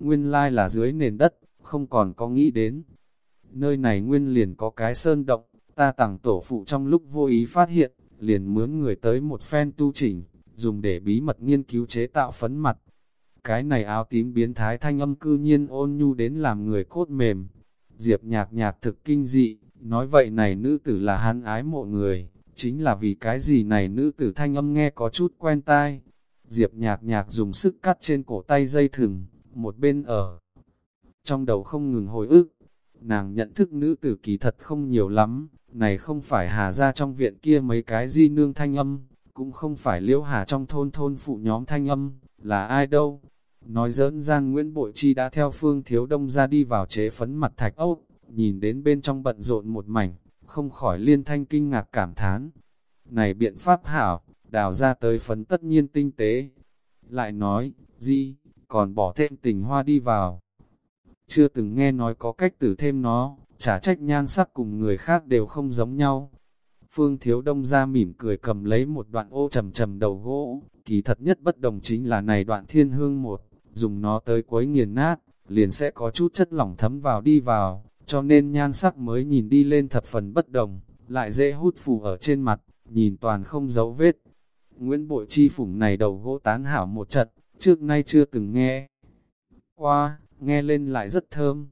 nguyên lai là dưới nền đất, không còn có nghĩ đến. Nơi này nguyên liền có cái sơn động, ta tặng tổ phụ trong lúc vô ý phát hiện, liền mướn người tới một phen tu chỉnh, dùng để bí mật nghiên cứu chế tạo phấn mặt. Cái này áo tím biến thái thanh âm cư nhiên ôn nhu đến làm người cốt mềm. Diệp nhạc nhạc thực kinh dị, nói vậy này nữ tử là hắn ái mộ người, chính là vì cái gì này nữ tử thanh âm nghe có chút quen tai. Diệp nhạc nhạc dùng sức cắt trên cổ tay dây thừng, một bên ở. Trong đầu không ngừng hồi ức, nàng nhận thức nữ tử kỳ thật không nhiều lắm, này không phải hà ra trong viện kia mấy cái di nương thanh âm, cũng không phải liễu hà trong thôn thôn phụ nhóm thanh âm, là ai đâu. Nói dỡn gian Nguyễn Bội Chi đã theo phương thiếu đông ra đi vào chế phấn mặt thạch ốc, nhìn đến bên trong bận rộn một mảnh, không khỏi liên thanh kinh ngạc cảm thán. Này biện pháp hảo, đào ra tới phấn tất nhiên tinh tế. Lại nói, gì, còn bỏ thêm tình hoa đi vào. Chưa từng nghe nói có cách tử thêm nó, trả trách nhan sắc cùng người khác đều không giống nhau. Phương Thiếu Đông ra mỉm cười cầm lấy một đoạn ô trầm trầm đầu gỗ, kỳ thật nhất bất đồng chính là này đoạn thiên hương một, dùng nó tới cuối nghiền nát, liền sẽ có chút chất lỏng thấm vào đi vào, cho nên nhan sắc mới nhìn đi lên thập phần bất đồng, lại dễ hút phù ở trên mặt, nhìn toàn không dấu vết. Nguyễn Bội Chi phủng này đầu gỗ tán hảo một trận, trước nay chưa từng nghe. Qua, nghe lên lại rất thơm.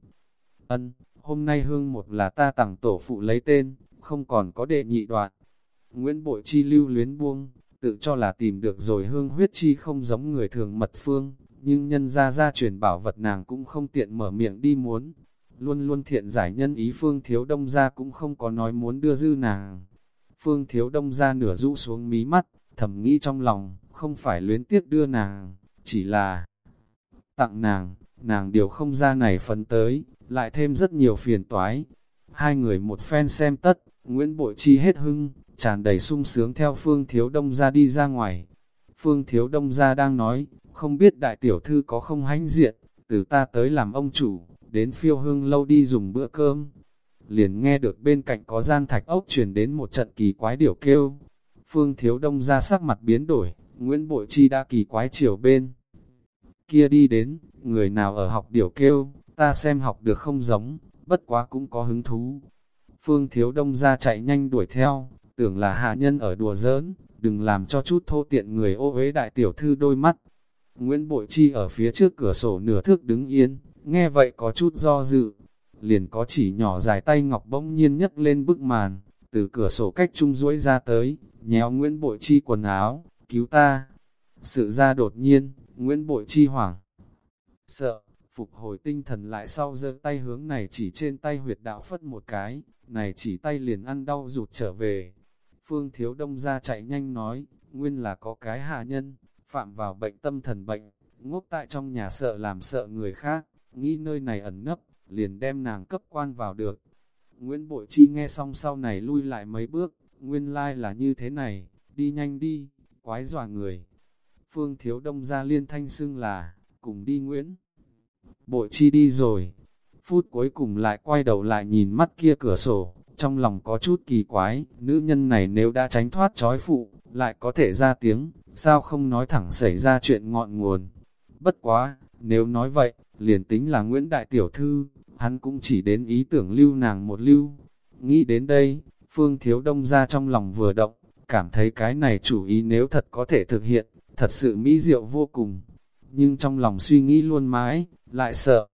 Ân, hôm nay hương một là ta tặng tổ phụ lấy tên, không còn có đệ nhị đoạn. Nguyễn Bội Chi lưu luyến buông, tự cho là tìm được rồi hương huyết chi không giống người thường mật phương, nhưng nhân ra ra truyền bảo vật nàng cũng không tiện mở miệng đi muốn. Luôn luôn thiện giải nhân ý Phương Thiếu Đông ra cũng không có nói muốn đưa dư nàng. Phương Thiếu Đông ra nửa rũ xuống mí mắt, thầm nghĩ trong lòng, không phải luyến tiếc đưa nàng, chỉ là tặng nàng, nàng điều không ra này phấn tới, lại thêm rất nhiều phiền toái. Hai người một phen xem tất, Nguyễn Bội Chi hết hưng, tràn đầy sung sướng theo Phương Thiếu Đông ra đi ra ngoài. Phương Thiếu Đông ra đang nói, không biết đại tiểu thư có không hãnh diện, từ ta tới làm ông chủ, đến phiêu hương lâu đi dùng bữa cơm. Liền nghe được bên cạnh có gian thạch ốc truyền đến một trận kỳ quái điểu kêu. Phương Thiếu Đông ra sắc mặt biến đổi, Nguyễn Bội Chi đã kỳ quái chiều bên. Kia đi đến, người nào ở học điều kêu, ta xem học được không giống, bất quá cũng có hứng thú. Phương Thiếu Đông ra chạy nhanh đuổi theo, tưởng là hạ nhân ở đùa giỡn, đừng làm cho chút thô tiện người ô uế đại tiểu thư đôi mắt. Nguyễn Bội Chi ở phía trước cửa sổ nửa thước đứng yên, nghe vậy có chút do dự. Liền có chỉ nhỏ dài tay ngọc bỗng nhiên nhấc lên bức màn, từ cửa sổ cách trung duỗi ra tới, nhéo Nguyễn Bội Chi quần áo, cứu ta. Sự ra đột nhiên, Nguyễn Bội Chi hoảng. Sợ, phục hồi tinh thần lại sau giơ tay hướng này chỉ trên tay huyệt đạo phất một cái, này chỉ tay liền ăn đau rụt trở về. Phương Thiếu Đông ra chạy nhanh nói, nguyên là có cái hạ nhân, phạm vào bệnh tâm thần bệnh, ngốc tại trong nhà sợ làm sợ người khác, nghĩ nơi này ẩn nấp, liền đem nàng cấp quan vào được. Nguyễn Bội Chi nghe xong sau này lui lại mấy bước, nguyên lai like là như thế này, đi nhanh đi, quái dọa người. Phương Thiếu Đông ra liên thanh xưng là, cùng đi Nguyễn. Bội Chi đi rồi, phút cuối cùng lại quay đầu lại nhìn mắt kia cửa sổ, trong lòng có chút kỳ quái, nữ nhân này nếu đã tránh thoát trói phụ, lại có thể ra tiếng, sao không nói thẳng xảy ra chuyện ngọn nguồn. Bất quá, nếu nói vậy, liền tính là Nguyễn Đại Tiểu Thư, hắn cũng chỉ đến ý tưởng lưu nàng một lưu. Nghĩ đến đây, Phương Thiếu Đông ra trong lòng vừa động, cảm thấy cái này chủ ý nếu thật có thể thực hiện, thật sự mỹ diệu vô cùng. Nhưng trong lòng suy nghĩ luôn mãi, lại sợ.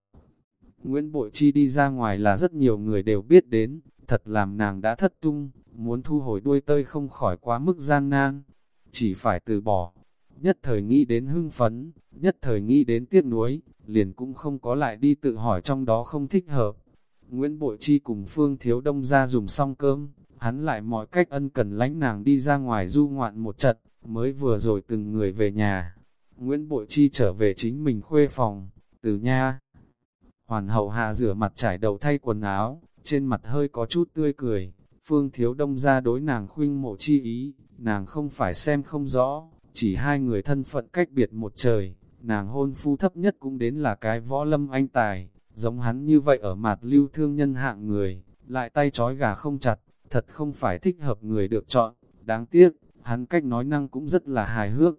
Nguyễn Bội Chi đi ra ngoài là rất nhiều người đều biết đến, thật làm nàng đã thất tung, muốn thu hồi đuôi tơi không khỏi quá mức gian nan, chỉ phải từ bỏ. Nhất thời nghĩ đến hưng phấn, nhất thời nghĩ đến tiếc nuối, liền cũng không có lại đi tự hỏi trong đó không thích hợp. Nguyễn Bội Chi cùng Phương Thiếu Đông ra dùng xong cơm, hắn lại mọi cách ân cần lánh nàng đi ra ngoài du ngoạn một trận, mới vừa rồi từng người về nhà. Nguyễn Bội Chi trở về chính mình khuê phòng, từ nha. Hoàn hậu hạ rửa mặt trải đầu thay quần áo, trên mặt hơi có chút tươi cười, Phương Thiếu Đông ra đối nàng khuynh mộ chi ý, nàng không phải xem không rõ, chỉ hai người thân phận cách biệt một trời, nàng hôn phu thấp nhất cũng đến là cái võ lâm anh tài, giống hắn như vậy ở mặt lưu thương nhân hạng người, lại tay trói gà không chặt, thật không phải thích hợp người được chọn, đáng tiếc, hắn cách nói năng cũng rất là hài hước,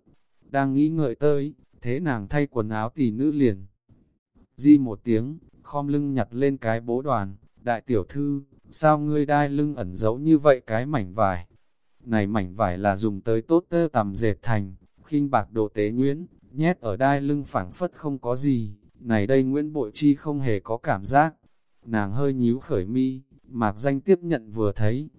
đang nghĩ ngợi tới, thế nàng thay quần áo tỷ nữ liền. Di một tiếng, khom lưng nhặt lên cái bố đoàn, đại tiểu thư, sao ngươi đai lưng ẩn giấu như vậy cái mảnh vải? Này mảnh vải là dùng tới tốt tơ tầm dệt thành, khinh bạc đồ tế nguyễn nhét ở đai lưng phảng phất không có gì, này đây Nguyễn Bội Chi không hề có cảm giác. Nàng hơi nhíu khởi mi, mạc danh tiếp nhận vừa thấy.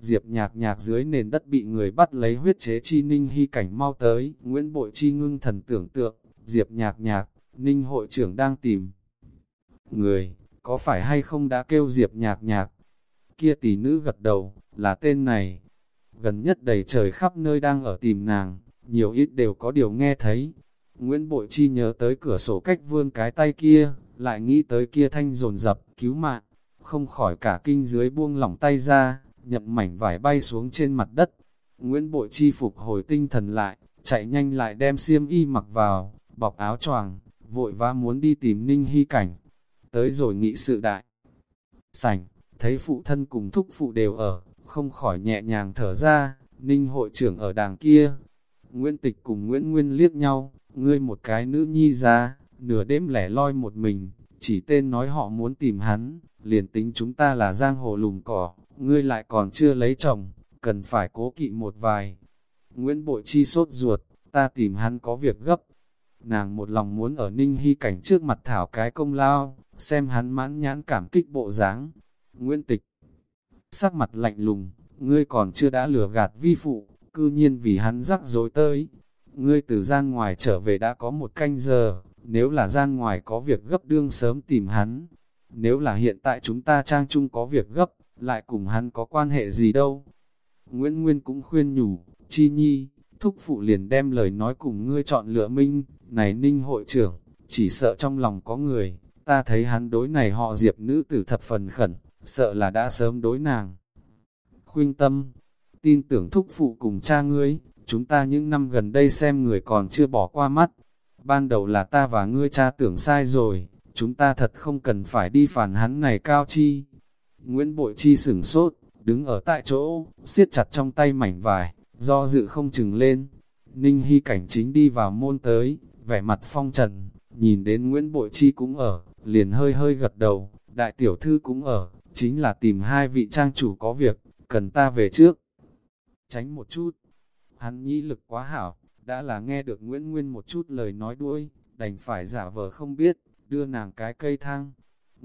Diệp nhạc nhạc dưới nền đất bị người bắt lấy huyết chế chi ninh hy cảnh mau tới, Nguyễn Bội Chi ngưng thần tưởng tượng, Diệp nhạc nhạc, ninh hội trưởng đang tìm. Người, có phải hay không đã kêu Diệp nhạc nhạc? Kia tỷ nữ gật đầu, là tên này. Gần nhất đầy trời khắp nơi đang ở tìm nàng, nhiều ít đều có điều nghe thấy. Nguyễn Bội Chi nhớ tới cửa sổ cách vươn cái tay kia, lại nghĩ tới kia thanh dồn dập cứu mạng, không khỏi cả kinh dưới buông lỏng tay ra, nhậm mảnh vải bay xuống trên mặt đất. Nguyễn Bội Chi phục hồi tinh thần lại, chạy nhanh lại đem xiêm y mặc vào, bọc áo choàng, vội vã muốn đi tìm Ninh Hy Cảnh. Tới rồi nghị sự đại. Sảnh, thấy phụ thân cùng thúc phụ đều ở, không khỏi nhẹ nhàng thở ra, Ninh hội trưởng ở đàng kia. Nguyễn Tịch cùng Nguyễn Nguyên liếc nhau, ngươi một cái nữ nhi ra, nửa đêm lẻ loi một mình, chỉ tên nói họ muốn tìm hắn, liền tính chúng ta là giang hồ lùm cỏ, ngươi lại còn chưa lấy chồng, cần phải cố kỵ một vài. Nguyễn Bội Chi sốt ruột, ta tìm hắn có việc gấp. Nàng một lòng muốn ở Ninh Hy cảnh trước mặt thảo cái công lao, xem hắn mãn nhãn cảm kích bộ dáng. Nguyễn Tịch, sắc mặt lạnh lùng, ngươi còn chưa đã lừa gạt vi phụ, cư nhiên vì hắn rắc rối tới. Ngươi từ gian ngoài trở về đã có một canh giờ, nếu là gian ngoài có việc gấp đương sớm tìm hắn. Nếu là hiện tại chúng ta trang chung có việc gấp, lại cùng hắn có quan hệ gì đâu. Nguyễn Nguyên cũng khuyên nhủ, chi nhi, thúc phụ liền đem lời nói cùng ngươi chọn lựa minh, này ninh hội trưởng, chỉ sợ trong lòng có người, ta thấy hắn đối này họ diệp nữ tử thập phần khẩn, sợ là đã sớm đối nàng. Khuyên tâm, tin tưởng thúc phụ cùng cha ngươi, chúng ta những năm gần đây xem người còn chưa bỏ qua mắt. Ban đầu là ta và ngươi cha tưởng sai rồi, chúng ta thật không cần phải đi phản hắn này cao chi. Nguyễn Bội Chi sửng sốt, đứng ở tại chỗ, siết chặt trong tay mảnh vải, do dự không chừng lên. Ninh Hy cảnh chính đi vào môn tới, vẻ mặt phong trần, nhìn đến Nguyễn Bội Chi cũng ở, liền hơi hơi gật đầu, đại tiểu thư cũng ở, chính là tìm hai vị trang chủ có việc, cần ta về trước. Tránh một chút, hắn nhĩ lực quá hảo, đã là nghe được Nguyễn Nguyên một chút lời nói đuôi, đành phải giả vờ không biết, đưa nàng cái cây thang.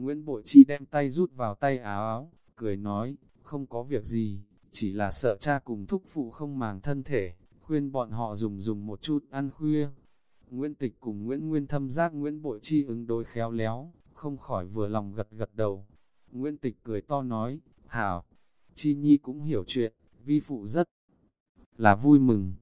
Nguyễn Bội Chi đem tay rút vào tay áo áo, cười nói, không có việc gì, chỉ là sợ cha cùng thúc phụ không màng thân thể, khuyên bọn họ dùng dùng một chút ăn khuya. Nguyễn Tịch cùng Nguyễn Nguyên thâm giác Nguyễn Bội Chi ứng đối khéo léo, không khỏi vừa lòng gật gật đầu. Nguyễn Tịch cười to nói, hảo, Chi Nhi cũng hiểu chuyện, vi phụ rất là vui mừng.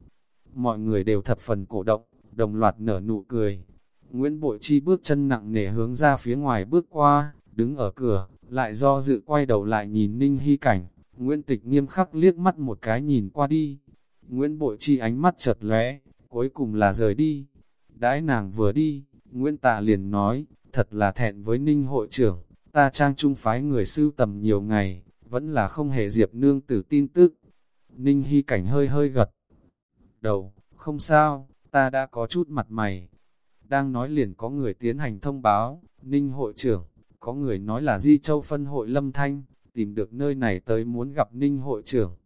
Mọi người đều thập phần cổ động, đồng loạt nở nụ cười. Nguyễn Bội Chi bước chân nặng nề hướng ra phía ngoài bước qua, đứng ở cửa, lại do dự quay đầu lại nhìn Ninh Hy Cảnh. Nguyễn Tịch nghiêm khắc liếc mắt một cái nhìn qua đi. Nguyễn Bội Chi ánh mắt chợt lóe, cuối cùng là rời đi. Đãi nàng vừa đi, Nguyễn Tạ liền nói, thật là thẹn với Ninh hội trưởng, ta trang trung phái người sưu tầm nhiều ngày, vẫn là không hề diệp nương tử tin tức. Ninh Hy Cảnh hơi hơi gật. Đầu, không sao, ta đã có chút mặt mày. Đang nói liền có người tiến hành thông báo, Ninh hội trưởng, có người nói là Di Châu phân hội Lâm Thanh, tìm được nơi này tới muốn gặp Ninh hội trưởng.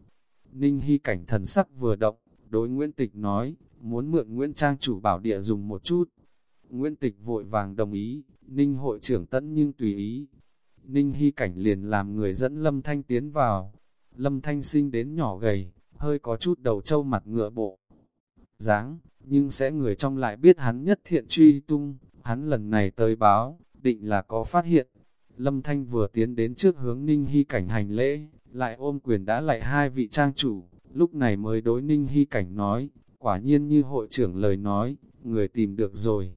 Ninh Hy Cảnh thần sắc vừa động, đối Nguyễn Tịch nói, muốn mượn Nguyễn Trang chủ bảo địa dùng một chút. Nguyễn Tịch vội vàng đồng ý, Ninh hội trưởng tẫn nhưng tùy ý. Ninh Hy Cảnh liền làm người dẫn Lâm Thanh tiến vào, Lâm Thanh sinh đến nhỏ gầy, hơi có chút đầu trâu mặt ngựa bộ. dáng nhưng sẽ người trong lại biết hắn nhất thiện truy tung, hắn lần này tới báo, định là có phát hiện. Lâm Thanh vừa tiến đến trước hướng Ninh Hy cảnh hành lễ, lại ôm quyền đã lại hai vị trang chủ, lúc này mới đối Ninh Hy cảnh nói, quả nhiên như hội trưởng lời nói, người tìm được rồi.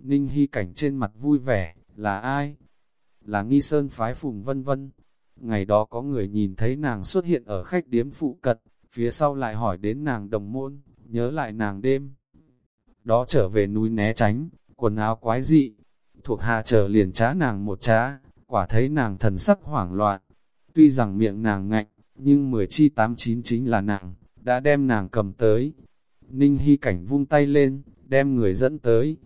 Ninh Hy cảnh trên mặt vui vẻ, là ai? Là nghi sơn phái phùng vân vân, Ngày đó có người nhìn thấy nàng xuất hiện ở khách điếm phụ cật, phía sau lại hỏi đến nàng đồng môn, nhớ lại nàng đêm. Đó trở về núi né tránh, quần áo quái dị, thuộc hạ chờ liền trá nàng một trá, quả thấy nàng thần sắc hoảng loạn. Tuy rằng miệng nàng ngạnh, nhưng mười chi tám chín chính là nàng, đã đem nàng cầm tới. Ninh Hy Cảnh vung tay lên, đem người dẫn tới.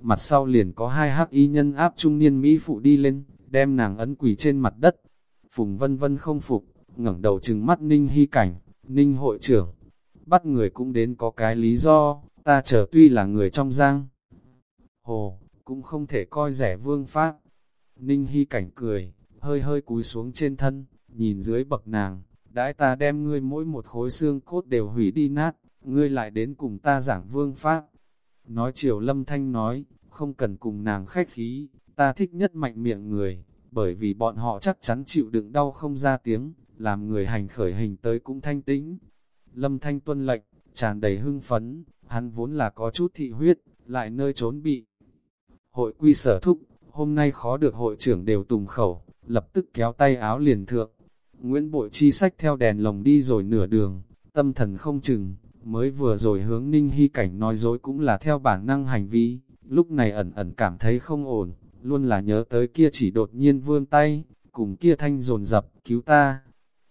mặt sau liền có hai hắc y nhân áp trung niên Mỹ phụ đi lên, đem nàng ấn quỳ trên mặt đất. Phùng vân vân không phục, ngẩng đầu trừng mắt Ninh Hy Cảnh, Ninh hội trưởng. Bắt người cũng đến có cái lý do, ta chờ tuy là người trong giang. Hồ, cũng không thể coi rẻ vương pháp. Ninh Hy Cảnh cười, hơi hơi cúi xuống trên thân, nhìn dưới bậc nàng, đãi ta đem ngươi mỗi một khối xương cốt đều hủy đi nát, ngươi lại đến cùng ta giảng vương pháp. Nói chiều lâm thanh nói, không cần cùng nàng khách khí, ta thích nhất mạnh miệng người, bởi vì bọn họ chắc chắn chịu đựng đau không ra tiếng, làm người hành khởi hình tới cũng thanh tĩnh. Lâm thanh tuân lệnh, tràn đầy hưng phấn, hắn vốn là có chút thị huyết, lại nơi trốn bị. Hội quy sở thúc, hôm nay khó được hội trưởng đều tùng khẩu, lập tức kéo tay áo liền thượng. Nguyễn Bội Chi sách theo đèn lồng đi rồi nửa đường, tâm thần không chừng, mới vừa rồi hướng Ninh Hy Cảnh nói dối cũng là theo bản năng hành vi, lúc này ẩn ẩn cảm thấy không ổn, luôn là nhớ tới kia chỉ đột nhiên vươn tay, cùng kia thanh dồn dập cứu ta.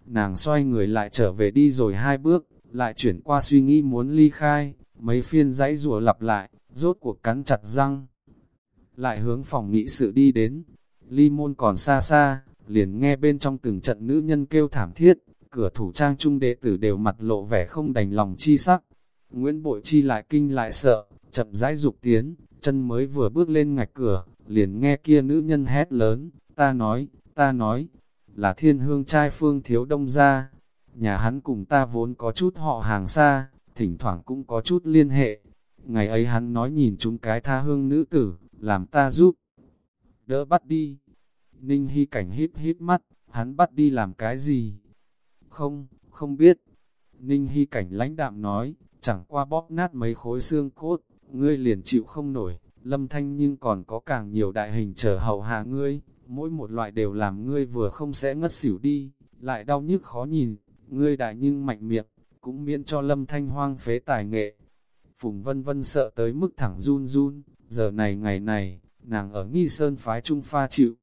Nàng xoay người lại trở về đi rồi hai bước, lại chuyển qua suy nghĩ muốn ly khai, mấy phiên dãy rùa lặp lại, rốt cuộc cắn chặt răng. Lại hướng phòng nghị sự đi đến, ly môn còn xa xa, liền nghe bên trong từng trận nữ nhân kêu thảm thiết, cửa thủ trang trung đệ tử đều mặt lộ vẻ không đành lòng chi sắc. Nguyễn Bội Chi lại kinh lại sợ, chậm rãi dục tiến, chân mới vừa bước lên ngạch cửa, liền nghe kia nữ nhân hét lớn, ta nói, ta nói, là thiên hương trai phương thiếu đông ra. Nhà hắn cùng ta vốn có chút họ hàng xa, thỉnh thoảng cũng có chút liên hệ. Ngày ấy hắn nói nhìn chúng cái tha hương nữ tử, làm ta giúp. Đỡ bắt đi. Ninh Hy cảnh híp híp mắt, hắn bắt đi làm cái gì? Không, không biết. Ninh Hy cảnh lãnh đạm nói, chẳng qua bóp nát mấy khối xương cốt, ngươi liền chịu không nổi, lâm thanh nhưng còn có càng nhiều đại hình trở hậu hạ ngươi, mỗi một loại đều làm ngươi vừa không sẽ ngất xỉu đi, lại đau nhức khó nhìn, ngươi đại nhưng mạnh miệng, cũng miễn cho lâm thanh hoang phế tài nghệ. Phùng vân vân sợ tới mức thẳng run run, giờ này ngày này, nàng ở nghi sơn phái trung pha chịu.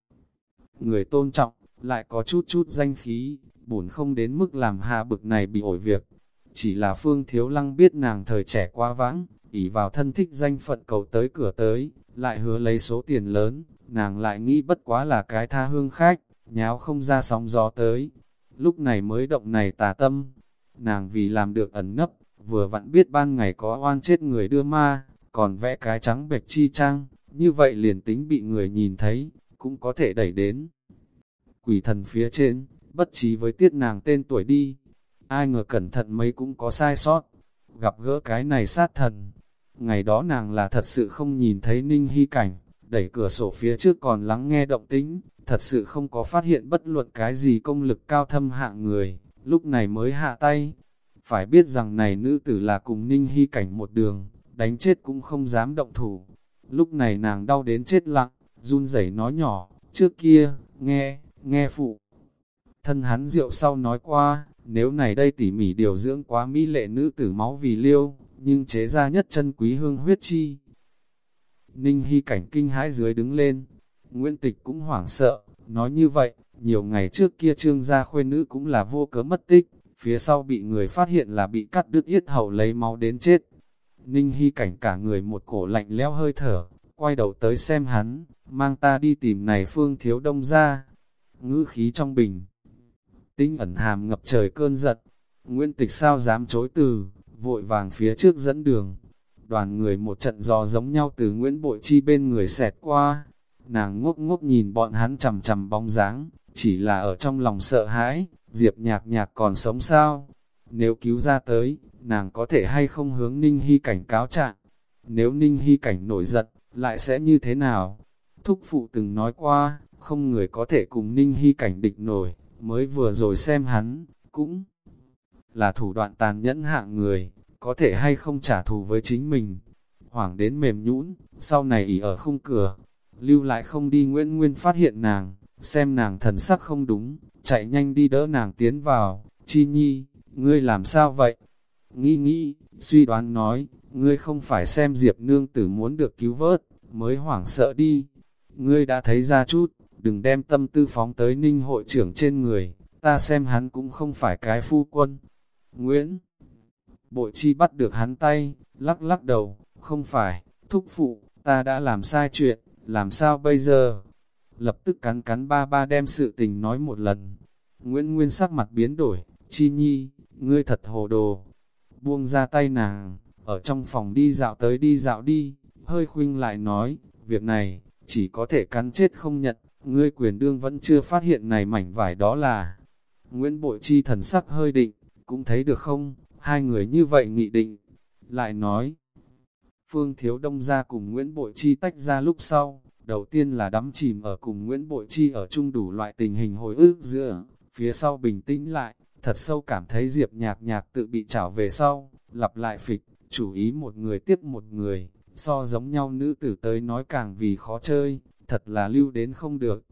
Người tôn trọng, lại có chút chút danh khí, bổn không đến mức làm hạ bực này bị ổi việc. Chỉ là Phương Thiếu Lăng biết nàng thời trẻ quá vãng, ỷ vào thân thích danh phận cầu tới cửa tới, lại hứa lấy số tiền lớn, nàng lại nghĩ bất quá là cái tha hương khách, nháo không ra sóng gió tới. Lúc này mới động này tà tâm, nàng vì làm được ẩn nấp, vừa vặn biết ban ngày có oan chết người đưa ma, còn vẽ cái trắng bệch chi trang, như vậy liền tính bị người nhìn thấy, cũng có thể đẩy đến. Quỷ thần phía trên, bất trí với tiết nàng tên tuổi đi, ai ngờ cẩn thận mấy cũng có sai sót, gặp gỡ cái này sát thần. Ngày đó nàng là thật sự không nhìn thấy ninh hy cảnh, đẩy cửa sổ phía trước còn lắng nghe động tính, thật sự không có phát hiện bất luận cái gì công lực cao thâm hạng người, lúc này mới hạ tay. Phải biết rằng này nữ tử là cùng ninh hy cảnh một đường, đánh chết cũng không dám động thủ. Lúc này nàng đau đến chết lặng, run rẩy nói nhỏ, trước kia, nghe, nghe phụ. Thân hắn rượu sau nói qua, nếu này đây tỉ mỉ điều dưỡng quá mỹ lệ nữ tử máu vì liêu, nhưng chế ra nhất chân quý hương huyết chi. Ninh Hy cảnh kinh hãi dưới đứng lên, Nguyễn Tịch cũng hoảng sợ, nói như vậy, nhiều ngày trước kia trương gia khuê nữ cũng là vô cớ mất tích, phía sau bị người phát hiện là bị cắt đứt yết hầu lấy máu đến chết. Ninh Hy cảnh cả người một cổ lạnh leo hơi thở, quay đầu tới xem hắn, mang ta đi tìm này phương thiếu đông ra. Ngữ khí trong bình, tinh ẩn hàm ngập trời cơn giận. Nguyễn Tịch sao dám chối từ, vội vàng phía trước dẫn đường. Đoàn người một trận giò giống nhau từ Nguyễn Bội Chi bên người xẹt qua. Nàng ngốc ngốc nhìn bọn hắn chầm chầm bóng dáng, chỉ là ở trong lòng sợ hãi, Diệp nhạc nhạc còn sống sao? Nếu cứu ra tới, nàng có thể hay không hướng Ninh Hy cảnh cáo trạng? Nếu Ninh Hy cảnh nổi giận, lại sẽ như thế nào? Thúc phụ từng nói qua, không người có thể cùng Ninh Hy cảnh địch nổi, mới vừa rồi xem hắn, cũng là thủ đoạn tàn nhẫn hạng người, có thể hay không trả thù với chính mình. Hoảng đến mềm nhũn, sau này ỉ ở khung cửa, lưu lại không đi Nguyễn Nguyên phát hiện nàng, xem nàng thần sắc không đúng, chạy nhanh đi đỡ nàng tiến vào, chi nhi, ngươi làm sao vậy? Nghĩ nghĩ, suy đoán nói, ngươi không phải xem Diệp nương tử muốn được cứu vớt, mới hoảng sợ đi. Ngươi đã thấy ra chút, đừng đem tâm tư phóng tới ninh hội trưởng trên người, ta xem hắn cũng không phải cái phu quân. Nguyễn Bội chi bắt được hắn tay, lắc lắc đầu, không phải, thúc phụ, ta đã làm sai chuyện, làm sao bây giờ? Lập tức cắn cắn ba ba đem sự tình nói một lần. Nguyễn Nguyên sắc mặt biến đổi, chi nhi, ngươi thật hồ đồ. Buông ra tay nàng, ở trong phòng đi dạo tới đi dạo đi, hơi khuynh lại nói, việc này, chỉ có thể cắn chết không nhận, ngươi quyền đương vẫn chưa phát hiện này mảnh vải đó là. Nguyễn Bội Chi thần sắc hơi định, cũng thấy được không, hai người như vậy nghị định, lại nói. Phương Thiếu Đông ra cùng Nguyễn Bội Chi tách ra lúc sau, đầu tiên là đắm chìm ở cùng Nguyễn Bội Chi ở chung đủ loại tình hình hồi ức giữa, phía sau bình tĩnh lại, thật sâu cảm thấy Diệp nhạc nhạc tự bị trảo về sau, lặp lại phịch, chủ ý một người tiếp một người, so giống nhau nữ tử tới nói càng vì khó chơi, thật là lưu đến không được.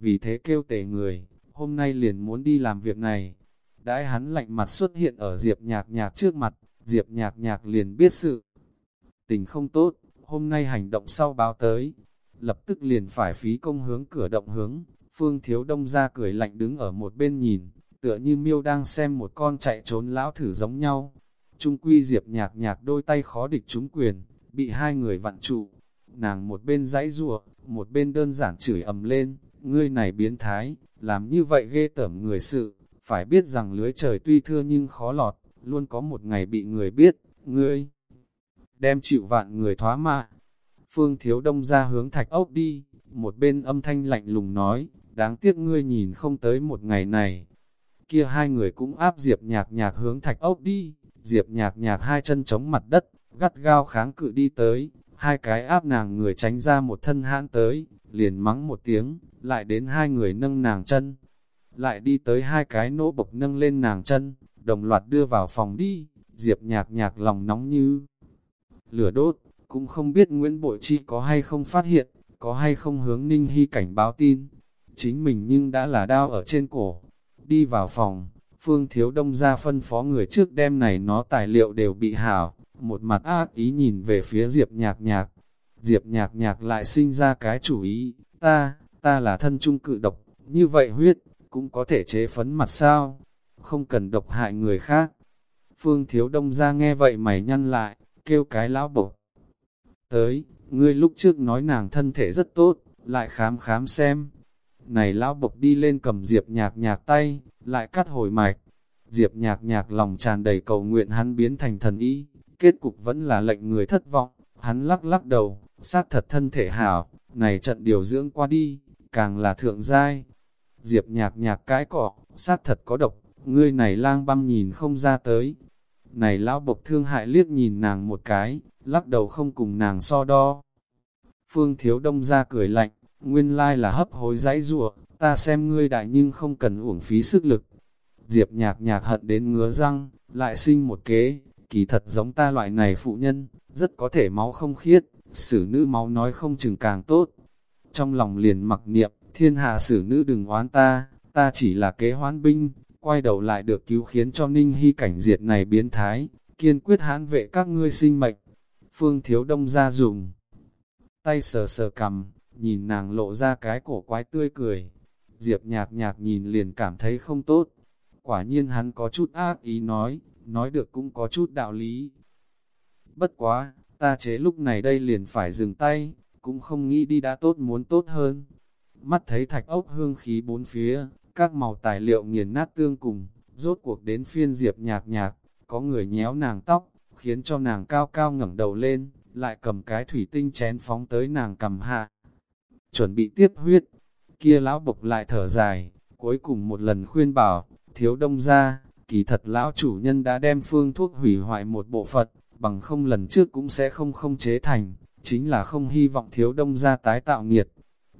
Vì thế kêu tề người, hôm nay liền muốn đi làm việc này. Đãi hắn lạnh mặt xuất hiện ở Diệp nhạc nhạc trước mặt, Diệp nhạc nhạc liền biết sự. Tình không tốt, hôm nay hành động sau báo tới, lập tức liền phải phí công hướng cửa động hướng, Phương Thiếu Đông ra cười lạnh đứng ở một bên nhìn, tựa như miêu đang xem một con chạy trốn lão thử giống nhau. Trung quy Diệp nhạc nhạc đôi tay khó địch trúng quyền, bị hai người vặn trụ. Nàng một bên dãy rùa, một bên đơn giản chửi ầm lên, ngươi này biến thái, làm như vậy ghê tởm người sự, phải biết rằng lưới trời tuy thưa nhưng khó lọt, luôn có một ngày bị người biết, ngươi đem chịu vạn người thoá mạ. Phương Thiếu Đông ra hướng thạch ốc đi, một bên âm thanh lạnh lùng nói, đáng tiếc ngươi nhìn không tới một ngày này. Kia hai người cũng áp Diệp nhạc nhạc hướng thạch ốc đi, Diệp nhạc nhạc hai chân chống mặt đất, gắt gao kháng cự đi tới, hai cái áp nàng người tránh ra một thân hãn tới, liền mắng một tiếng, lại đến hai người nâng nàng chân, lại đi tới hai cái nỗ bộc nâng lên nàng chân, đồng loạt đưa vào phòng đi, diệp nhạc nhạc lòng nóng như lửa đốt, cũng không biết Nguyễn Bội Chi có hay không phát hiện, có hay không hướng Ninh Hy cảnh báo tin, chính mình nhưng đã là đau ở trên cổ, đi vào phòng, Phương Thiếu Đông ra phân phó người trước đêm này nó tài liệu đều bị hảo, một mặt ác ý nhìn về phía Diệp nhạc nhạc. Diệp nhạc nhạc lại sinh ra cái chủ ý, ta, ta là thân trung cự độc, như vậy huyết, cũng có thể chế phấn mặt sao, không cần độc hại người khác. Phương Thiếu Đông ra nghe vậy mày nhăn lại, kêu cái lão bộc. Tới, ngươi lúc trước nói nàng thân thể rất tốt, lại khám khám xem. Này lão bộc đi lên cầm Diệp nhạc nhạc tay, lại cắt hồi mạch. Diệp nhạc nhạc lòng tràn đầy cầu nguyện hắn biến thành thần y, kết cục vẫn là lệnh người thất vọng. Hắn lắc lắc đầu, xác thật thân thể hảo, này trận điều dưỡng qua đi, càng là thượng giai. Diệp nhạc nhạc cãi cỏ, xác thật có độc, ngươi này lang băm nhìn không ra tới. Này lão bộc thương hại liếc nhìn nàng một cái, lắc đầu không cùng nàng so đo. Phương Thiếu Đông ra cười lạnh, nguyên lai là hấp hối dãy rủa ta xem ngươi đại nhưng không cần uổng phí sức lực. Diệp nhạc nhạc hận đến ngứa răng, lại sinh một kế, kỳ thật giống ta loại này phụ nhân, rất có thể máu không khiết, xử nữ máu nói không chừng càng tốt. Trong lòng liền mặc niệm, thiên hạ xử nữ đừng oán ta, ta chỉ là kế hoán binh, quay đầu lại được cứu khiến cho ninh hy cảnh diệt này biến thái, kiên quyết hãn vệ các ngươi sinh mệnh. Phương Thiếu Đông ra dùng, tay sờ sờ cầm, nhìn nàng lộ ra cái cổ quái tươi cười. Diệp nhạc nhạc nhìn liền cảm thấy không tốt. Quả nhiên hắn có chút ác ý nói, nói được cũng có chút đạo lý. Bất quá, ta chế lúc này đây liền phải dừng tay, cũng không nghĩ đi đã tốt muốn tốt hơn. Mắt thấy thạch ốc hương khí bốn phía, các màu tài liệu nghiền nát tương cùng, rốt cuộc đến phiên diệp nhạc nhạc, có người nhéo nàng tóc, khiến cho nàng cao cao ngẩng đầu lên, lại cầm cái thủy tinh chén phóng tới nàng cầm hạ. Chuẩn bị tiếp huyết, kia lão bộc lại thở dài, cuối cùng một lần khuyên bảo, thiếu đông ra, kỳ thật lão chủ nhân đã đem phương thuốc hủy hoại một bộ phận, bằng không lần trước cũng sẽ không không chế thành, chính là không hy vọng thiếu đông ra tái tạo nghiệt.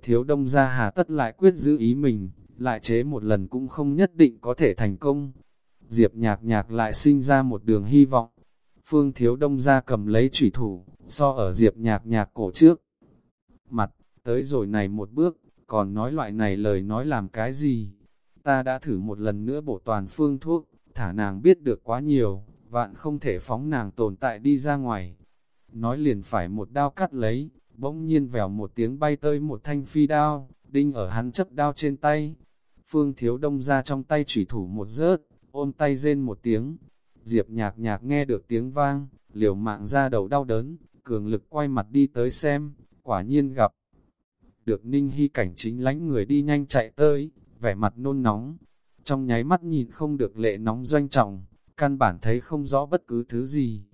Thiếu đông ra hà tất lại quyết giữ ý mình, lại chế một lần cũng không nhất định có thể thành công. Diệp nhạc nhạc lại sinh ra một đường hy vọng. Phương thiếu đông ra cầm lấy chủy thủ, so ở diệp nhạc nhạc cổ trước. Mặt, tới rồi này một bước, còn nói loại này lời nói làm cái gì? Ta đã thử một lần nữa bổ toàn phương thuốc, thả nàng biết được quá nhiều, vạn không thể phóng nàng tồn tại đi ra ngoài. Nói liền phải một đao cắt lấy, bỗng nhiên vèo một tiếng bay tới một thanh phi đao, đinh ở hắn chấp đao trên tay. Phương thiếu đông ra trong tay chủy thủ một rớt, ôm tay rên một tiếng. Diệp nhạc nhạc nghe được tiếng vang, liều mạng ra đầu đau đớn, cường lực quay mặt đi tới xem, quả nhiên gặp. Được ninh hy cảnh chính lánh người đi nhanh chạy tới, vẻ mặt nôn nóng, trong nháy mắt nhìn không được lệ nóng doanh trọng, căn bản thấy không rõ bất cứ thứ gì.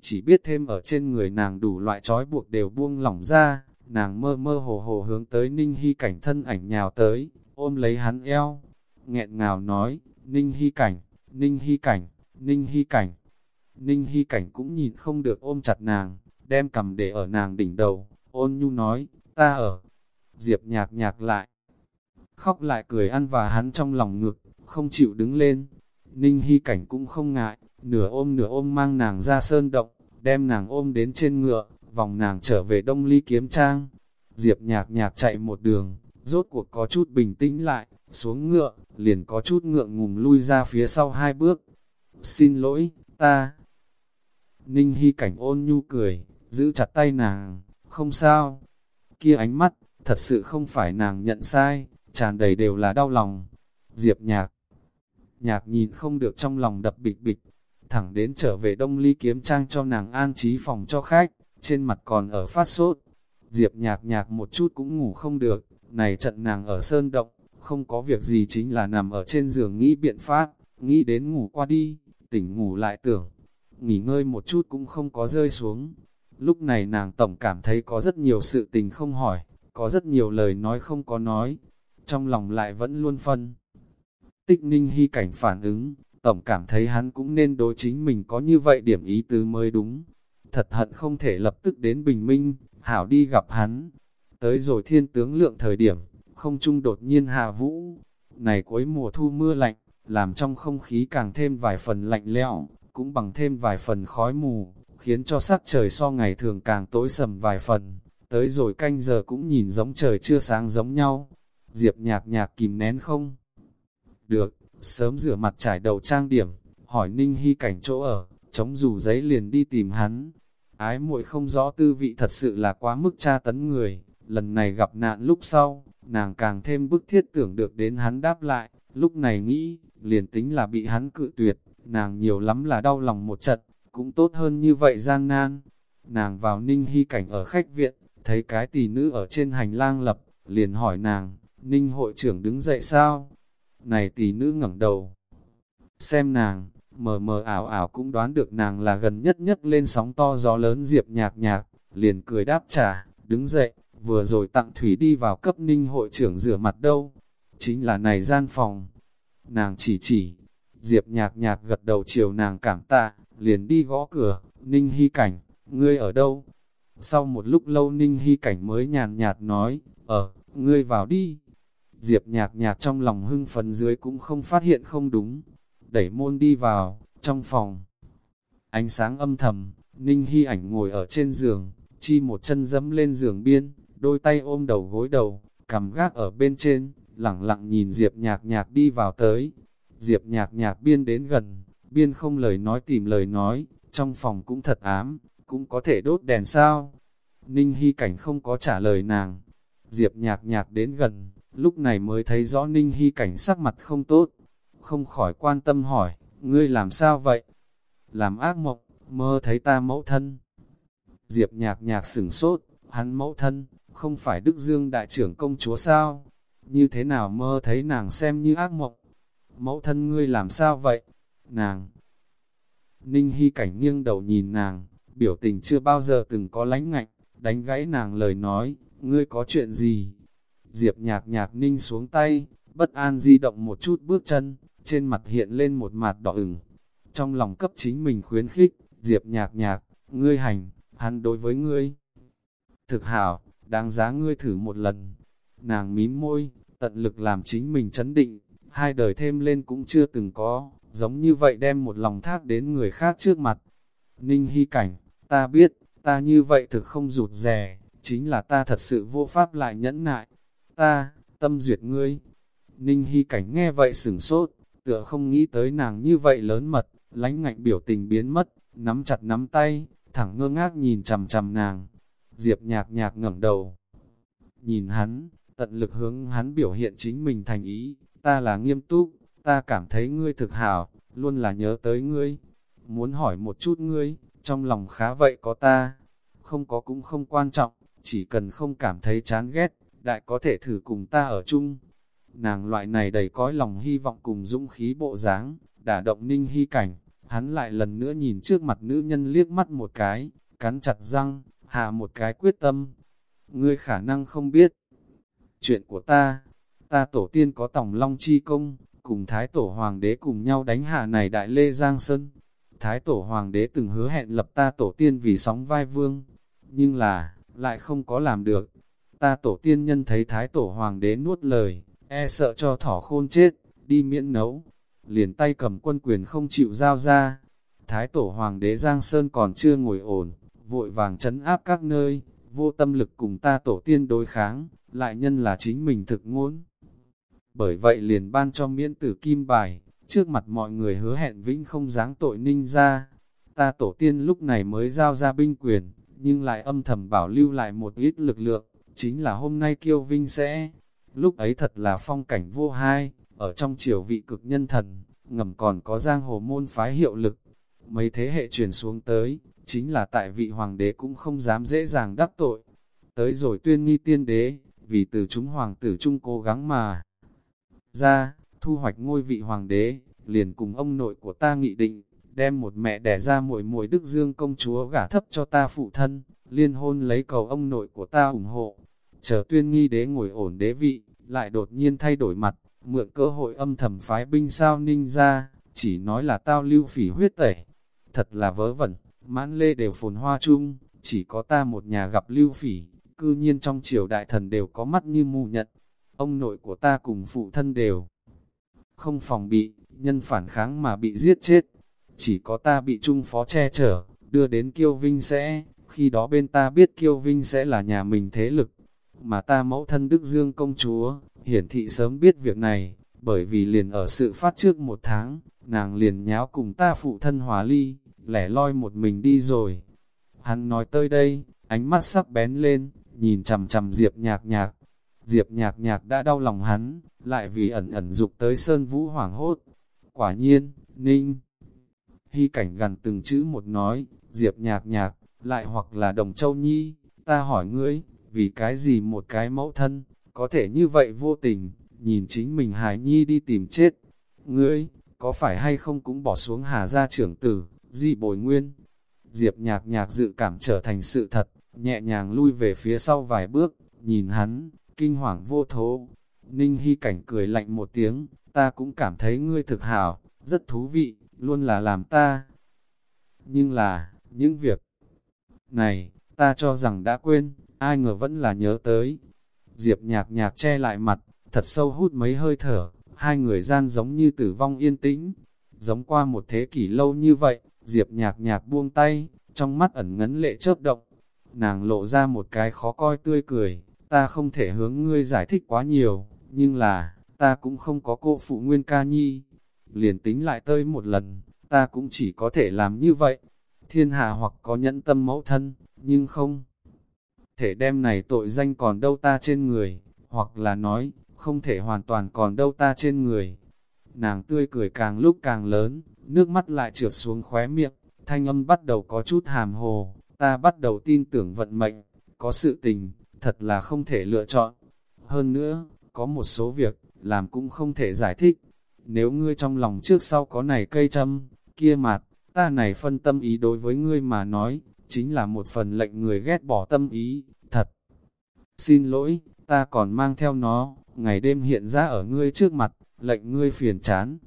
Chỉ biết thêm ở trên người nàng đủ loại trói buộc đều buông lỏng ra, nàng mơ mơ hồ hồ hướng tới Ninh Hy Cảnh thân ảnh nhào tới, ôm lấy hắn eo, nghẹn ngào nói, Ninh Hy Cảnh, Ninh Hy Cảnh, Ninh Hy Cảnh. Ninh Hy Cảnh cũng nhìn không được ôm chặt nàng, đem cầm để ở nàng đỉnh đầu, ôn nhu nói, ta ở. Diệp nhạc nhạc lại, khóc lại cười ăn và hắn trong lòng ngực, không chịu đứng lên. Ninh Hy Cảnh cũng không ngại, nửa ôm nửa ôm mang nàng ra sơn động, đem nàng ôm đến trên ngựa, vòng nàng trở về đông ly kiếm trang. Diệp nhạc nhạc chạy một đường, rốt cuộc có chút bình tĩnh lại, xuống ngựa, liền có chút ngượng ngùng lui ra phía sau hai bước. Xin lỗi, ta. Ninh Hy cảnh ôn nhu cười, giữ chặt tay nàng, không sao. Kia ánh mắt, thật sự không phải nàng nhận sai, tràn đầy đều là đau lòng. Diệp nhạc. Nhạc nhìn không được trong lòng đập bịch bịch, thẳng đến trở về đông ly kiếm trang cho nàng an trí phòng cho khách trên mặt còn ở phát sốt. Diệp nhạc nhạc một chút cũng ngủ không được, này trận nàng ở sơn động, không có việc gì chính là nằm ở trên giường nghĩ biện pháp, nghĩ đến ngủ qua đi, tỉnh ngủ lại tưởng, nghỉ ngơi một chút cũng không có rơi xuống. Lúc này nàng tổng cảm thấy có rất nhiều sự tình không hỏi, có rất nhiều lời nói không có nói, trong lòng lại vẫn luôn phân. Tích ninh hy cảnh phản ứng, tổng cảm thấy hắn cũng nên đối chính mình có như vậy điểm ý tứ mới đúng thật hận không thể lập tức đến bình minh, hảo đi gặp hắn. Tới rồi thiên tướng lượng thời điểm, không trung đột nhiên hạ vũ. Này cuối mùa thu mưa lạnh, làm trong không khí càng thêm vài phần lạnh lẽo, cũng bằng thêm vài phần khói mù, khiến cho sắc trời so ngày thường càng tối sầm vài phần. Tới rồi canh giờ cũng nhìn giống trời chưa sáng giống nhau. Diệp nhạc nhạc kìm nén không? Được, sớm rửa mặt trải đầu trang điểm, hỏi Ninh Hy cảnh chỗ ở, chống dù giấy liền đi tìm hắn. Ái muội không rõ tư vị thật sự là quá mức tra tấn người, lần này gặp nạn lúc sau, nàng càng thêm bức thiết tưởng được đến hắn đáp lại, lúc này nghĩ, liền tính là bị hắn cự tuyệt, nàng nhiều lắm là đau lòng một trận, cũng tốt hơn như vậy gian nan. Nàng vào ninh hy cảnh ở khách viện, thấy cái tỷ nữ ở trên hành lang lập, liền hỏi nàng, ninh hội trưởng đứng dậy sao? Này tỷ nữ ngẩng đầu, xem nàng, mờ mờ ảo ảo cũng đoán được nàng là gần nhất nhất lên sóng to gió lớn diệp nhạc nhạc, liền cười đáp trả, đứng dậy, vừa rồi tặng thủy đi vào cấp ninh hội trưởng rửa mặt đâu, chính là này gian phòng. Nàng chỉ chỉ, diệp nhạc nhạc gật đầu chiều nàng cảm tạ, liền đi gõ cửa, ninh hy cảnh, ngươi ở đâu? Sau một lúc lâu ninh hy cảnh mới nhàn nhạt nói, ở, ngươi vào đi. Diệp nhạc nhạc trong lòng hưng phấn dưới cũng không phát hiện không đúng, đẩy môn đi vào, trong phòng. Ánh sáng âm thầm, Ninh Hy ảnh ngồi ở trên giường, chi một chân dẫm lên giường biên, đôi tay ôm đầu gối đầu, cầm gác ở bên trên, lặng lặng nhìn Diệp nhạc nhạc đi vào tới. Diệp nhạc nhạc biên đến gần, biên không lời nói tìm lời nói, trong phòng cũng thật ám, cũng có thể đốt đèn sao. Ninh Hy cảnh không có trả lời nàng. Diệp nhạc nhạc đến gần, lúc này mới thấy rõ Ninh Hy cảnh sắc mặt không tốt, không khỏi quan tâm hỏi, ngươi làm sao vậy? Làm ác mộng, mơ thấy ta mẫu thân. Diệp nhạc nhạc sửng sốt, hắn mẫu thân, không phải Đức Dương đại trưởng công chúa sao? Như thế nào mơ thấy nàng xem như ác mộng? Mẫu thân ngươi làm sao vậy? Nàng! Ninh Hy cảnh nghiêng đầu nhìn nàng, biểu tình chưa bao giờ từng có lánh ngạnh, đánh gãy nàng lời nói, ngươi có chuyện gì? Diệp nhạc nhạc ninh xuống tay, bất an di động một chút bước chân, trên mặt hiện lên một mặt đỏ ửng. Trong lòng cấp chính mình khuyến khích, Diệp nhạc nhạc, ngươi hành, hắn đối với ngươi. Thực hảo, đáng giá ngươi thử một lần. Nàng mím môi, tận lực làm chính mình chấn định, hai đời thêm lên cũng chưa từng có, giống như vậy đem một lòng thác đến người khác trước mặt. Ninh hy cảnh, ta biết, ta như vậy thực không rụt rè, chính là ta thật sự vô pháp lại nhẫn nại. Ta, tâm duyệt ngươi. Ninh hy cảnh nghe vậy sửng sốt, tựa không nghĩ tới nàng như vậy lớn mật, lánh ngạnh biểu tình biến mất, nắm chặt nắm tay, thẳng ngơ ngác nhìn chằm chằm nàng. Diệp nhạc nhạc ngẩng đầu, nhìn hắn, tận lực hướng hắn biểu hiện chính mình thành ý, ta là nghiêm túc, ta cảm thấy ngươi thực hảo, luôn là nhớ tới ngươi, muốn hỏi một chút ngươi, trong lòng khá vậy có ta. không có cũng không quan trọng, chỉ cần không cảm thấy chán ghét, đại có thể thử cùng ta ở chung. Nàng loại này đầy cõi lòng hy vọng cùng dũng khí bộ dáng, đả động ninh hy cảnh, hắn lại lần nữa nhìn trước mặt nữ nhân liếc mắt một cái, cắn chặt răng, hạ một cái quyết tâm. Ngươi khả năng không biết. Chuyện của ta, ta tổ tiên có tổng long chi công, cùng Thái Tổ Hoàng đế cùng nhau đánh hạ này Đại Lê Giang Sơn. Thái Tổ Hoàng đế từng hứa hẹn lập ta tổ tiên vì sóng vai vương, nhưng là, lại không có làm được. Ta tổ tiên nhân thấy Thái Tổ Hoàng đế nuốt lời, e sợ cho thỏ khôn chết, đi miễn nấu. Liền tay cầm quân quyền không chịu giao ra. Thái Tổ Hoàng đế Giang Sơn còn chưa ngồi ổn, vội vàng chấn áp các nơi, vô tâm lực cùng ta tổ tiên đối kháng, lại nhân là chính mình thực ngôn. Bởi vậy liền ban cho miễn tử kim bài, trước mặt mọi người hứa hẹn vĩnh không dáng tội ninh ra. Ta tổ tiên lúc này mới giao ra binh quyền, nhưng lại âm thầm bảo lưu lại một ít lực lượng, chính là hôm nay kiêu vinh sẽ. Lúc ấy thật là phong cảnh vô hai, ở trong triều vị cực nhân thần, ngầm còn có giang hồ môn phái hiệu lực. Mấy thế hệ truyền xuống tới, chính là tại vị hoàng đế cũng không dám dễ dàng đắc tội. Tới rồi tuyên nghi tiên đế, vì từ chúng hoàng tử chung cố gắng mà ra, thu hoạch ngôi vị hoàng đế, liền cùng ông nội của ta nghị định, đem một mẹ đẻ ra muội muội Đức Dương công chúa gả thấp cho ta phụ thân, liên hôn lấy cầu ông nội của ta ủng hộ. Chờ tuyên nghi đế ngồi ổn đế vị, lại đột nhiên thay đổi mặt, mượn cơ hội âm thầm phái binh sao ninh ra, chỉ nói là tao lưu phỉ huyết tẩy. Thật là vớ vẩn, mãn lê đều phồn hoa chung, chỉ có ta một nhà gặp lưu phỉ, cư nhiên trong triều đại thần đều có mắt như mù nhận. Ông nội của ta cùng phụ thân đều không phòng bị, nhân phản kháng mà bị giết chết. Chỉ có ta bị trung phó che chở, đưa đến kiêu vinh sẽ, khi đó bên ta biết kiêu vinh sẽ là nhà mình thế lực. Mà ta mẫu thân Đức Dương công chúa, hiển thị sớm biết việc này, bởi vì liền ở sự phát trước một tháng, nàng liền nháo cùng ta phụ thân hòa ly, lẻ loi một mình đi rồi. Hắn nói tới đây, ánh mắt sắc bén lên, nhìn chầm chầm Diệp nhạc nhạc. Diệp nhạc nhạc đã đau lòng hắn, lại vì ẩn ẩn dục tới Sơn Vũ hoảng hốt. Quả nhiên, Ninh. Hy cảnh gần từng chữ một nói, Diệp nhạc nhạc, lại hoặc là Đồng Châu Nhi, ta hỏi ngươi, vì cái gì một cái mẫu thân, có thể như vậy vô tình, nhìn chính mình Hải Nhi đi tìm chết. Ngươi, có phải hay không cũng bỏ xuống hà gia trưởng tử, di bồi nguyên. Diệp nhạc nhạc dự cảm trở thành sự thật, nhẹ nhàng lui về phía sau vài bước, nhìn hắn, kinh hoàng vô thố. Ninh Hy Cảnh cười lạnh một tiếng, ta cũng cảm thấy ngươi thực hảo, rất thú vị, luôn là làm ta. Nhưng là, những việc này, ta cho rằng đã quên, ai ngờ vẫn là nhớ tới. Diệp nhạc nhạc che lại mặt, thật sâu hút mấy hơi thở, hai người gian giống như tử vong yên tĩnh. Giống qua một thế kỷ lâu như vậy, Diệp nhạc nhạc buông tay, trong mắt ẩn ngấn lệ chớp động. Nàng lộ ra một cái khó coi tươi cười, ta không thể hướng ngươi giải thích quá nhiều, nhưng là, ta cũng không có cô phụ nguyên ca nhi. Liền tính lại tơi một lần, ta cũng chỉ có thể làm như vậy. Thiên hạ hoặc có nhẫn tâm mẫu thân, nhưng không thể đem này tội danh còn đâu ta trên người, hoặc là nói, không thể hoàn toàn còn đâu ta trên người. Nàng tươi cười càng lúc càng lớn, nước mắt lại trượt xuống khóe miệng, thanh âm bắt đầu có chút hàm hồ, ta bắt đầu tin tưởng vận mệnh, có sự tình, thật là không thể lựa chọn. Hơn nữa, có một số việc, làm cũng không thể giải thích. Nếu ngươi trong lòng trước sau có này cây châm, kia mặt, ta này phân tâm ý đối với ngươi mà nói, chính là một phần lệnh người ghét bỏ tâm ý, thật. Xin lỗi, ta còn mang theo nó, ngày đêm hiện ra ở ngươi trước mặt, lệnh ngươi phiền chán.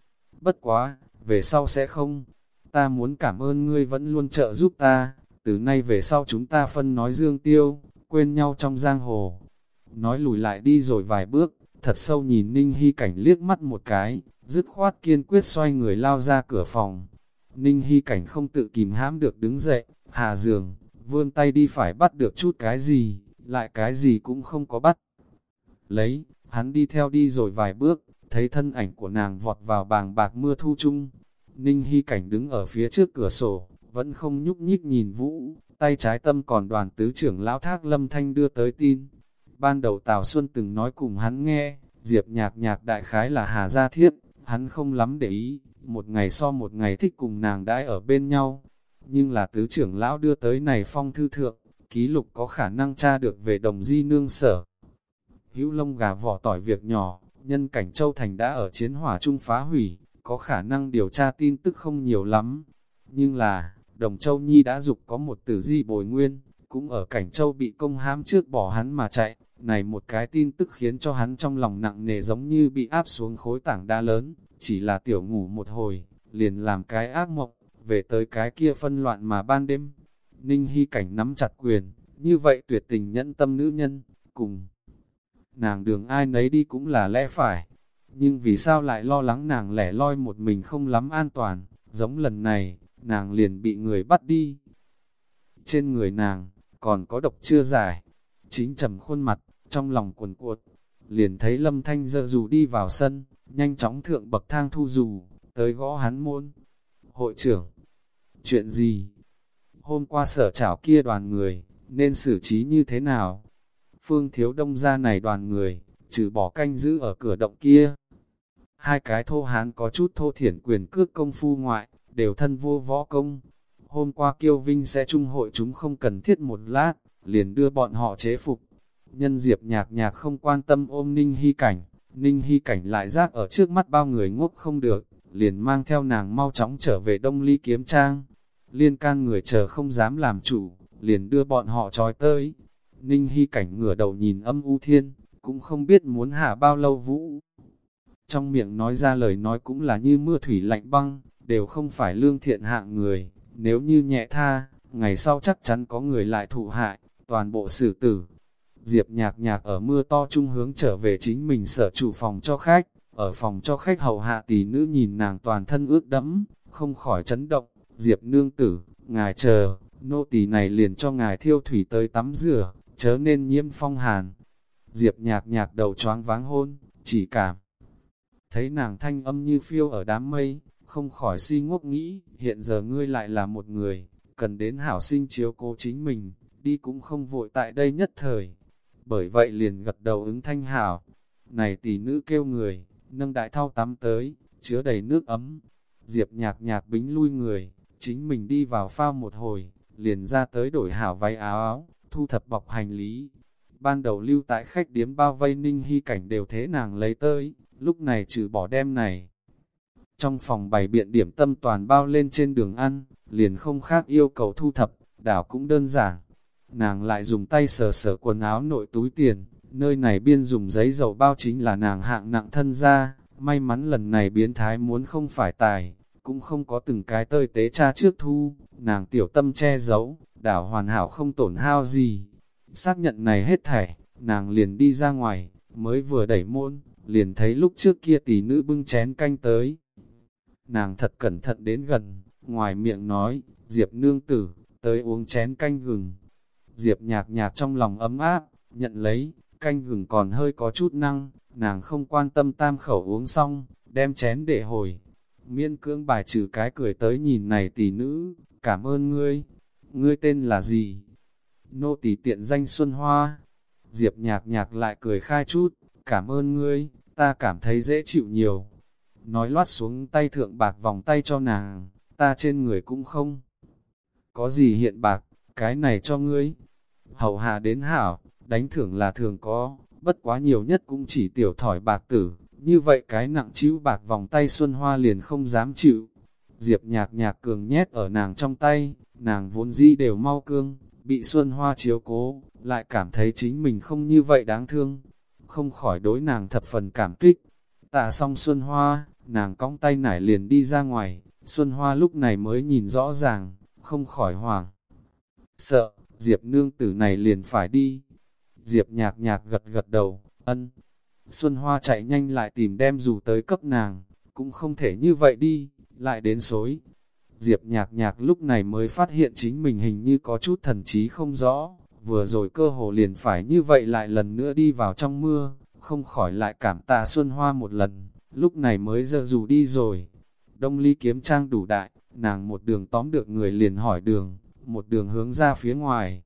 Bất quá, về sau sẽ không. Ta muốn cảm ơn ngươi vẫn luôn trợ giúp ta, từ nay về sau chúng ta phân nói dương tiêu, quên nhau trong giang hồ. Nói lùi lại đi rồi vài bước, thật sâu nhìn Ninh Hy Cảnh liếc mắt một cái, dứt khoát kiên quyết xoay người lao ra cửa phòng. Ninh Hy Cảnh không tự kìm hãm được đứng dậy, hạ giường, vươn tay đi phải bắt được chút cái gì, lại cái gì cũng không có bắt. Lấy, hắn đi theo đi rồi vài bước, thấy thân ảnh của nàng vọt vào bàng bạc mưa thu chung. Ninh Hy Cảnh đứng ở phía trước cửa sổ, vẫn không nhúc nhích nhìn Vũ, tay trái tâm còn đoàn tứ trưởng lão thác lâm thanh đưa tới tin. Ban đầu Tào Xuân từng nói cùng hắn nghe, Diệp nhạc nhạc đại khái là Hà Gia Thiết, hắn không lắm để ý, một ngày so một ngày thích cùng nàng đãi ở bên nhau. Nhưng là tứ trưởng lão đưa tới này phong thư thượng, ký lục có khả năng tra được về đồng di nương sở. Hữu lông gà vỏ tỏi việc nhỏ, nhân cảnh Châu Thành đã ở chiến hỏa trung phá hủy, có khả năng điều tra tin tức không nhiều lắm. Nhưng là, Đồng Châu Nhi đã dục có một tử di bồi nguyên, cũng ở cảnh Châu bị công hãm trước bỏ hắn mà chạy. Này một cái tin tức khiến cho hắn trong lòng nặng nề giống như bị áp xuống khối tảng đa lớn, chỉ là tiểu ngủ một hồi, liền làm cái ác mộng, về tới cái kia phân loạn mà ban đêm. Ninh Hy Cảnh nắm chặt quyền, như vậy tuyệt tình nhẫn tâm nữ nhân, cùng. Nàng đường ai nấy đi cũng là lẽ phải, nhưng vì sao lại lo lắng nàng lẻ loi một mình không lắm an toàn, giống lần này, nàng liền bị người bắt đi. Trên người nàng, còn có độc chưa giải, chính trầm khuôn mặt, trong lòng cuồn cuột, liền thấy lâm thanh dơ dù đi vào sân, nhanh chóng thượng bậc thang thu dù, tới gõ hắn môn. Hội trưởng, chuyện gì? Hôm qua sở chảo kia đoàn người, nên xử trí như thế nào? Phương thiếu đông ra này đoàn người, trừ bỏ canh giữ ở cửa động kia. Hai cái thô hán có chút thô thiển quyền cước công phu ngoại, đều thân vô võ công. Hôm qua kiêu vinh sẽ trung hội chúng không cần thiết một lát, liền đưa bọn họ chế phục. Nhân diệp nhạc nhạc không quan tâm ôm ninh hy cảnh, ninh hy cảnh lại rác ở trước mắt bao người ngốc không được, liền mang theo nàng mau chóng trở về đông ly kiếm trang. Liên can người chờ không dám làm chủ, liền đưa bọn họ trói tới. Ninh hy cảnh ngửa đầu nhìn âm u thiên, cũng không biết muốn hạ bao lâu vũ. Trong miệng nói ra lời nói cũng là như mưa thủy lạnh băng, đều không phải lương thiện hạng người, nếu như nhẹ tha, ngày sau chắc chắn có người lại thụ hại, toàn bộ xử tử. Diệp nhạc nhạc ở mưa to trung hướng trở về chính mình sở chủ phòng cho khách, ở phòng cho khách hầu hạ tỷ nữ nhìn nàng toàn thân ướt đẫm, không khỏi chấn động, Diệp nương tử, ngài chờ, nô tỳ này liền cho ngài thiêu thủy tới tắm rửa, chớ nên nhiễm phong hàn. Diệp nhạc nhạc đầu choáng váng hôn, chỉ cảm. Thấy nàng thanh âm như phiêu ở đám mây, không khỏi si ngốc nghĩ, hiện giờ ngươi lại là một người, cần đến hảo sinh chiếu cố chính mình, đi cũng không vội tại đây nhất thời. Bởi vậy liền gật đầu ứng thanh hảo, này tỷ nữ kêu người, nâng đại thao tắm tới, chứa đầy nước ấm. Diệp nhạc nhạc bính lui người, chính mình đi vào phao một hồi, liền ra tới đổi hảo váy áo áo, thu thập bọc hành lý. Ban đầu lưu tại khách điếm bao vây ninh hy cảnh đều thế nàng lấy tới, lúc này trừ bỏ đem này. Trong phòng bày biện điểm tâm toàn bao lên trên đường ăn, liền không khác yêu cầu thu thập, đảo cũng đơn giản. Nàng lại dùng tay sờ sờ quần áo nội túi tiền, nơi này biên dùng giấy dầu bao chính là nàng hạng nặng thân ra, may mắn lần này biến thái muốn không phải tài, cũng không có từng cái tơi tế cha trước thu, nàng tiểu tâm che giấu, đảo hoàn hảo không tổn hao gì. Xác nhận này hết thảy, nàng liền đi ra ngoài, mới vừa đẩy môn, liền thấy lúc trước kia tỷ nữ bưng chén canh tới. Nàng thật cẩn thận đến gần, ngoài miệng nói, Diệp nương tử, tới uống chén canh gừng. Diệp nhạc nhạc trong lòng ấm áp, nhận lấy, canh gừng còn hơi có chút năng, nàng không quan tâm tam khẩu uống xong, đem chén để hồi. Miễn cưỡng bài trừ cái cười tới nhìn này tỷ nữ, cảm ơn ngươi, ngươi tên là gì? Nô tỷ tiện danh Xuân Hoa. Diệp nhạc nhạc lại cười khai chút, cảm ơn ngươi, ta cảm thấy dễ chịu nhiều. Nói loát xuống tay thượng bạc vòng tay cho nàng, ta trên người cũng không. Có gì hiện bạc, cái này cho ngươi. Hậu hạ đến hảo, đánh thưởng là thường có, bất quá nhiều nhất cũng chỉ tiểu thỏi bạc tử, như vậy cái nặng chịu bạc vòng tay Xuân Hoa liền không dám chịu. Diệp nhạc nhạc cường nhét ở nàng trong tay, nàng vốn dĩ đều mau cương, bị Xuân Hoa chiếu cố, lại cảm thấy chính mình không như vậy đáng thương, không khỏi đối nàng thập phần cảm kích. Tạ xong Xuân Hoa, nàng cong tay nải liền đi ra ngoài, Xuân Hoa lúc này mới nhìn rõ ràng, không khỏi hoảng. Sợ, Diệp nương tử này liền phải đi. Diệp nhạc nhạc gật gật đầu, ân. Xuân Hoa chạy nhanh lại tìm đem dù tới cấp nàng, cũng không thể như vậy đi, lại đến xối. Diệp nhạc nhạc lúc này mới phát hiện chính mình hình như có chút thần trí không rõ, vừa rồi cơ hồ liền phải như vậy lại lần nữa đi vào trong mưa, không khỏi lại cảm tạ Xuân Hoa một lần, lúc này mới giờ dù đi rồi. Đông ly kiếm trang đủ đại, nàng một đường tóm được người liền hỏi đường, một đường hướng ra phía ngoài.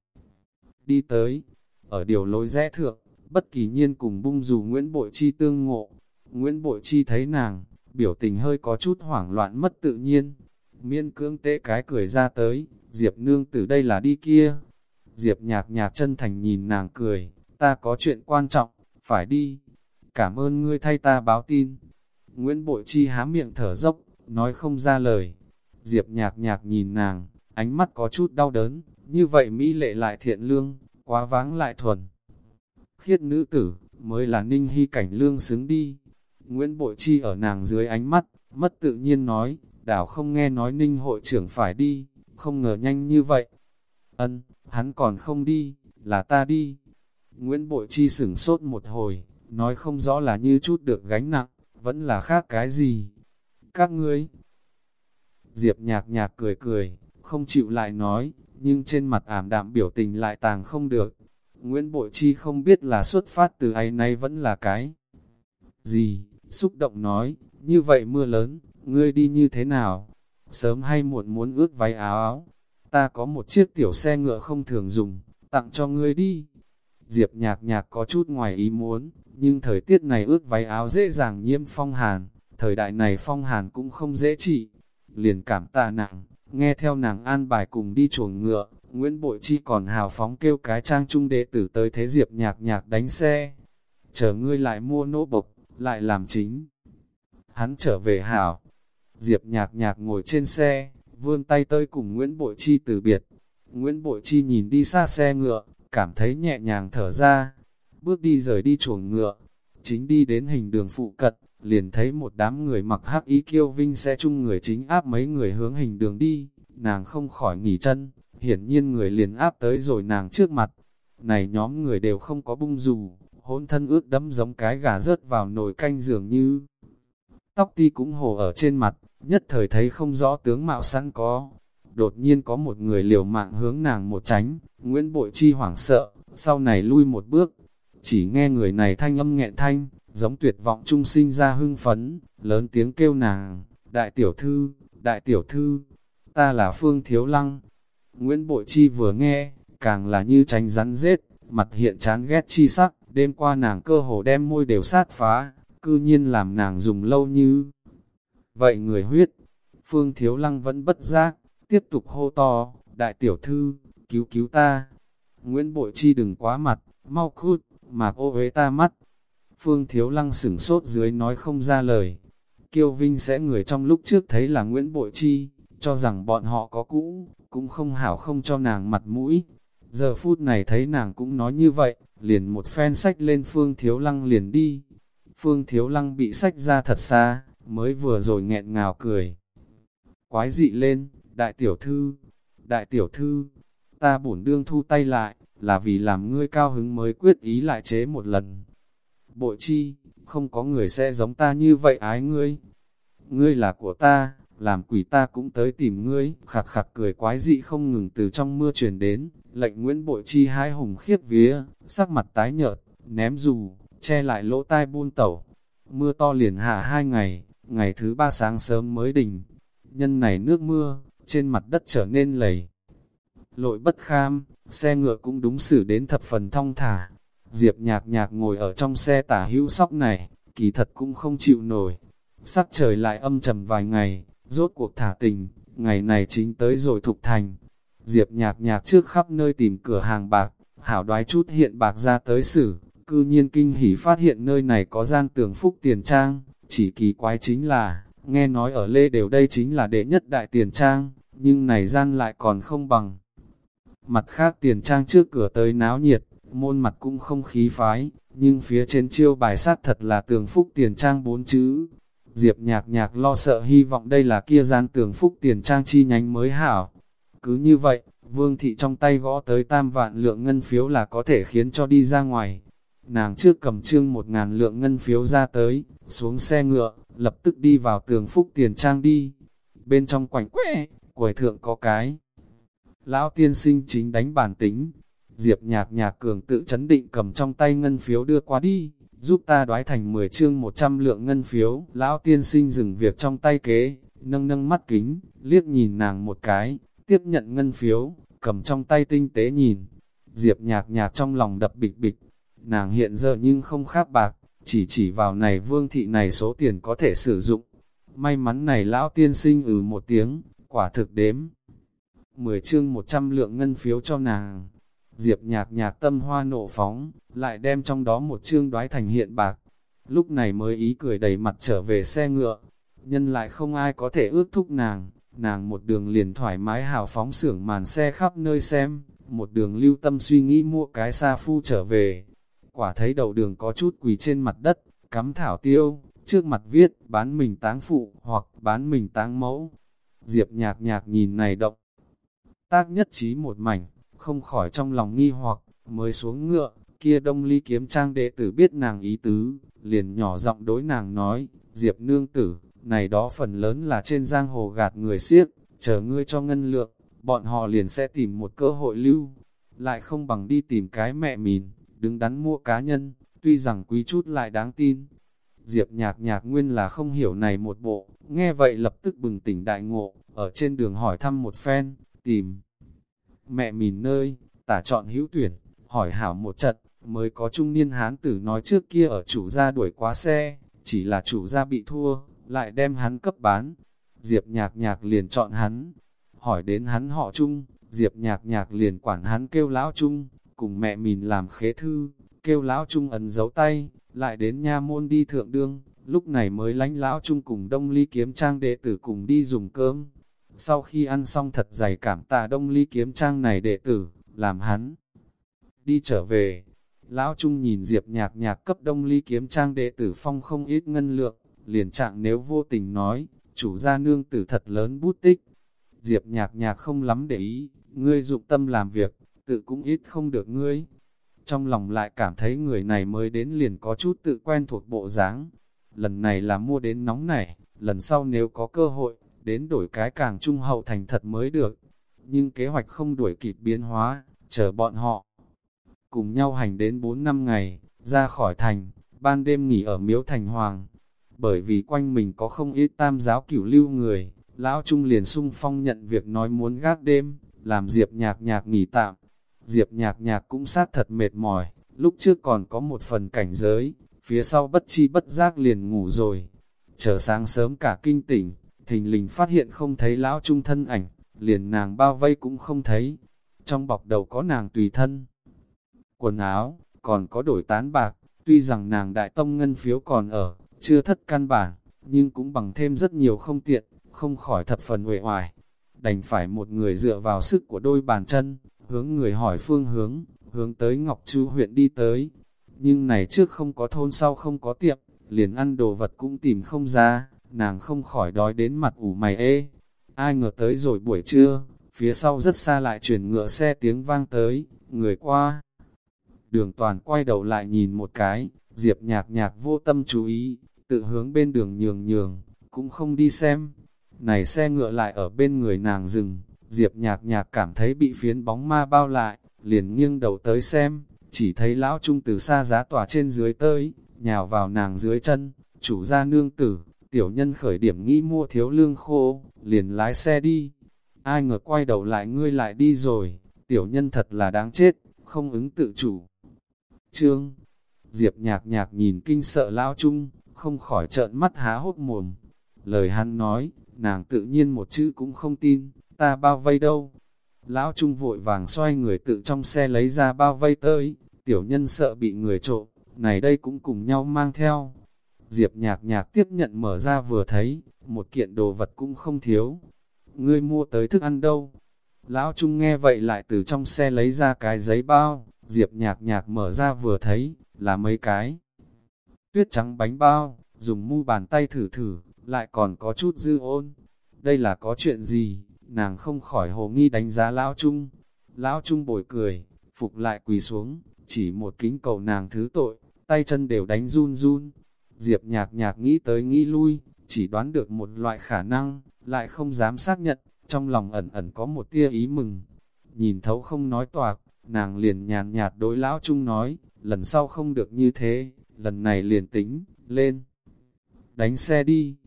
Đi tới, ở điều lối rẽ thượng, bất kỳ nhiên cùng bung dù Nguyễn Bội Chi tương ngộ. Nguyễn Bội Chi thấy nàng, biểu tình hơi có chút hoảng loạn mất tự nhiên. Miên cưỡng tế cái cười ra tới, Diệp nương từ đây là đi kia. Diệp nhạc nhạc chân thành nhìn nàng cười, ta có chuyện quan trọng, phải đi. Cảm ơn ngươi thay ta báo tin. Nguyễn Bội Chi há miệng thở dốc, nói không ra lời. Diệp nhạc nhạc nhìn nàng, ánh mắt có chút đau đớn, như vậy Mỹ lệ lại thiện lương, quá váng lại thuần. Khiết nữ tử, mới là ninh hy cảnh lương xứng đi. Nguyễn Bội Chi ở nàng dưới ánh mắt, mất tự nhiên nói, đảo không nghe nói ninh hội trưởng phải đi, không ngờ nhanh như vậy. Ân, hắn còn không đi, là ta đi. Nguyễn Bội Chi sửng sốt một hồi, nói không rõ là như chút được gánh nặng, vẫn là khác cái gì. Các ngươi, Diệp nhạc nhạc cười cười, không chịu lại nói, nhưng trên mặt ảm đạm biểu tình lại tàng không được. Nguyễn Bội Chi không biết là xuất phát từ ấy nay vẫn là cái. Gì, xúc động nói, như vậy mưa lớn, ngươi đi như thế nào? Sớm hay muộn muốn ướt váy áo áo. Ta có một chiếc tiểu xe ngựa không thường dùng, tặng cho ngươi đi. Diệp nhạc nhạc có chút ngoài ý muốn, nhưng thời tiết này ướt váy áo dễ dàng nhiễm phong hàn, thời đại này phong hàn cũng không dễ trị, liền cảm tạ nặng, nghe theo nàng an bài cùng đi chuồng ngựa, Nguyễn Bội Chi còn hào phóng kêu cái trang trung đệ tử tới thế diệp nhạc nhạc đánh xe. Chờ ngươi lại mua nỗ bộc, lại làm chính. Hắn trở về hảo. Diệp nhạc nhạc ngồi trên xe, vươn tay tới cùng Nguyễn Bội Chi từ biệt. Nguyễn Bội Chi nhìn đi xa xe ngựa, cảm thấy nhẹ nhàng thở ra. Bước đi rời đi chuồng ngựa, chính đi đến hình đường phụ cận, liền thấy một đám người mặc hắc y kiêu vinh xe chung người chính áp mấy người hướng hình đường đi, nàng không khỏi nghỉ chân, hiển nhiên người liền áp tới rồi nàng trước mặt. Này nhóm người đều không có bung dù, hôn thân ướt đẫm giống cái gà rớt vào nồi canh dường như. Tóc ti cũng hồ ở trên mặt, nhất thời thấy không rõ tướng mạo sẵn có. Đột nhiên có một người liều mạng hướng nàng một tránh, Nguyễn Bội Chi hoảng sợ, sau này lui một bước. Chỉ nghe người này thanh âm nghẹn thanh, giống tuyệt vọng trung sinh ra hưng phấn, lớn tiếng kêu nàng, đại tiểu thư, đại tiểu thư, ta là Phương Thiếu Lăng. Nguyễn Bội Chi vừa nghe, càng là như tránh rắn rết, mặt hiện chán ghét chi sắc, đêm qua nàng cơ hồ đem môi đều sát phá, cư nhiên làm nàng dùng lâu như. Vậy người huyết, Phương Thiếu Lăng vẫn bất giác, tiếp tục hô to, đại tiểu thư, cứu cứu ta. Nguyễn Bội Chi đừng quá mặt, mau cút, mạc ô uế ta mắt, Phương Thiếu Lăng sửng sốt dưới nói không ra lời. Kiêu Vinh sẽ người trong lúc trước thấy là Nguyễn Bội Chi, cho rằng bọn họ có cũ, cũng không hảo không cho nàng mặt mũi. Giờ phút này thấy nàng cũng nói như vậy, liền một phen sách lên Phương Thiếu Lăng liền đi. Phương Thiếu Lăng bị sách ra thật xa, mới vừa rồi nghẹn ngào cười. Quái dị lên, đại tiểu thư, đại tiểu thư, ta bổn đương thu tay lại, là vì làm ngươi cao hứng mới quyết ý lại chế một lần bội chi, không có người sẽ giống ta như vậy ái ngươi. Ngươi là của ta, làm quỷ ta cũng tới tìm ngươi, khạc khạc cười quái dị không ngừng từ trong mưa truyền đến, lệnh Nguyễn Bội Chi hai hùng khiếp vía, sắc mặt tái nhợt, ném dù, che lại lỗ tai buôn tẩu. Mưa to liền hạ hai ngày, ngày thứ ba sáng sớm mới đình. Nhân này nước mưa, trên mặt đất trở nên lầy. Lội bất kham, xe ngựa cũng đúng xử đến thập phần thong thả, Diệp nhạc nhạc ngồi ở trong xe tả hữu sóc này, kỳ thật cũng không chịu nổi. Sắc trời lại âm trầm vài ngày, rốt cuộc thả tình, ngày này chính tới rồi thục thành. Diệp nhạc nhạc trước khắp nơi tìm cửa hàng bạc, hảo đoái chút hiện bạc ra tới xử, cư nhiên kinh hỉ phát hiện nơi này có gian tường phúc tiền trang, chỉ kỳ quái chính là, nghe nói ở Lê Đều đây chính là đệ nhất đại tiền trang, nhưng này gian lại còn không bằng. Mặt khác tiền trang trước cửa tới náo nhiệt, môn mặt cũng không khí phái, nhưng phía trên chiêu bài sát thật là tường phúc tiền trang bốn chữ. Diệp nhạc nhạc lo sợ hy vọng đây là kia gian tường phúc tiền trang chi nhánh mới hảo. Cứ như vậy, vương thị trong tay gõ tới tam vạn lượng ngân phiếu là có thể khiến cho đi ra ngoài. Nàng trước cầm trương một ngàn lượng ngân phiếu ra tới, xuống xe ngựa, lập tức đi vào tường phúc tiền trang đi. Bên trong quảnh quẽ, quầy thượng có cái. Lão tiên sinh chính đánh bản tính, Diệp nhạc nhạc cường tự chấn định cầm trong tay ngân phiếu đưa qua đi, giúp ta đoái thành 10 chương 100 lượng ngân phiếu. Lão tiên sinh dừng việc trong tay kế, nâng nâng mắt kính, liếc nhìn nàng một cái, tiếp nhận ngân phiếu, cầm trong tay tinh tế nhìn. Diệp nhạc nhạc trong lòng đập bịch bịch, nàng hiện giờ nhưng không khác bạc, chỉ chỉ vào này vương thị này số tiền có thể sử dụng. May mắn này lão tiên sinh ừ một tiếng, quả thực đếm. 10 chương 100 lượng ngân phiếu cho nàng, Diệp nhạc nhạc tâm hoa nộ phóng, lại đem trong đó một chương đoái thành hiện bạc. Lúc này mới ý cười đầy mặt trở về xe ngựa. Nhân lại không ai có thể ước thúc nàng, nàng một đường liền thoải mái hào phóng xưởng màn xe khắp nơi xem, một đường lưu tâm suy nghĩ mua cái xa phu trở về. Quả thấy đầu đường có chút quỳ trên mặt đất, cắm thảo tiêu, trước mặt viết, bán mình táng phụ, hoặc bán mình táng mẫu. Diệp nhạc nhạc nhìn này động. Tác nhất trí một mảnh, không khỏi trong lòng nghi hoặc, mới xuống ngựa, kia đông ly kiếm trang đệ tử biết nàng ý tứ, liền nhỏ giọng đối nàng nói, Diệp nương tử, này đó phần lớn là trên giang hồ gạt người siếc, chờ ngươi cho ngân lượng, bọn họ liền sẽ tìm một cơ hội lưu, lại không bằng đi tìm cái mẹ mìn, đứng đắn mua cá nhân, tuy rằng quý chút lại đáng tin. Diệp nhạc nhạc nguyên là không hiểu này một bộ, nghe vậy lập tức bừng tỉnh đại ngộ, ở trên đường hỏi thăm một phen, tìm mẹ mìn nơi, tả chọn hữu tuyển, hỏi hảo một trận, mới có trung niên hán tử nói trước kia ở chủ gia đuổi quá xe, chỉ là chủ gia bị thua, lại đem hắn cấp bán. Diệp nhạc nhạc liền chọn hắn, hỏi đến hắn họ chung, Diệp nhạc nhạc liền quản hắn kêu lão chung, cùng mẹ mình làm khế thư, kêu lão chung ấn dấu tay, lại đến nha môn đi thượng đương, lúc này mới lánh lão chung cùng đông ly kiếm trang đệ tử cùng đi dùng cơm. Sau khi ăn xong thật dày cảm tạ đông ly kiếm trang này đệ tử, làm hắn đi trở về. Lão Trung nhìn Diệp nhạc nhạc cấp đông ly kiếm trang đệ tử phong không ít ngân lượng, liền trạng nếu vô tình nói, chủ gia nương tử thật lớn bút tích. Diệp nhạc nhạc không lắm để ý, ngươi dụng tâm làm việc, tự cũng ít không được ngươi. Trong lòng lại cảm thấy người này mới đến liền có chút tự quen thuộc bộ dáng. Lần này là mua đến nóng này, lần sau nếu có cơ hội, đến đổi cái càng trung hậu thành thật mới được. Nhưng kế hoạch không đuổi kịp biến hóa, chờ bọn họ. Cùng nhau hành đến 4 năm ngày, ra khỏi thành, ban đêm nghỉ ở miếu thành hoàng. Bởi vì quanh mình có không ít tam giáo cửu lưu người, lão trung liền sung phong nhận việc nói muốn gác đêm, làm Diệp nhạc nhạc nghỉ tạm. Diệp nhạc nhạc cũng sát thật mệt mỏi, lúc trước còn có một phần cảnh giới, phía sau bất chi bất giác liền ngủ rồi. Chờ sáng sớm cả kinh tỉnh, thình lình phát hiện không thấy lão trung thân ảnh, liền nàng bao vây cũng không thấy. Trong bọc đầu có nàng tùy thân, quần áo, còn có đổi tán bạc, tuy rằng nàng đại tông ngân phiếu còn ở, chưa thất căn bản, nhưng cũng bằng thêm rất nhiều không tiện, không khỏi thập phần uể oải. Đành phải một người dựa vào sức của đôi bàn chân, hướng người hỏi phương hướng, hướng tới Ngọc Chu huyện đi tới. Nhưng này trước không có thôn sau không có tiệm, liền ăn đồ vật cũng tìm không ra, nàng không khỏi đói đến mặt ủ mày ê. Ai ngờ tới rồi buổi trưa, phía sau rất xa lại chuyển ngựa xe tiếng vang tới, người qua. Đường toàn quay đầu lại nhìn một cái, diệp nhạc nhạc vô tâm chú ý, tự hướng bên đường nhường nhường, cũng không đi xem. Này xe ngựa lại ở bên người nàng dừng, diệp nhạc nhạc cảm thấy bị phiến bóng ma bao lại, liền nghiêng đầu tới xem, chỉ thấy lão trung từ xa giá tỏa trên dưới tới, nhào vào nàng dưới chân, chủ gia nương tử, tiểu nhân khởi điểm nghĩ mua thiếu lương khô, liền lái xe đi. Ai ngờ quay đầu lại ngươi lại đi rồi, tiểu nhân thật là đáng chết, không ứng tự chủ. Trương, Diệp nhạc nhạc nhìn kinh sợ lão trung, không khỏi trợn mắt há hốt mồm. Lời hắn nói, nàng tự nhiên một chữ cũng không tin, ta bao vây đâu. Lão trung vội vàng xoay người tự trong xe lấy ra bao vây tới, tiểu nhân sợ bị người trộm, này đây cũng cùng nhau mang theo. Diệp nhạc nhạc tiếp nhận mở ra vừa thấy, một kiện đồ vật cũng không thiếu. Ngươi mua tới thức ăn đâu? Lão Trung nghe vậy lại từ trong xe lấy ra cái giấy bao, Diệp nhạc nhạc mở ra vừa thấy, là mấy cái. Tuyết trắng bánh bao, dùng mu bàn tay thử thử, lại còn có chút dư ôn. Đây là có chuyện gì? Nàng không khỏi hồ nghi đánh giá Lão Trung. Lão Trung bồi cười, phục lại quỳ xuống, chỉ một kính cầu nàng thứ tội, tay chân đều đánh run run. Diệp nhạc nhạc nghĩ tới nghĩ lui, chỉ đoán được một loại khả năng, lại không dám xác nhận, trong lòng ẩn ẩn có một tia ý mừng. Nhìn thấu không nói toạc, nàng liền nhàn nhạt đối lão trung nói, lần sau không được như thế, lần này liền tính, lên. Đánh xe đi.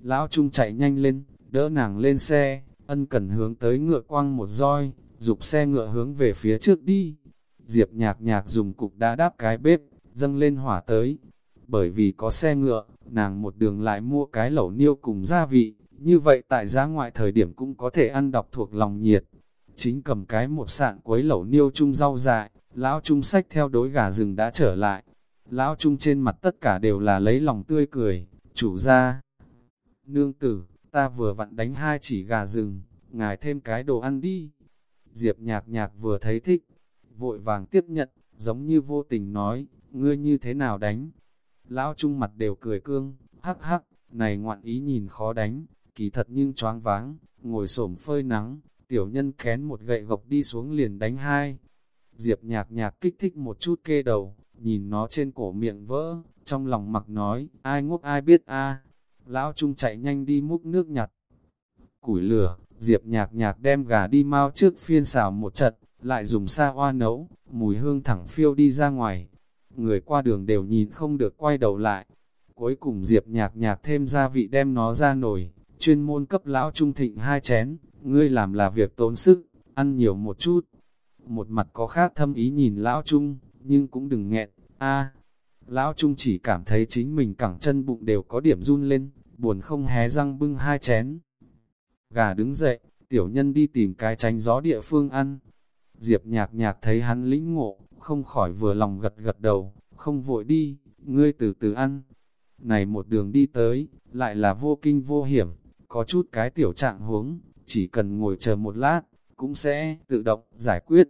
Lão trung chạy nhanh lên, đỡ nàng lên xe, ân cần hướng tới ngựa quăng một roi, dục xe ngựa hướng về phía trước đi. Diệp nhạc nhạc dùng cục đá đáp cái bếp, dâng lên hỏa tới. Bởi vì có xe ngựa, nàng một đường lại mua cái lẩu niêu cùng gia vị, như vậy tại giá ngoại thời điểm cũng có thể ăn đọc thuộc lòng nhiệt. chính cầm cái một sạn quấy lẩu niêu chung rau dại, lão trung sách theo đối gà rừng đã trở lại. Lão trung trên mặt tất cả đều là lấy lòng tươi cười, chủ ra. Nương tử, ta vừa vặn đánh hai chỉ gà rừng, ngài thêm cái đồ ăn đi. Diệp nhạc nhạc vừa thấy thích, vội vàng tiếp nhận, giống như vô tình nói, ngươi như thế nào đánh. Lão trung mặt đều cười cương, hắc hắc, này ngoạn ý nhìn khó đánh, kỳ thật nhưng choáng váng, ngồi xổm phơi nắng, tiểu nhân kén một gậy gộc đi xuống liền đánh hai. Diệp nhạc nhạc kích thích một chút kê đầu, nhìn nó trên cổ miệng vỡ, trong lòng mặc nói, ai ngốc ai biết a Lão Trung chạy nhanh đi múc nước nhặt. Củi lửa, Diệp nhạc nhạc đem gà đi mau trước phiên xào một trận, lại dùng sa hoa nấu, mùi hương thẳng phiêu đi ra ngoài. Người qua đường đều nhìn không được quay đầu lại. Cuối cùng Diệp nhạc nhạc thêm gia vị đem nó ra nồi, chuyên môn cấp lão trung thịnh hai chén, ngươi làm là việc tốn sức, ăn nhiều một chút. Một mặt có khác thâm ý nhìn lão trung, nhưng cũng đừng nghẹn, a Lão trung chỉ cảm thấy chính mình cẳng chân bụng đều có điểm run lên, buồn không hé răng bưng hai chén. Gà đứng dậy, tiểu nhân đi tìm cái tránh gió địa phương ăn. Diệp nhạc nhạc thấy hắn lĩnh ngộ, không khỏi vừa lòng gật gật đầu, không vội đi, ngươi từ từ ăn. Này một đường đi tới, lại là vô kinh vô hiểm, có chút cái tiểu trạng huống, chỉ cần ngồi chờ một lát, cũng sẽ tự động giải quyết.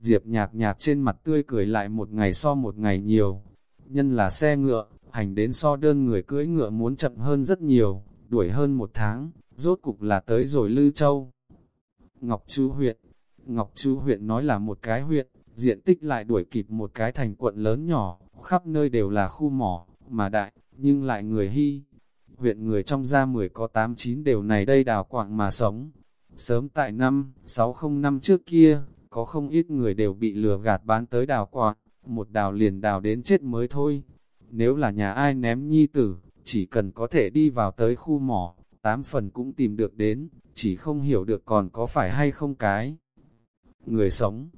Diệp nhạc nhạc trên mặt tươi cười lại một ngày so một ngày nhiều. Nhân là xe ngựa, hành đến so đơn người cưỡi ngựa muốn chậm hơn rất nhiều, đuổi hơn một tháng, rốt cục là tới rồi Lư Châu. Ngọc Chu huyện Ngọc Chu huyện nói là một cái huyện, diện tích lại đuổi kịp một cái thành quận lớn nhỏ, khắp nơi đều là khu mỏ, mà đại, nhưng lại người hy. Huyện người trong gia mười có 8-9 đều này đây đào quạng mà sống. Sớm tại năm, 60 năm trước kia, có không ít người đều bị lừa gạt bán tới đào quạng, một đào liền đào đến chết mới thôi. Nếu là nhà ai ném nhi tử, chỉ cần có thể đi vào tới khu mỏ, tám phần cũng tìm được đến, chỉ không hiểu được còn có phải hay không cái. Người sống,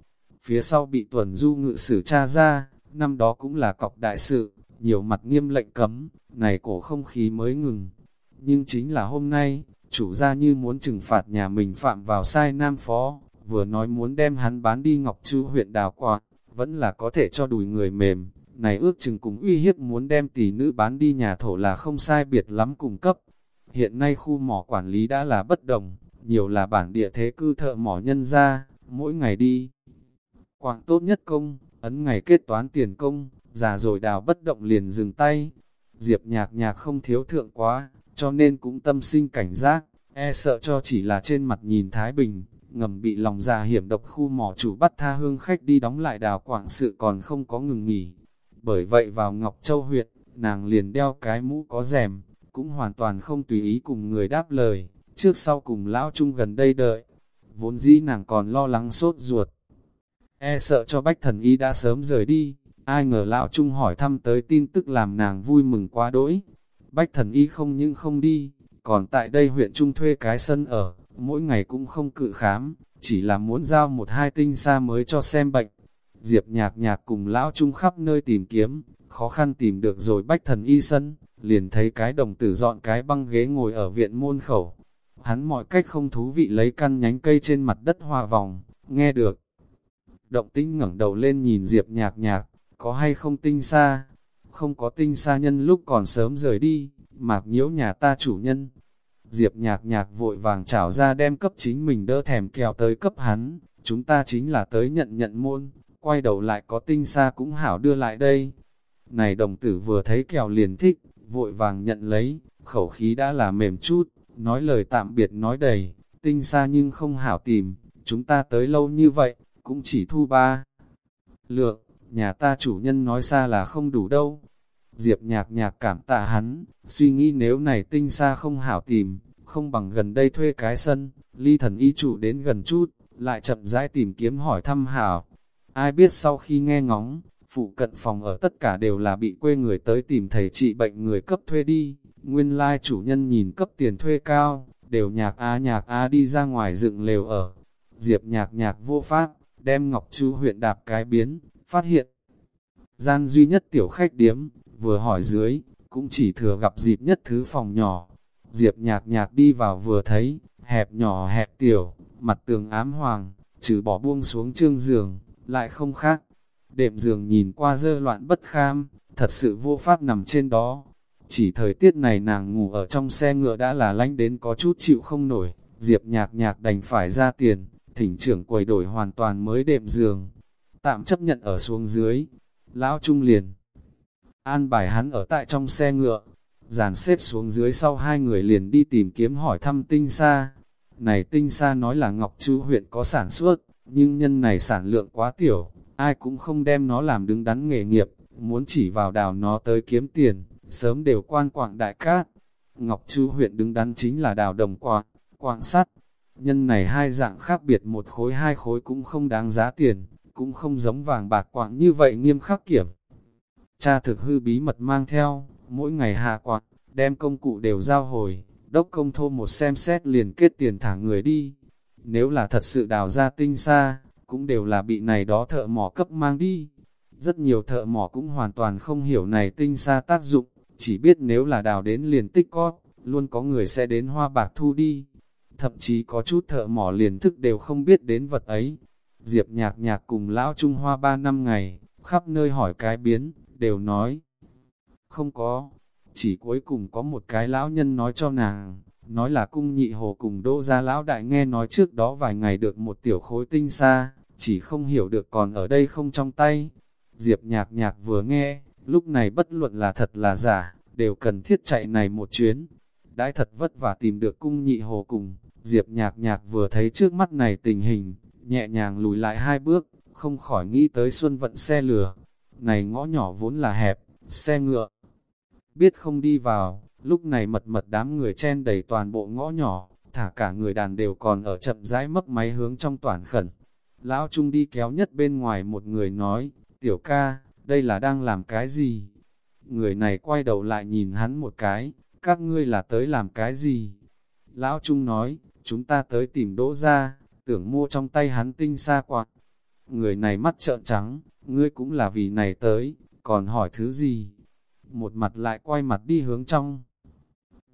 phía sau bị tuần du ngự sử tra ra, năm đó cũng là cọc đại sự, nhiều mặt nghiêm lệnh cấm, này cổ không khí mới ngừng. Nhưng chính là hôm nay, chủ gia như muốn trừng phạt nhà mình phạm vào sai nam phó, vừa nói muốn đem hắn bán đi Ngọc Chu huyện đào quạ, vẫn là có thể cho đùi người mềm, này ước chừng cùng uy hiếp muốn đem tỷ nữ bán đi nhà thổ là không sai biệt lắm cùng cấp. Hiện nay khu mỏ quản lý đã là bất đồng, nhiều là bản địa thế cư thợ mỏ nhân ra, mỗi ngày đi. Quảng tốt nhất công, ấn ngày kết toán tiền công, già rồi đào bất động liền dừng tay. Diệp nhạc nhạc không thiếu thượng quá, cho nên cũng tâm sinh cảnh giác, e sợ cho chỉ là trên mặt nhìn Thái Bình, ngầm bị lòng già hiểm độc khu mỏ chủ bắt tha hương khách đi đóng lại đào quảng sự còn không có ngừng nghỉ. Bởi vậy vào Ngọc Châu huyện, nàng liền đeo cái mũ có rèm, cũng hoàn toàn không tùy ý cùng người đáp lời, trước sau cùng lão chung gần đây đợi. Vốn dĩ nàng còn lo lắng sốt ruột. E sợ cho bách thần y đã sớm rời đi, ai ngờ lão trung hỏi thăm tới tin tức làm nàng vui mừng quá đỗi. Bách thần y không những không đi, còn tại đây huyện trung thuê cái sân ở, mỗi ngày cũng không cự khám, chỉ là muốn giao một hai tinh xa mới cho xem bệnh. Diệp nhạc nhạc cùng lão trung khắp nơi tìm kiếm, khó khăn tìm được rồi bách thần y sân, liền thấy cái đồng tử dọn cái băng ghế ngồi ở viện môn khẩu. Hắn mọi cách không thú vị lấy căn nhánh cây trên mặt đất hoa vòng, nghe được. Động tinh ngẩng đầu lên nhìn Diệp nhạc nhạc, có hay không tinh xa? Không có tinh xa nhân lúc còn sớm rời đi, mạc nhiễu nhà ta chủ nhân. Diệp nhạc nhạc vội vàng trảo ra đem cấp chính mình đỡ thèm kèo tới cấp hắn, chúng ta chính là tới nhận nhận môn, quay đầu lại có tinh xa cũng hảo đưa lại đây. Này đồng tử vừa thấy kèo liền thích, vội vàng nhận lấy, khẩu khí đã là mềm chút, nói lời tạm biệt nói đầy, tinh xa nhưng không hảo tìm, chúng ta tới lâu như vậy, cũng chỉ thu ba. Lượng, nhà ta chủ nhân nói xa là không đủ đâu. Diệp nhạc nhạc cảm tạ hắn, suy nghĩ nếu này tinh xa không hảo tìm, không bằng gần đây thuê cái sân, ly thần y chủ đến gần chút, lại chậm rãi tìm kiếm hỏi thăm hảo. Ai biết sau khi nghe ngóng, phụ cận phòng ở tất cả đều là bị quê người tới tìm thầy trị bệnh người cấp thuê đi, nguyên lai chủ nhân nhìn cấp tiền thuê cao, đều nhạc á nhạc á đi ra ngoài dựng lều ở. Diệp nhạc nhạc vô pháp, đem Ngọc Chu huyện đạp cái biến, phát hiện. Gian duy nhất tiểu khách điếm, vừa hỏi dưới, cũng chỉ thừa gặp dịp nhất thứ phòng nhỏ. Diệp nhạc nhạc đi vào vừa thấy, hẹp nhỏ hẹp tiểu, mặt tường ám hoàng, trừ bỏ buông xuống trương giường, lại không khác. Đệm giường nhìn qua dơ loạn bất kham, thật sự vô pháp nằm trên đó. Chỉ thời tiết này nàng ngủ ở trong xe ngựa đã là lánh đến có chút chịu không nổi, Diệp nhạc nhạc đành phải ra tiền, thỉnh trưởng quầy đổi hoàn toàn mới đệm giường. Tạm chấp nhận ở xuống dưới, lão trung liền. An bài hắn ở tại trong xe ngựa, dàn xếp xuống dưới sau hai người liền đi tìm kiếm hỏi thăm tinh xa. Này tinh xa nói là Ngọc Chu huyện có sản xuất, nhưng nhân này sản lượng quá tiểu, ai cũng không đem nó làm đứng đắn nghề nghiệp, muốn chỉ vào đào nó tới kiếm tiền, sớm đều quan quảng đại cát. Ngọc Chu huyện đứng đắn chính là đào đồng quạng, quạng sắt. Nhân này hai dạng khác biệt một khối hai khối cũng không đáng giá tiền, cũng không giống vàng bạc quạng như vậy nghiêm khắc kiểm. Cha thực hư bí mật mang theo, mỗi ngày hạ quạng, đem công cụ đều giao hồi, đốc công thô một xem xét liền kết tiền thả người đi. Nếu là thật sự đào ra tinh xa, cũng đều là bị này đó thợ mỏ cấp mang đi. Rất nhiều thợ mỏ cũng hoàn toàn không hiểu này tinh xa tác dụng, chỉ biết nếu là đào đến liền tích có, luôn có người sẽ đến hoa bạc thu đi. Thậm chí có chút thợ mỏ liền thức đều không biết đến vật ấy. Diệp nhạc nhạc cùng lão Trung Hoa ba năm ngày, khắp nơi hỏi cái biến, đều nói. Không có, chỉ cuối cùng có một cái lão nhân nói cho nàng, nói là cung nhị hồ cùng đô gia lão đại nghe nói trước đó vài ngày được một tiểu khối tinh xa, chỉ không hiểu được còn ở đây không trong tay. Diệp nhạc nhạc vừa nghe, lúc này bất luận là thật là giả, đều cần thiết chạy này một chuyến. Đãi thật vất vả tìm được cung nhị hồ cùng, Diệp nhạc nhạc vừa thấy trước mắt này tình hình, nhẹ nhàng lùi lại hai bước, không khỏi nghĩ tới xuân vận xe lửa. Này ngõ nhỏ vốn là hẹp, xe ngựa. Biết không đi vào, lúc này mật mật đám người chen đầy toàn bộ ngõ nhỏ, thả cả người đàn đều còn ở chậm rãi mấp máy hướng trong toàn khẩn. Lão Trung đi kéo nhất bên ngoài một người nói, tiểu ca, đây là đang làm cái gì? Người này quay đầu lại nhìn hắn một cái, các ngươi là tới làm cái gì? Lão Trung nói, chúng ta tới tìm đỗ ra, tưởng mua trong tay hắn tinh xa quạt. Người này mắt trợn trắng, ngươi cũng là vì này tới, còn hỏi thứ gì? Một mặt lại quay mặt đi hướng trong.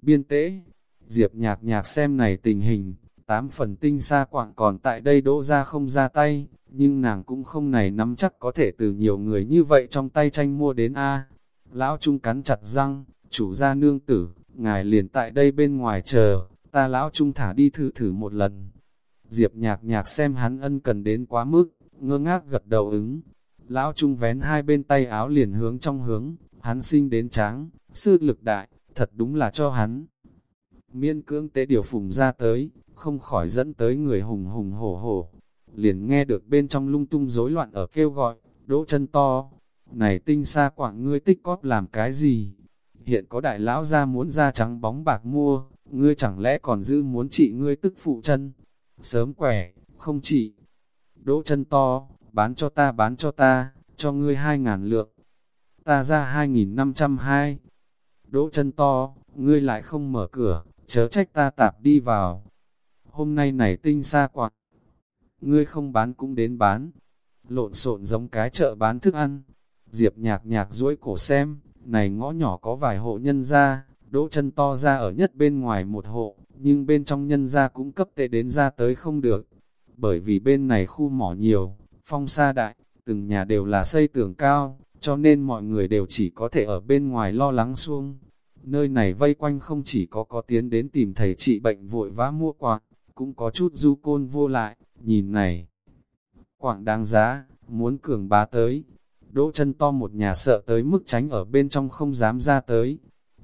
Biên tế, Diệp nhạc nhạc xem này tình hình, tám phần tinh xa quạng còn tại đây đỗ ra không ra tay, nhưng nàng cũng không này nắm chắc có thể từ nhiều người như vậy trong tay tranh mua đến A. Lão Trung cắn chặt răng, chủ gia nương tử, ngài liền tại đây bên ngoài chờ, ta lão Trung thả đi thử thử một lần. Diệp nhạc nhạc xem hắn ân cần đến quá mức, ngơ ngác gật đầu ứng. Lão Trung vén hai bên tay áo liền hướng trong hướng, hắn sinh đến tráng, sư lực đại, thật đúng là cho hắn. Miên cưỡng tế điều phùng ra tới, không khỏi dẫn tới người hùng hùng hổ hổ. Liền nghe được bên trong lung tung rối loạn ở kêu gọi, đỗ chân to. Này tinh xa quảng ngươi tích cóp làm cái gì? Hiện có đại lão ra muốn ra trắng bóng bạc mua, ngươi chẳng lẽ còn giữ muốn trị ngươi tức phụ chân? Sớm quẻ, không trị. Đỗ chân to, bán cho ta bán cho ta, cho ngươi hai ngàn lượng. Ta ra hai nghìn năm trăm hai. Đỗ chân to, ngươi lại không mở cửa, chớ trách ta tạp đi vào hôm nay này tinh xa quạt. Ngươi không bán cũng đến bán, lộn xộn giống cái chợ bán thức ăn. Diệp nhạc nhạc duỗi cổ xem, này ngõ nhỏ có vài hộ nhân ra, đỗ chân to ra ở nhất bên ngoài một hộ, nhưng bên trong nhân ra cũng cấp tệ đến ra tới không được. Bởi vì bên này khu mỏ nhiều, phong xa đại, từng nhà đều là xây tường cao, cho nên mọi người đều chỉ có thể ở bên ngoài lo lắng xuông. Nơi này vây quanh không chỉ có có tiến đến tìm thầy trị bệnh vội vã mua quạt, cũng có chút du côn vô lại, nhìn này. Quảng đáng giá, muốn cường bá tới. Đỗ chân to một nhà sợ tới mức tránh ở bên trong không dám ra tới.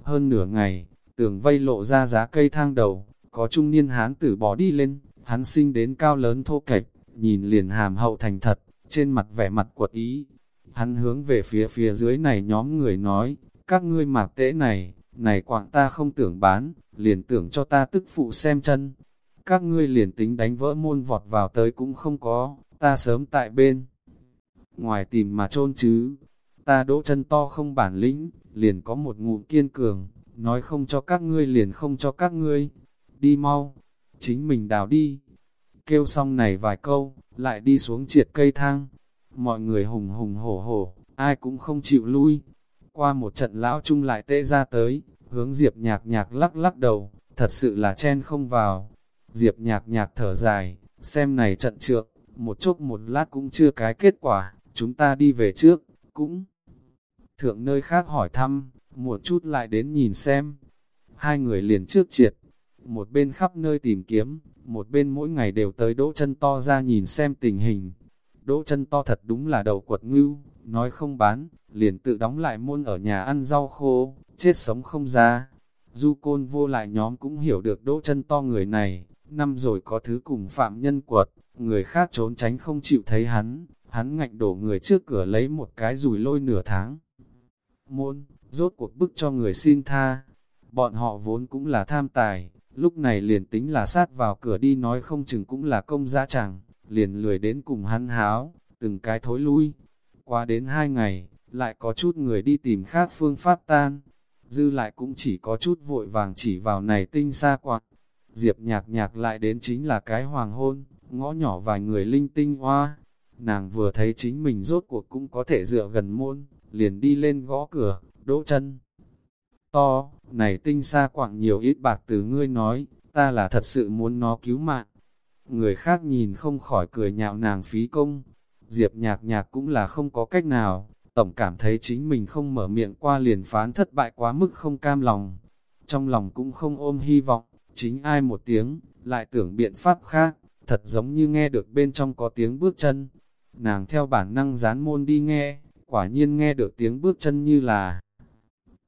Hơn nửa ngày, tường vây lộ ra giá cây thang đầu, có trung niên hán tử bỏ đi lên, hắn sinh đến cao lớn thô kệch, nhìn liền hàm hậu thành thật, trên mặt vẻ mặt quật ý. Hắn hướng về phía phía dưới này nhóm người nói, các ngươi mạc tễ này, này quảng ta không tưởng bán, liền tưởng cho ta tức phụ xem chân, các ngươi liền tính đánh vỡ môn vọt vào tới cũng không có, ta sớm tại bên. Ngoài tìm mà trôn chứ, ta đỗ chân to không bản lĩnh, liền có một ngụm kiên cường, nói không cho các ngươi liền không cho các ngươi, đi mau, chính mình đào đi. Kêu xong này vài câu, lại đi xuống triệt cây thang, mọi người hùng hùng hổ hổ, ai cũng không chịu lui. Qua một trận lão chung lại tê ra tới, hướng diệp nhạc nhạc lắc lắc đầu, thật sự là chen không vào, Diệp nhạc nhạc thở dài, xem này trận trượng, một chốc một lát cũng chưa cái kết quả, chúng ta đi về trước, cũng thượng nơi khác hỏi thăm, một chút lại đến nhìn xem. Hai người liền trước triệt, một bên khắp nơi tìm kiếm, một bên mỗi ngày đều tới đỗ chân to ra nhìn xem tình hình. Đỗ chân to thật đúng là đầu quật ngưu, nói không bán, liền tự đóng lại môn ở nhà ăn rau khô, chết sống không ra. Du côn vô lại nhóm cũng hiểu được đỗ chân to người này, năm rồi có thứ cùng phạm nhân quật, người khác trốn tránh không chịu thấy hắn, hắn ngạnh đổ người trước cửa lấy một cái rùi lôi nửa tháng. Môn, rốt cuộc bức cho người xin tha, bọn họ vốn cũng là tham tài, lúc này liền tính là sát vào cửa đi nói không chừng cũng là công gia chẳng, liền lười đến cùng hắn háo, từng cái thối lui. Qua đến hai ngày, lại có chút người đi tìm khác phương pháp tan, dư lại cũng chỉ có chút vội vàng chỉ vào này tinh xa quạt. Diệp nhạc nhạc lại đến chính là cái hoàng hôn, ngõ nhỏ vài người linh tinh hoa. Nàng vừa thấy chính mình rốt cuộc cũng có thể dựa gần môn, liền đi lên gõ cửa, đỗ chân. To, này tinh xa quạng nhiều ít bạc từ ngươi nói, ta là thật sự muốn nó cứu mạng. Người khác nhìn không khỏi cười nhạo nàng phí công. Diệp nhạc nhạc cũng là không có cách nào, tổng cảm thấy chính mình không mở miệng qua liền phán thất bại quá mức không cam lòng. Trong lòng cũng không ôm hy vọng, chính ai một tiếng, lại tưởng biện pháp khác, thật giống như nghe được bên trong có tiếng bước chân. Nàng theo bản năng dán môn đi nghe, quả nhiên nghe được tiếng bước chân như là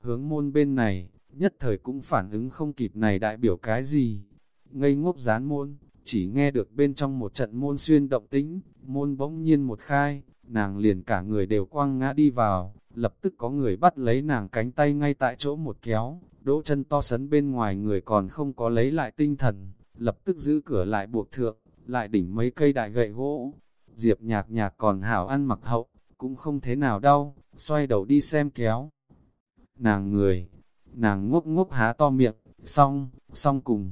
hướng môn bên này, nhất thời cũng phản ứng không kịp này đại biểu cái gì. Ngây ngốc dán môn, chỉ nghe được bên trong một trận môn xuyên động tĩnh, môn bỗng nhiên một khai, nàng liền cả người đều quăng ngã đi vào, lập tức có người bắt lấy nàng cánh tay ngay tại chỗ một kéo, đỗ chân to sấn bên ngoài người còn không có lấy lại tinh thần, lập tức giữ cửa lại buộc thượng, lại đỉnh mấy cây đại gậy gỗ. Diệp nhạc nhạc còn hảo ăn mặc hậu, cũng không thế nào đau, xoay đầu đi xem kéo. Nàng người, nàng ngốc ngốc há to miệng, xong, xong cùng,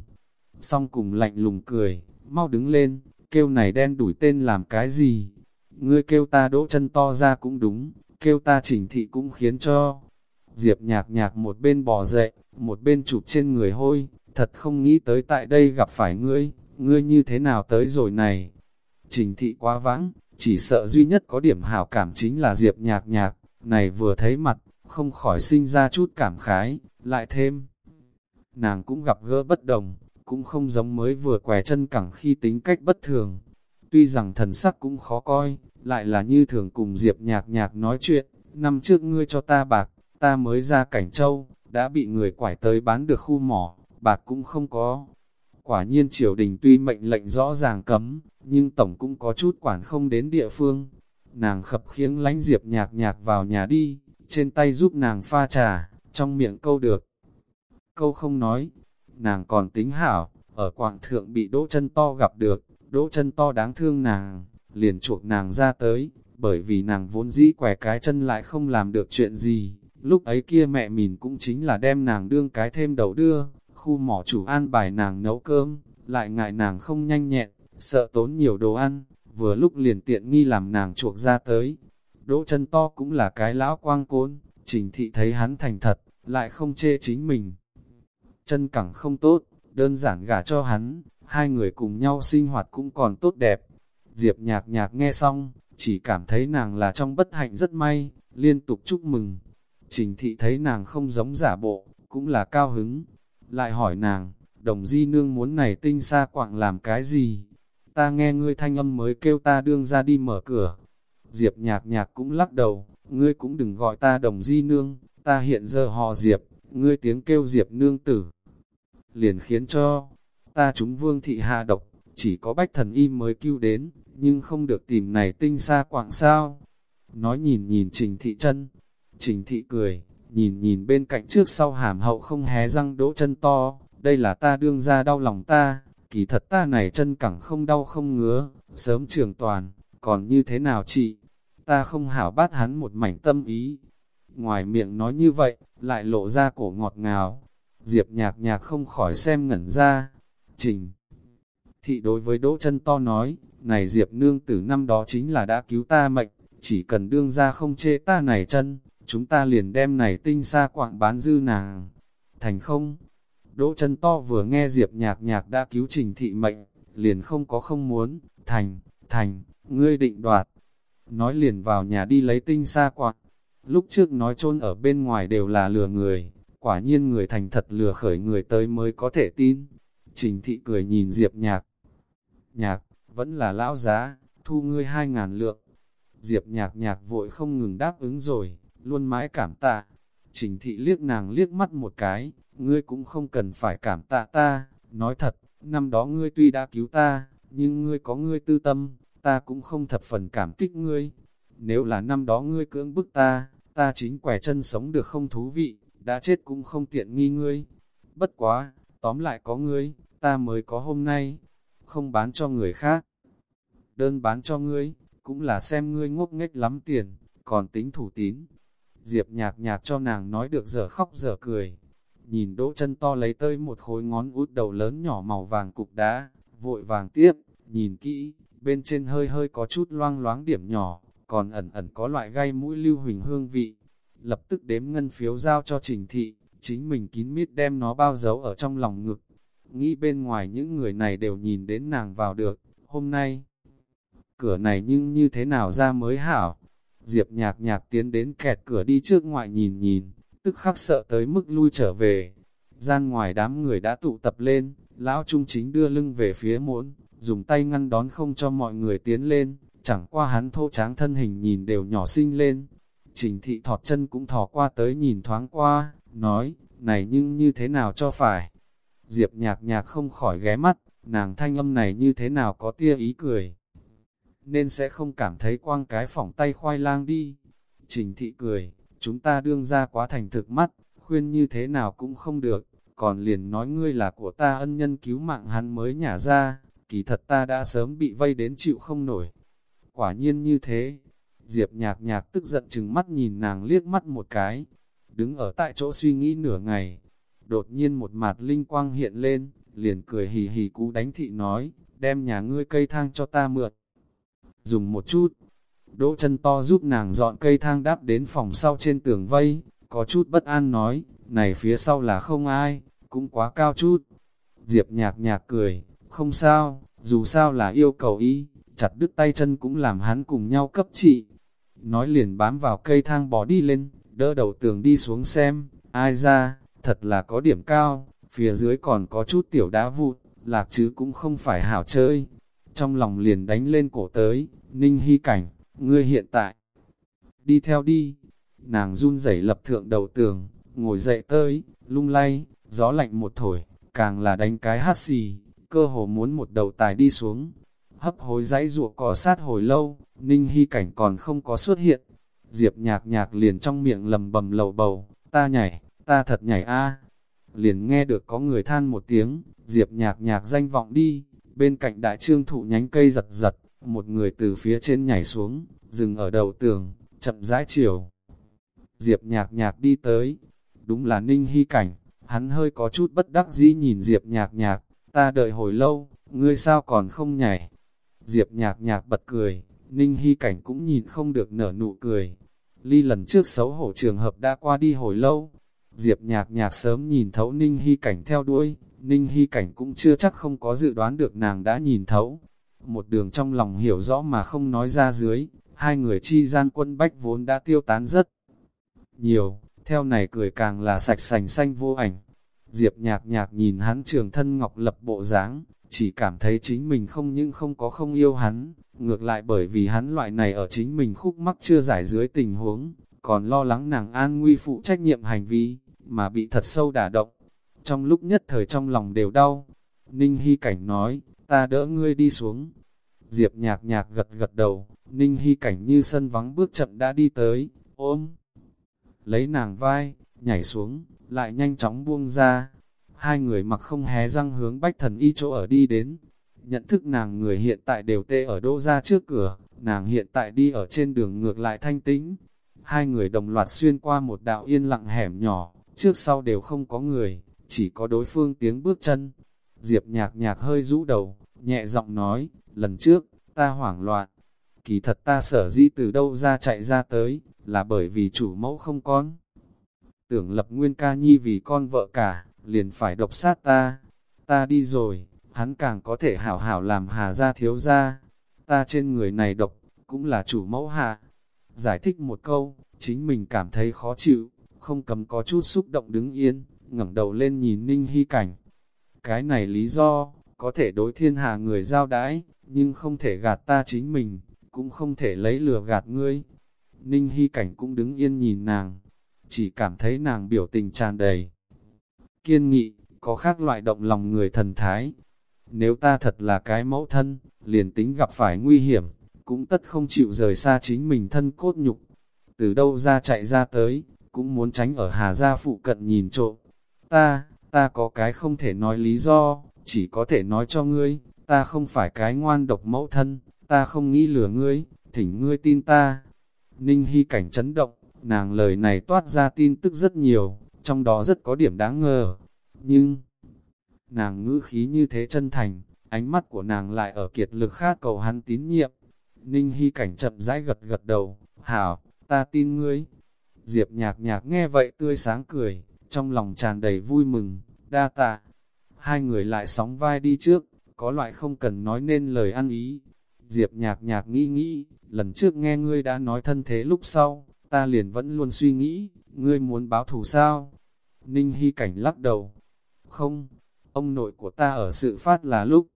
xong cùng lạnh lùng cười, mau đứng lên, kêu này đen đuổi tên làm cái gì, ngươi kêu ta đỗ chân to ra cũng đúng, kêu ta chỉnh thị cũng khiến cho. Diệp nhạc nhạc một bên bò dậy, một bên chụp trên người hôi, thật không nghĩ tới tại đây gặp phải ngươi, ngươi như thế nào tới rồi này. Trình thị quá vãng, chỉ sợ duy nhất có điểm hảo cảm chính là Diệp nhạc nhạc, này vừa thấy mặt, không khỏi sinh ra chút cảm khái, lại thêm. Nàng cũng gặp gỡ bất đồng, cũng không giống mới vừa què chân cẳng khi tính cách bất thường. Tuy rằng thần sắc cũng khó coi, lại là như thường cùng Diệp nhạc nhạc nói chuyện, năm trước ngươi cho ta bạc, ta mới ra cảnh châu, đã bị người quải tới bán được khu mỏ, bạc cũng không có. Quả nhiên triều đình tuy mệnh lệnh rõ ràng cấm, nhưng tổng cũng có chút quản không đến địa phương. Nàng khập khiếng lánh Diệp nhạc nhạc vào nhà đi, trên tay giúp nàng pha trà, trong miệng câu được. Câu không nói, nàng còn tính hảo, ở quảng thượng bị đỗ chân to gặp được, đỗ chân to đáng thương nàng, liền chuộc nàng ra tới, bởi vì nàng vốn dĩ quẻ cái chân lại không làm được chuyện gì. Lúc ấy kia mẹ mình cũng chính là đem nàng đương cái thêm đầu đưa, khu mỏ chủ an bài nàng nấu cơm, lại ngại nàng không nhanh nhẹn, sợ tốn nhiều đồ ăn, vừa lúc liền tiện nghi làm nàng chuộc ra tới. Đỗ chân to cũng là cái lão quang côn, trình thị thấy hắn thành thật, lại không chê chính mình. Chân cẳng không tốt, đơn giản gả cho hắn, hai người cùng nhau sinh hoạt cũng còn tốt đẹp. Diệp nhạc nhạc nghe xong, chỉ cảm thấy nàng là trong bất hạnh rất may, liên tục chúc mừng. Trình thị thấy nàng không giống giả bộ, cũng là cao hứng. Lại hỏi nàng, đồng di nương muốn này tinh xa quạng làm cái gì? Ta nghe ngươi thanh âm mới kêu ta đương ra đi mở cửa. Diệp nhạc nhạc cũng lắc đầu, ngươi cũng đừng gọi ta đồng di nương, ta hiện giờ họ Diệp, ngươi tiếng kêu Diệp nương tử. Liền khiến cho, ta chúng vương thị hạ độc, chỉ có bách thần y mới cứu đến, nhưng không được tìm này tinh xa quạng sao. Nói nhìn nhìn trình thị chân, trình thị cười, nhìn nhìn bên cạnh trước sau hàm hậu không hé răng đỗ chân to, đây là ta đương ra đau lòng ta, kỳ thật ta này chân cẳng không đau không ngứa, sớm trường toàn, còn như thế nào chị? Ta không hảo bát hắn một mảnh tâm ý. Ngoài miệng nói như vậy, lại lộ ra cổ ngọt ngào. Diệp nhạc nhạc không khỏi xem ngẩn ra. Trình. Thị đối với đỗ chân to nói, này Diệp nương tử năm đó chính là đã cứu ta mệnh, chỉ cần đương ra không chê ta này chân, chúng ta liền đem này tinh xa quạng bán dư nàng. Thành không? Đỗ chân to vừa nghe Diệp nhạc nhạc đã cứu trình thị mệnh, liền không có không muốn, thành, thành, ngươi định đoạt. Nói liền vào nhà đi lấy tinh xa quạng Lúc trước nói chôn ở bên ngoài đều là lừa người, quả nhiên người thành thật lừa khởi người tới mới có thể tin. Trình thị cười nhìn Diệp nhạc. Nhạc, vẫn là lão giá, thu ngươi hai ngàn lượng. Diệp nhạc nhạc vội không ngừng đáp ứng rồi, luôn mãi cảm tạ. Trình thị liếc nàng liếc mắt một cái, ngươi cũng không cần phải cảm tạ ta, nói thật, năm đó ngươi tuy đã cứu ta, nhưng ngươi có ngươi tư tâm, ta cũng không thập phần cảm kích ngươi. Nếu là năm đó ngươi cưỡng bức ta, ta chính quẻ chân sống được không thú vị, đã chết cũng không tiện nghi ngươi. Bất quá, tóm lại có ngươi, ta mới có hôm nay, không bán cho người khác. Đơn bán cho ngươi, cũng là xem ngươi ngốc nghếch lắm tiền, còn tính thủ tín. Diệp nhạc nhạc cho nàng nói được giờ khóc giờ cười. Nhìn đỗ chân to lấy tơi một khối ngón út đầu lớn nhỏ màu vàng cục đá, vội vàng tiếp, nhìn kỹ, bên trên hơi hơi có chút loang loáng điểm nhỏ, còn ẩn ẩn có loại gai mũi lưu huỳnh hương vị. Lập tức đếm ngân phiếu giao cho trình thị, chính mình kín mít đem nó bao giấu ở trong lòng ngực. Nghĩ bên ngoài những người này đều nhìn đến nàng vào được, hôm nay, cửa này nhưng như thế nào ra mới hảo. Diệp nhạc nhạc tiến đến kẹt cửa đi trước ngoại nhìn nhìn, tức khắc sợ tới mức lui trở về. Gian ngoài đám người đã tụ tập lên, lão trung chính đưa lưng về phía muỗn, dùng tay ngăn đón không cho mọi người tiến lên, chẳng qua hắn thô tráng thân hình nhìn đều nhỏ xinh lên. Trình thị thọt chân cũng thò qua tới nhìn thoáng qua, nói, này nhưng như thế nào cho phải. Diệp nhạc nhạc không khỏi ghé mắt, nàng thanh âm này như thế nào có tia ý cười nên sẽ không cảm thấy quang cái phỏng tay khoai lang đi. Trình thị cười, chúng ta đương ra quá thành thực mắt, khuyên như thế nào cũng không được, còn liền nói ngươi là của ta ân nhân cứu mạng hắn mới nhả ra, kỳ thật ta đã sớm bị vây đến chịu không nổi. Quả nhiên như thế, Diệp nhạc nhạc tức giận chừng mắt nhìn nàng liếc mắt một cái, đứng ở tại chỗ suy nghĩ nửa ngày, đột nhiên một mặt linh quang hiện lên, liền cười hì hì cú đánh thị nói, đem nhà ngươi cây thang cho ta mượn dùng một chút. Đỗ chân to giúp nàng dọn cây thang đáp đến phòng sau trên tường vây, có chút bất an nói, này phía sau là không ai, cũng quá cao chút. Diệp nhạc nhạc cười, không sao, dù sao là yêu cầu ý, chặt đứt tay chân cũng làm hắn cùng nhau cấp trị. Nói liền bám vào cây thang bỏ đi lên, đỡ đầu tường đi xuống xem, ai ra, thật là có điểm cao, phía dưới còn có chút tiểu đá vụt, lạc chứ cũng không phải hảo chơi. Trong lòng liền đánh lên cổ tới, Ninh Hy Cảnh, ngươi hiện tại, đi theo đi. Nàng run rẩy lập thượng đầu tường, ngồi dậy tới, lung lay, gió lạnh một thổi, càng là đánh cái hát xì, cơ hồ muốn một đầu tài đi xuống. Hấp hối dãy ruộng cỏ sát hồi lâu, Ninh Hy Cảnh còn không có xuất hiện. Diệp nhạc nhạc liền trong miệng lầm bầm lầu bầu, ta nhảy, ta thật nhảy a Liền nghe được có người than một tiếng, Diệp nhạc nhạc danh vọng đi, bên cạnh đại trương thụ nhánh cây giật giật, một người từ phía trên nhảy xuống, dừng ở đầu tường, chậm rãi chiều. Diệp nhạc nhạc đi tới, đúng là ninh hy cảnh, hắn hơi có chút bất đắc dĩ nhìn Diệp nhạc nhạc, ta đợi hồi lâu, ngươi sao còn không nhảy. Diệp nhạc nhạc bật cười, ninh hy cảnh cũng nhìn không được nở nụ cười. Ly lần trước xấu hổ trường hợp đã qua đi hồi lâu, Diệp nhạc nhạc sớm nhìn thấu ninh hy cảnh theo đuôi, ninh hy cảnh cũng chưa chắc không có dự đoán được nàng đã nhìn thấu, một đường trong lòng hiểu rõ mà không nói ra dưới, hai người chi gian quân bách vốn đã tiêu tán rất nhiều, theo này cười càng là sạch sành xanh vô ảnh. Diệp nhạc nhạc nhìn hắn trường thân ngọc lập bộ dáng, chỉ cảm thấy chính mình không những không có không yêu hắn, ngược lại bởi vì hắn loại này ở chính mình khúc mắc chưa giải dưới tình huống, còn lo lắng nàng an nguy phụ trách nhiệm hành vi, mà bị thật sâu đả động. Trong lúc nhất thời trong lòng đều đau, Ninh Hy Cảnh nói, ta đỡ ngươi đi xuống. Diệp nhạc nhạc gật gật đầu, ninh hy cảnh như sân vắng bước chậm đã đi tới, ôm. Lấy nàng vai, nhảy xuống, lại nhanh chóng buông ra. Hai người mặc không hé răng hướng bách thần y chỗ ở đi đến. Nhận thức nàng người hiện tại đều tê ở đô ra trước cửa, nàng hiện tại đi ở trên đường ngược lại thanh tĩnh. Hai người đồng loạt xuyên qua một đạo yên lặng hẻm nhỏ, trước sau đều không có người, chỉ có đối phương tiếng bước chân. Diệp nhạc nhạc hơi rũ đầu, nhẹ giọng nói, lần trước, ta hoảng loạn. Kỳ thật ta sở dĩ từ đâu ra chạy ra tới, là bởi vì chủ mẫu không con. Tưởng lập nguyên ca nhi vì con vợ cả, liền phải độc sát ta. Ta đi rồi, hắn càng có thể hảo hảo làm hà ra thiếu ra. ta trên người này độc, cũng là chủ mẫu hạ. Giải thích một câu, chính mình cảm thấy khó chịu, không cầm có chút xúc động đứng yên, ngẩng đầu lên nhìn Ninh Hy Cảnh. Cái này lý do, có thể đối thiên hạ người giao đãi, nhưng không thể gạt ta chính mình, cũng không thể lấy lừa gạt ngươi. Ninh Hy Cảnh cũng đứng yên nhìn nàng, chỉ cảm thấy nàng biểu tình tràn đầy. Kiên nghị, có khác loại động lòng người thần thái. Nếu ta thật là cái mẫu thân, liền tính gặp phải nguy hiểm, cũng tất không chịu rời xa chính mình thân cốt nhục. Từ đâu ra chạy ra tới, cũng muốn tránh ở Hà Gia phụ cận nhìn trộm. Ta, ta có cái không thể nói lý do, chỉ có thể nói cho ngươi, ta không phải cái ngoan độc mẫu thân, ta không nghĩ lừa ngươi, thỉnh ngươi tin ta. Ninh Hy cảnh chấn động, nàng lời này toát ra tin tức rất nhiều, trong đó rất có điểm đáng ngờ. Nhưng, nàng ngữ khí như thế chân thành, ánh mắt của nàng lại ở kiệt lực khát cầu hắn tín nhiệm. Ninh Hy cảnh chậm rãi gật gật đầu, hảo, ta tin ngươi. Diệp nhạc nhạc nghe vậy tươi sáng cười, trong lòng tràn đầy vui mừng, đa tạ. Hai người lại sóng vai đi trước, có loại không cần nói nên lời ăn ý. Diệp nhạc nhạc nghĩ nghĩ, lần trước nghe ngươi đã nói thân thế lúc sau, ta liền vẫn luôn suy nghĩ, ngươi muốn báo thù sao? Ninh Hy Cảnh lắc đầu. Không, ông nội của ta ở sự phát là lúc.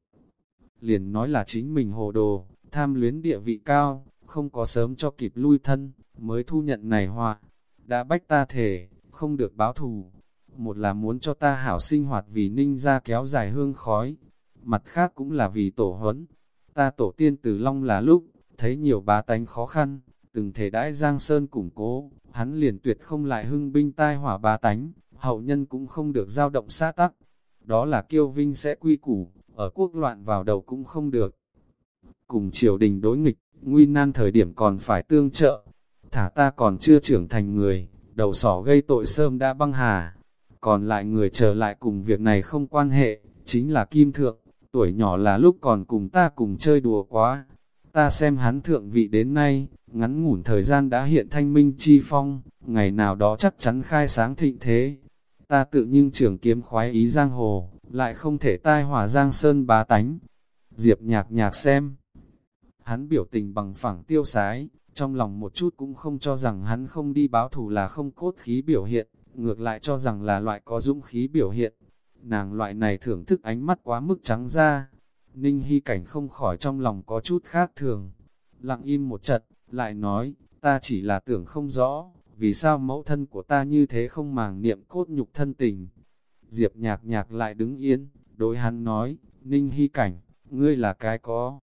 Liền nói là chính mình hồ đồ, tham luyến địa vị cao, không có sớm cho kịp lui thân, mới thu nhận này họa. Đã bách ta thể, không được báo thù. Một là muốn cho ta hảo sinh hoạt vì ninh ra kéo dài hương khói, mặt khác cũng là vì tổ huấn. Ta tổ tiên từ long là lúc, thấy nhiều bá tánh khó khăn, từng thể đãi Giang Sơn củng cố, hắn liền tuyệt không lại hưng binh tai hỏa bá tánh, hậu nhân cũng không được giao động xa tắc. Đó là kiêu vinh sẽ quy củ, ở quốc loạn vào đầu cũng không được. Cùng triều đình đối nghịch, nguy nan thời điểm còn phải tương trợ. Thả ta còn chưa trưởng thành người, đầu sỏ gây tội sơm đã băng hà. Còn lại người trở lại cùng việc này không quan hệ, chính là Kim Thượng, tuổi nhỏ là lúc còn cùng ta cùng chơi đùa quá. Ta xem hắn thượng vị đến nay, ngắn ngủn thời gian đã hiện thanh minh chi phong, ngày nào đó chắc chắn khai sáng thịnh thế. Ta tự nhưng trưởng kiếm khoái ý giang hồ, lại không thể tai hỏa giang sơn bá tánh. Diệp nhạc nhạc xem. Hắn biểu tình bằng phẳng tiêu sái, trong lòng một chút cũng không cho rằng hắn không đi báo thù là không cốt khí biểu hiện, ngược lại cho rằng là loại có dũng khí biểu hiện. Nàng loại này thưởng thức ánh mắt quá mức trắng ra. Ninh Hy Cảnh không khỏi trong lòng có chút khác thường. Lặng im một trận, lại nói, ta chỉ là tưởng không rõ, vì sao mẫu thân của ta như thế không màng niệm cốt nhục thân tình. Diệp nhạc nhạc lại đứng yên, đối hắn nói, Ninh Hy Cảnh, ngươi là cái có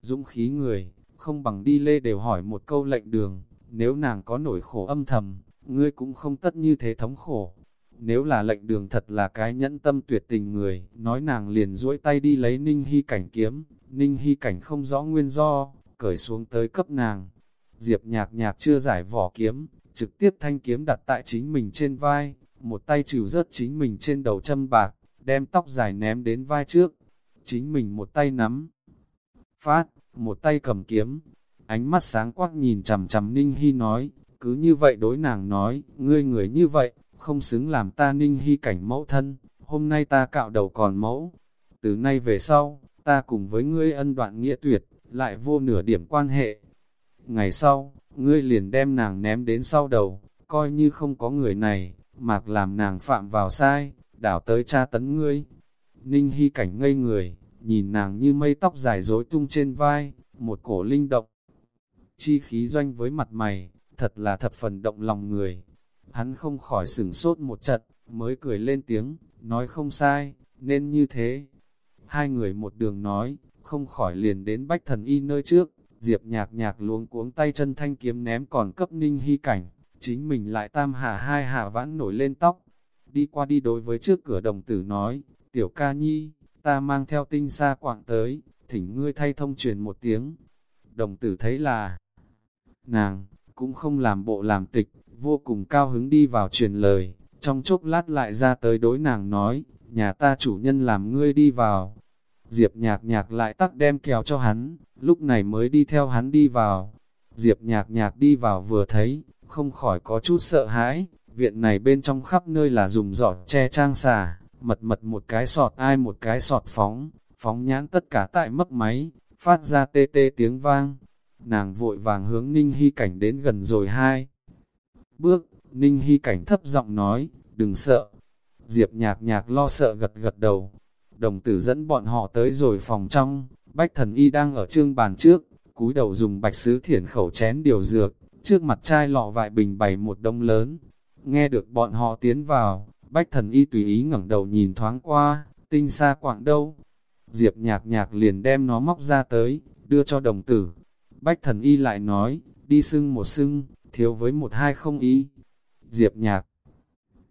dũng khí người, không bằng đi lê đều hỏi một câu lệnh đường, nếu nàng có nổi khổ âm thầm, ngươi cũng không tất như thế thống khổ. Nếu là lệnh đường thật là cái nhẫn tâm tuyệt tình người, nói nàng liền duỗi tay đi lấy Ninh Hy Cảnh kiếm, Ninh Hy Cảnh không rõ nguyên do, cởi xuống tới cấp nàng. Diệp nhạc nhạc chưa giải vỏ kiếm, trực tiếp thanh kiếm đặt tại chính mình trên vai, một tay chịu rớt chính mình trên đầu châm bạc, đem tóc dài ném đến vai trước. Chính mình một tay nắm, phát, một tay cầm kiếm, ánh mắt sáng quắc nhìn chằm chằm Ninh Hy nói, cứ như vậy đối nàng nói, ngươi người như vậy, không xứng làm ta Ninh Hy cảnh mẫu thân, hôm nay ta cạo đầu còn mẫu, từ nay về sau, ta cùng với ngươi ân đoạn nghĩa tuyệt, lại vô nửa điểm quan hệ. Ngày sau, ngươi liền đem nàng ném đến sau đầu, coi như không có người này, mạc làm nàng phạm vào sai, đảo tới tra tấn ngươi. Ninh Hy cảnh ngây người, nhìn nàng như mây tóc dài rối tung trên vai, một cổ linh động. Chi khí doanh với mặt mày, thật là thập phần động lòng người. Hắn không khỏi sửng sốt một trận, mới cười lên tiếng, nói không sai, nên như thế. Hai người một đường nói, không khỏi liền đến bách thần y nơi trước, diệp nhạc nhạc luống cuống tay chân thanh kiếm ném còn cấp ninh hy cảnh, chính mình lại tam hạ hai hạ vãn nổi lên tóc. Đi qua đi đối với trước cửa đồng tử nói, tiểu ca nhi, ta mang theo tinh xa quảng tới, thỉnh ngươi thay thông truyền một tiếng. Đồng tử thấy là, nàng, cũng không làm bộ làm tịch, vô cùng cao hứng đi vào truyền lời, trong chốc lát lại ra tới đối nàng nói, nhà ta chủ nhân làm ngươi đi vào. Diệp nhạc nhạc lại tắc đem kèo cho hắn, lúc này mới đi theo hắn đi vào. Diệp nhạc nhạc đi vào vừa thấy, không khỏi có chút sợ hãi, viện này bên trong khắp nơi là dùng giỏ che trang xà, mật mật một cái sọt ai một cái sọt phóng, phóng nhãn tất cả tại mất máy, phát ra tê tê tiếng vang. Nàng vội vàng hướng Ninh Hy Cảnh đến gần rồi hai. Bước, Ninh Hy Cảnh thấp giọng nói, đừng sợ. Diệp nhạc nhạc lo sợ gật gật đầu. Đồng tử dẫn bọn họ tới rồi phòng trong, Bách thần y đang ở trương bàn trước, cúi đầu dùng bạch sứ thiển khẩu chén điều dược, trước mặt chai lọ vại bình bày một đông lớn. Nghe được bọn họ tiến vào, bách thần y tùy ý ngẩng đầu nhìn thoáng qua, tinh xa quảng đâu. Diệp nhạc nhạc liền đem nó móc ra tới, đưa cho đồng tử. Bách thần y lại nói, đi sưng một sưng, thiếu với một hai không ý. Diệp nhạc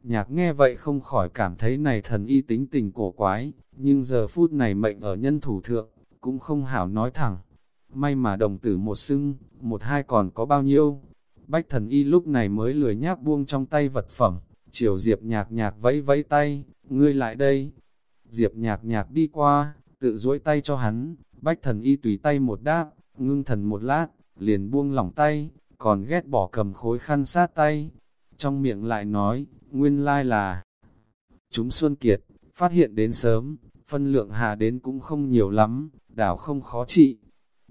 Nhạc nghe vậy không khỏi cảm thấy này thần y tính tình cổ quái, nhưng giờ phút này mệnh ở nhân thủ thượng, cũng không hảo nói thẳng. May mà đồng tử một sưng, một hai còn có bao nhiêu. Bách thần y lúc này mới lười nhác buông trong tay vật phẩm, chiều Diệp nhạc nhạc vẫy vẫy tay, ngươi lại đây. Diệp nhạc nhạc đi qua, tự duỗi tay cho hắn, bách thần y tùy tay một đáp, ngưng thần một lát, liền buông lỏng tay, còn ghét bỏ cầm khối khăn sát tay. Trong miệng lại nói, nguyên lai là chúng Xuân Kiệt, phát hiện đến sớm, phân lượng hà đến cũng không nhiều lắm, đảo không khó trị.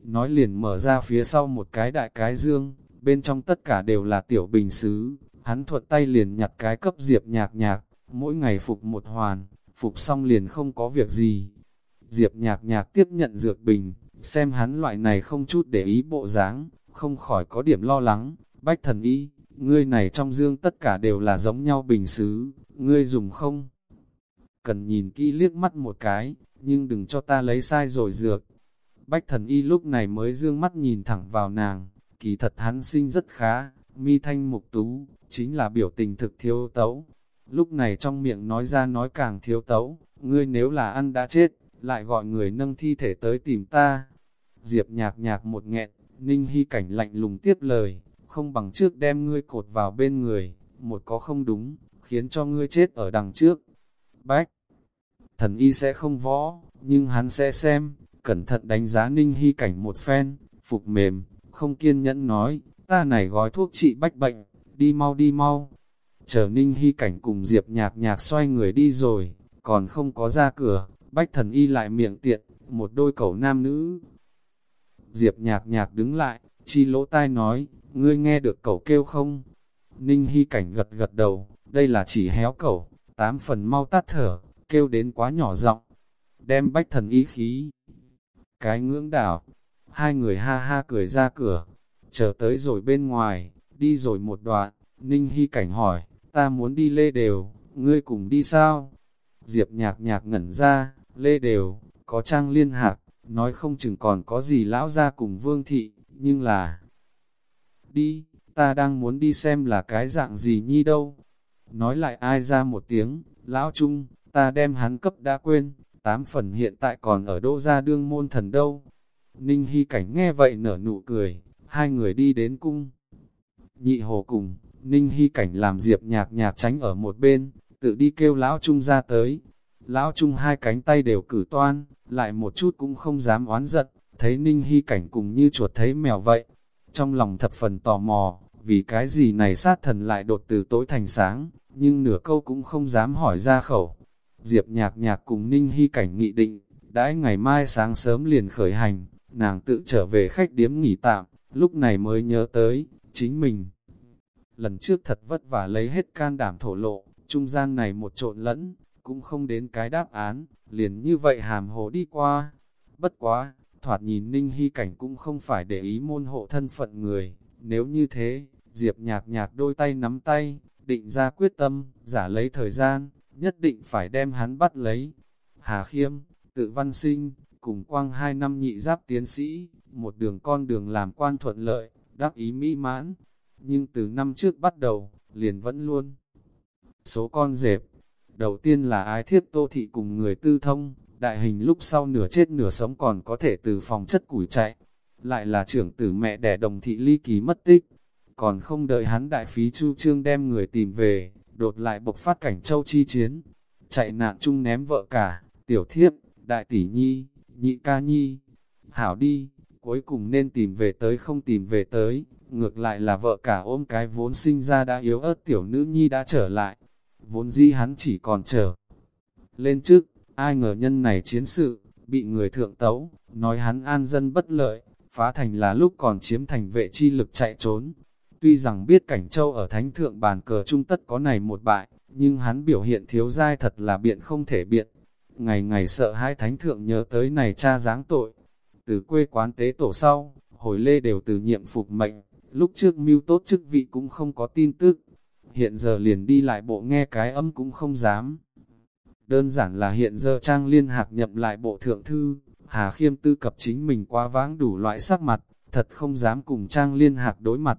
Nói liền mở ra phía sau một cái đại cái dương, bên trong tất cả đều là tiểu bình xứ, hắn thuận tay liền nhặt cái cấp diệp nhạc nhạc, mỗi ngày phục một hoàn, phục xong liền không có việc gì. Diệp nhạc nhạc tiếp nhận dược bình, xem hắn loại này không chút để ý bộ dáng, không khỏi có điểm lo lắng, bách thần y, ngươi này trong dương tất cả đều là giống nhau bình xứ, ngươi dùng không? Cần nhìn kỹ liếc mắt một cái, nhưng đừng cho ta lấy sai rồi dược. Bách thần y lúc này mới dương mắt nhìn thẳng vào nàng, kỳ thật hắn sinh rất khá, mi thanh mục tú, chính là biểu tình thực thiếu tấu. Lúc này trong miệng nói ra nói càng thiếu tấu, ngươi nếu là ăn đã chết, lại gọi người nâng thi thể tới tìm ta. Diệp nhạc nhạc một nghẹn, ninh hy cảnh lạnh lùng tiếp lời, không bằng trước đem ngươi cột vào bên người, một có không đúng, khiến cho ngươi chết ở đằng trước. Bách, thần y sẽ không võ, nhưng hắn sẽ xem, cẩn thận đánh giá ninh hy cảnh một phen, phục mềm, không kiên nhẫn nói, ta này gói thuốc trị bách bệnh, đi mau đi mau. Chờ ninh hy cảnh cùng diệp nhạc nhạc xoay người đi rồi, còn không có ra cửa, bách thần y lại miệng tiện, một đôi cầu nam nữ. Diệp nhạc nhạc đứng lại, chi lỗ tai nói, ngươi nghe được cầu kêu không? Ninh hy cảnh gật gật đầu, đây là chỉ héo cầu tám phần mau tắt thở, kêu đến quá nhỏ giọng đem bách thần ý khí. Cái ngưỡng đảo, hai người ha ha cười ra cửa, chờ tới rồi bên ngoài, đi rồi một đoạn, Ninh Hy Cảnh hỏi, ta muốn đi lê đều, ngươi cùng đi sao? Diệp nhạc nhạc ngẩn ra, lê đều, có trang liên hạc, nói không chừng còn có gì lão ra cùng vương thị, nhưng là... Đi, ta đang muốn đi xem là cái dạng gì nhi đâu. Nói lại ai ra một tiếng, lão trung, ta đem hắn cấp đã quên, tám phần hiện tại còn ở đô gia đương môn thần đâu. Ninh Hy Cảnh nghe vậy nở nụ cười, hai người đi đến cung. Nhị hồ cùng, Ninh Hy Cảnh làm diệp nhạc nhạc tránh ở một bên, tự đi kêu lão trung ra tới. Lão trung hai cánh tay đều cử toan, lại một chút cũng không dám oán giận, thấy Ninh Hy Cảnh cùng như chuột thấy mèo vậy. Trong lòng thập phần tò mò, vì cái gì này sát thần lại đột từ tối thành sáng, nhưng nửa câu cũng không dám hỏi ra khẩu. Diệp nhạc nhạc cùng Ninh Hy Cảnh nghị định, đãi ngày mai sáng sớm liền khởi hành, nàng tự trở về khách điếm nghỉ tạm, lúc này mới nhớ tới, chính mình. Lần trước thật vất vả lấy hết can đảm thổ lộ, trung gian này một trộn lẫn, cũng không đến cái đáp án, liền như vậy hàm hồ đi qua. Bất quá, thoạt nhìn Ninh Hy Cảnh cũng không phải để ý môn hộ thân phận người, nếu như thế, Diệp nhạc nhạc đôi tay nắm tay, định ra quyết tâm, giả lấy thời gian, nhất định phải đem hắn bắt lấy. Hà Khiêm, tự văn sinh, cùng quang hai năm nhị giáp tiến sĩ, một đường con đường làm quan thuận lợi, đắc ý mỹ mãn. Nhưng từ năm trước bắt đầu, liền vẫn luôn. Số con dẹp, đầu tiên là ai thiếp tô thị cùng người tư thông, đại hình lúc sau nửa chết nửa sống còn có thể từ phòng chất củi chạy. Lại là trưởng tử mẹ đẻ đồng thị ly kỳ mất tích, còn không đợi hắn đại phí chu trương đem người tìm về, đột lại bộc phát cảnh châu chi chiến, chạy nạn chung ném vợ cả, tiểu thiếp, đại tỷ nhi, nhị ca nhi, hảo đi, cuối cùng nên tìm về tới không tìm về tới, ngược lại là vợ cả ôm cái vốn sinh ra đã yếu ớt tiểu nữ nhi đã trở lại, vốn di hắn chỉ còn chờ. Lên trước, ai ngờ nhân này chiến sự, bị người thượng tấu, nói hắn an dân bất lợi, phá thành là lúc còn chiếm thành vệ chi lực chạy trốn. Tuy rằng biết cảnh châu ở thánh thượng bàn cờ trung tất có này một bại, nhưng hắn biểu hiện thiếu dai thật là biện không thể biện. Ngày ngày sợ hai thánh thượng nhớ tới này cha giáng tội. Từ quê quán tế tổ sau, hồi lê đều từ nhiệm phục mệnh, lúc trước mưu tốt chức vị cũng không có tin tức. Hiện giờ liền đi lại bộ nghe cái âm cũng không dám. Đơn giản là hiện giờ trang liên hạc nhậm lại bộ thượng thư, Hà Khiêm tư cập chính mình quá vãng đủ loại sắc mặt, thật không dám cùng trang liên hạc đối mặt.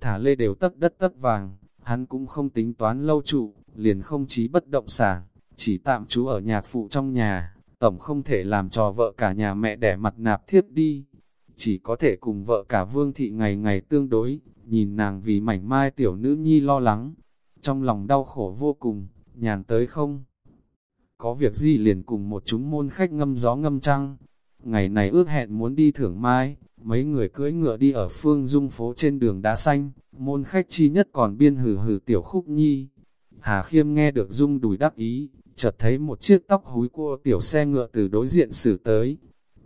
Thả lê đều tất đất tất vàng, hắn cũng không tính toán lâu trụ, liền không chí bất động sản, chỉ tạm trú ở nhạc phụ trong nhà, tổng không thể làm cho vợ cả nhà mẹ đẻ mặt nạp thiếp đi. Chỉ có thể cùng vợ cả vương thị ngày ngày tương đối, nhìn nàng vì mảnh mai tiểu nữ nhi lo lắng, trong lòng đau khổ vô cùng, nhàn tới không? Có việc gì liền cùng một chúng môn khách ngâm gió ngâm trăng, ngày này ước hẹn muốn đi thưởng mai, mấy người cưỡi ngựa đi ở phương dung phố trên đường đá xanh, môn khách chi nhất còn biên hử hử tiểu khúc nhi. Hà khiêm nghe được dung đùi đắc ý, chợt thấy một chiếc tóc húi cua tiểu xe ngựa từ đối diện xử tới.